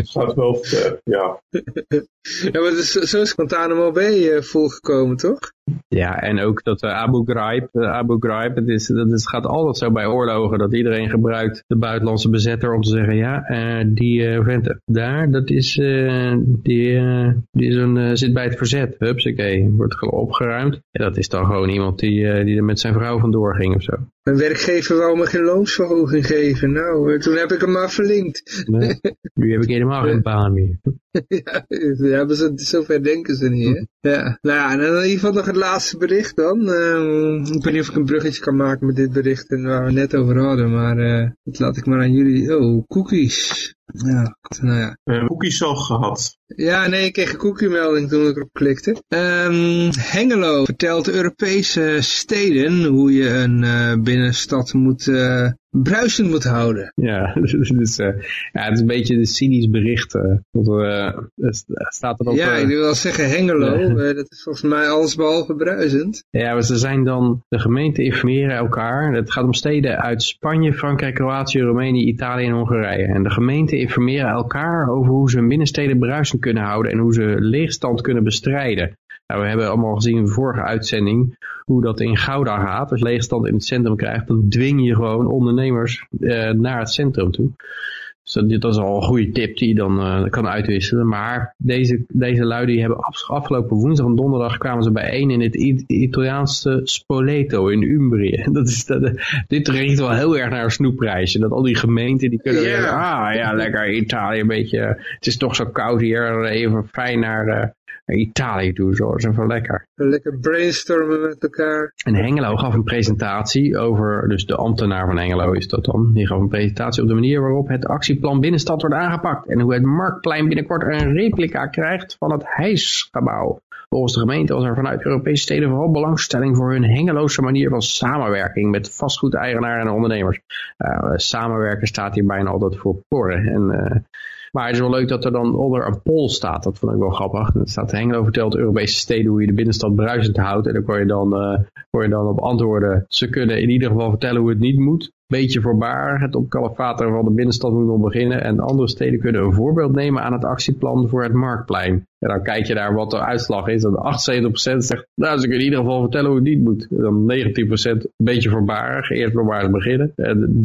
Gaat wel ja. ja, maar dus, zo is Guantanamo Bay uh, volgekomen, toch? Ja, en ook dat uh, Abu Ghraib, uh, Abu Ghraib, het, is, dat is, gaat altijd zo bij oorlogen, dat iedereen gebruikt de buitenlandse bezetter om te zeggen, ja, uh, die vent daar, dat is, die, die is een, zit bij het verzet, hupsakee, wordt opgeruimd. En dat is dan gewoon iemand die, die er met zijn vrouw vandoor ging of zo. Mijn werkgever wou me geen loonsverhoging geven, nou, toen heb ik hem maar verlinkt. Nee, nu heb ik helemaal geen baan meer. ja, ja zo, zover denken ze niet, hè? Ja, nou ja, en in ieder geval nog het laatste bericht dan. Uh, ik weet niet of ik een bruggetje kan maken met dit bericht en waar we net over hadden, maar uh, dat laat ik maar aan jullie. Oh, cookies. Ja, nou ja. Uh, cookies al gehad. Ja, nee, ik kreeg een cookie-melding toen ik erop klikte. Um, Hengelo vertelt Europese steden hoe je een uh, binnenstad moet uh, bruisend moet houden. Ja, dus, uh, ja, het is een beetje een cynisch bericht. Uh, want, staat er ja, ik wil wel zeggen Hengelo, dat is volgens mij alles behalve bruisend. Ja, maar ze zijn dan, de gemeenten informeren elkaar. Het gaat om steden uit Spanje, Frankrijk, Kroatië, Roemenië, Italië en Hongarije. En de gemeenten informeren elkaar over hoe ze hun binnensteden bruisend kunnen houden en hoe ze leegstand kunnen bestrijden. Nou, we hebben allemaal gezien in de vorige uitzending hoe dat in Gouda gaat. Als leegstand in het centrum krijgt, dan dwing je gewoon ondernemers eh, naar het centrum toe. Dus dat is al een goede tip die je dan uh, kan uitwisselen. Maar deze, deze lui die hebben afgelopen woensdag en donderdag kwamen ze bijeen in het Italiaanse Spoleto in Umbrië. Dat is, dat, dit richt wel heel erg naar een snoepreisje. Dat al die gemeenten die kunnen yeah. ah ja lekker Italië een beetje, het is toch zo koud hier, even fijn naar, uh, Italië toe, zo is even lekker. Lekker brainstormen met elkaar. En Hengelo gaf een presentatie over, dus de ambtenaar van Hengelo is dat dan, die gaf een presentatie op de manier waarop het actieplan binnenstad wordt aangepakt en hoe het Marktplein binnenkort een replica krijgt van het hijsgebouw. Volgens de gemeente was er vanuit Europese steden vooral belangstelling voor hun hengeloze manier van samenwerking met vastgoedeigenaren en ondernemers. Uh, samenwerken staat hier bijna altijd voor porren. En uh, maar het is wel leuk dat er dan onder een poll staat. Dat vond ik wel grappig. Er staat Hengelo vertelt Europese steden hoe je de binnenstad bruisend houdt. En dan kon je dan, uh, kon je dan op antwoorden. Ze kunnen in ieder geval vertellen hoe het niet moet beetje voorbaar. Het op kalifaten van de binnenstad moet nog beginnen. En andere steden kunnen een voorbeeld nemen aan het actieplan voor het Marktplein. En dan kijk je naar wat de uitslag is. En 78% zegt, nou ze kunnen in ieder geval vertellen hoe het niet moet. En dan 19% een beetje voorbarig, eerst voorbarig beginnen. En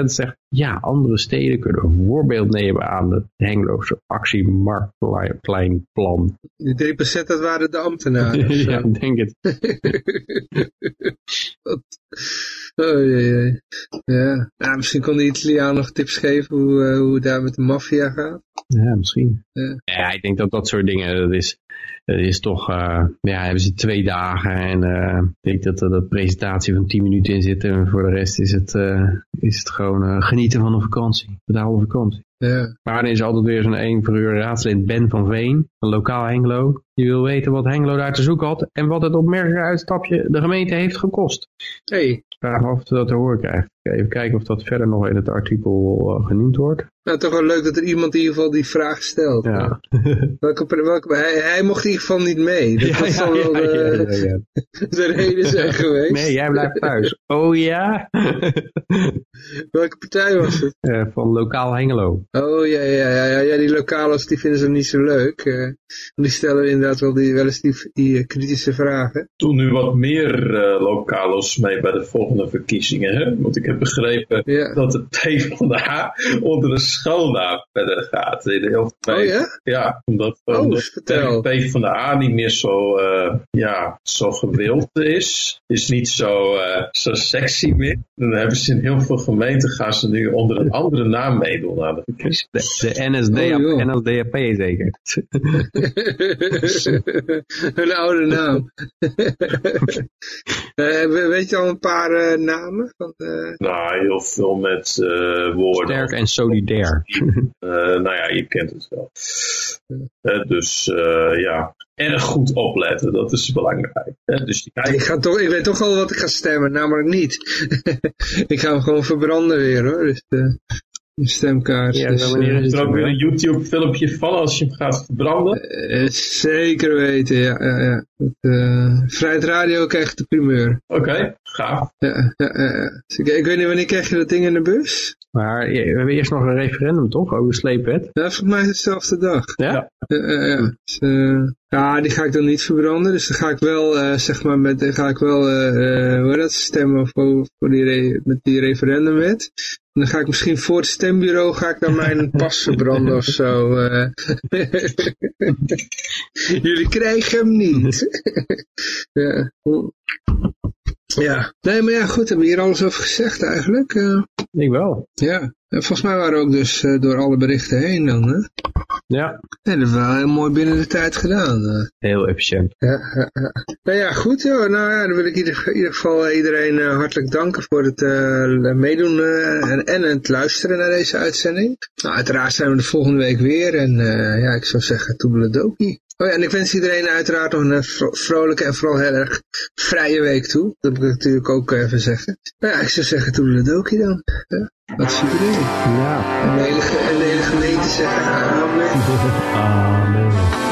3% zegt, ja, andere steden kunnen een voorbeeld nemen aan het Hengloze actiemarktpleinplan. Die 3% dat waren de ambtenaren. ja, denk het. Oh, jee, Ja. ja, misschien kon de Italiaan nog tips geven hoe, uh, hoe het daar met de maffia gaat. Ja, misschien. Ja. ja. ik denk dat dat soort dingen, dat is, dat is toch, uh, ja, hebben ze twee dagen en uh, ik denk dat er een presentatie van 10 minuten in zit en voor de rest is het, is het gewoon genieten van een vakantie, betaalde vakantie. Ja. Maar dan is altijd weer zo'n 1 per uur raadslid Ben van Veen, van lokaal Hengelo. Die wil weten wat Hengelo daar te zoeken had en wat het opmerkelijke uitstapje de gemeente heeft gekost. Hey. Vraag of we dat te horen krijgt. Even kijken of dat verder nog in het artikel uh, genoemd wordt. Nou, toch wel leuk dat er iemand in ieder geval die vraag stelt. Ja. welke, welke, hij, hij, mocht in ieder geval niet mee. Dat ja, was ja, wel ja, de reden zijn geweest. Nee, jij blijft thuis. Oh ja? welke partij was het? Uh, van Lokaal Hengelo. Oh ja, ja, ja, ja, ja die lokales die vinden ze niet zo leuk. Uh, die stellen inderdaad wel, die, wel eens die, die kritische vragen. Toen nu wat meer uh, lokales mee bij de volgende verkiezingen. Hè? Want ik heb begrepen ja. dat de PvdA onder de schoolnaam verder gaat. In heel oh ja? Ja, omdat, oh, omdat vertel. de PvdA niet meer zo, uh, ja, zo gewild is. Is niet zo, uh, zo sexy meer. Dan hebben ze in heel veel gemeenten gaan ze nu onder een andere naam meedoen aan de verkiezingen. De, de NSDAP, oh, NSDAP zeker. Hun oude naam. uh, weet je al een paar uh, namen? Van, uh... Nou, heel veel met woorden. Sterk en solidair. nou ja, je kent het wel. dus ja, erg goed opletten, dat is belangrijk. dus ja, ik, ga toch, ik weet toch al wat ik ga stemmen, namelijk niet. ik ga hem gewoon verbranden weer hoor. Dus, stemkaart. Ja, dus, wanneer eh, is het er ook weer een YouTube filmpje van als je hem gaat verbranden? eh, zeker weten, ja. ja, ja. Het, eh, Vrijheid Radio krijgt de primeur. Oké, gaaf. Ja, ja, ja, ja. Dus ik, ik weet niet, wanneer krijg je dat ding in de bus? Maar ja, we hebben eerst nog een referendum toch, over sleepwet? Ja, volgens mij is het dezelfde dag. Ja? Ja. Ja, ja, ja. Dus, eh, ja, die ga ik dan niet verbranden. Dus dan ga ik wel, eh, zeg maar, met, dan ga ik wel, hoe heet dat, stemmen voor, voor die met die referendumwet. En dan ga ik misschien voor het stembureau, ga ik dan mijn pas verbranden of zo. Jullie krijgen hem niet. ja. ja. Nee, maar ja, goed, hebben we hier alles over gezegd eigenlijk. Ik wel. ja. En volgens mij waren we ook dus eh, door alle berichten heen dan, hè? Ja, Nee, dat is wel heel mooi binnen de tijd gedaan. eh. heel efficiënt. Ja, ja, ja. Nou ja, goed. Joh. Nou ja, dan wil ik in ieder, geval iedereen eh, hartelijk danken voor het meedoen en, en het luisteren naar deze uitzending. Nou, uiteraard zijn we de volgende week weer. En ja, ik zou zeggen, toedeledokie. Oh ja, en ik wens iedereen uiteraard nog een vro- vrolijke en vooral heel erg vrije week toe. Dat moet ik natuurlijk ook even zeggen. Nou ja, ik zou zeggen, toedeledokie dan. Ja, wat is iedereen? Ja. En de hele, en de hele gemeente zeggen, amen. Amen.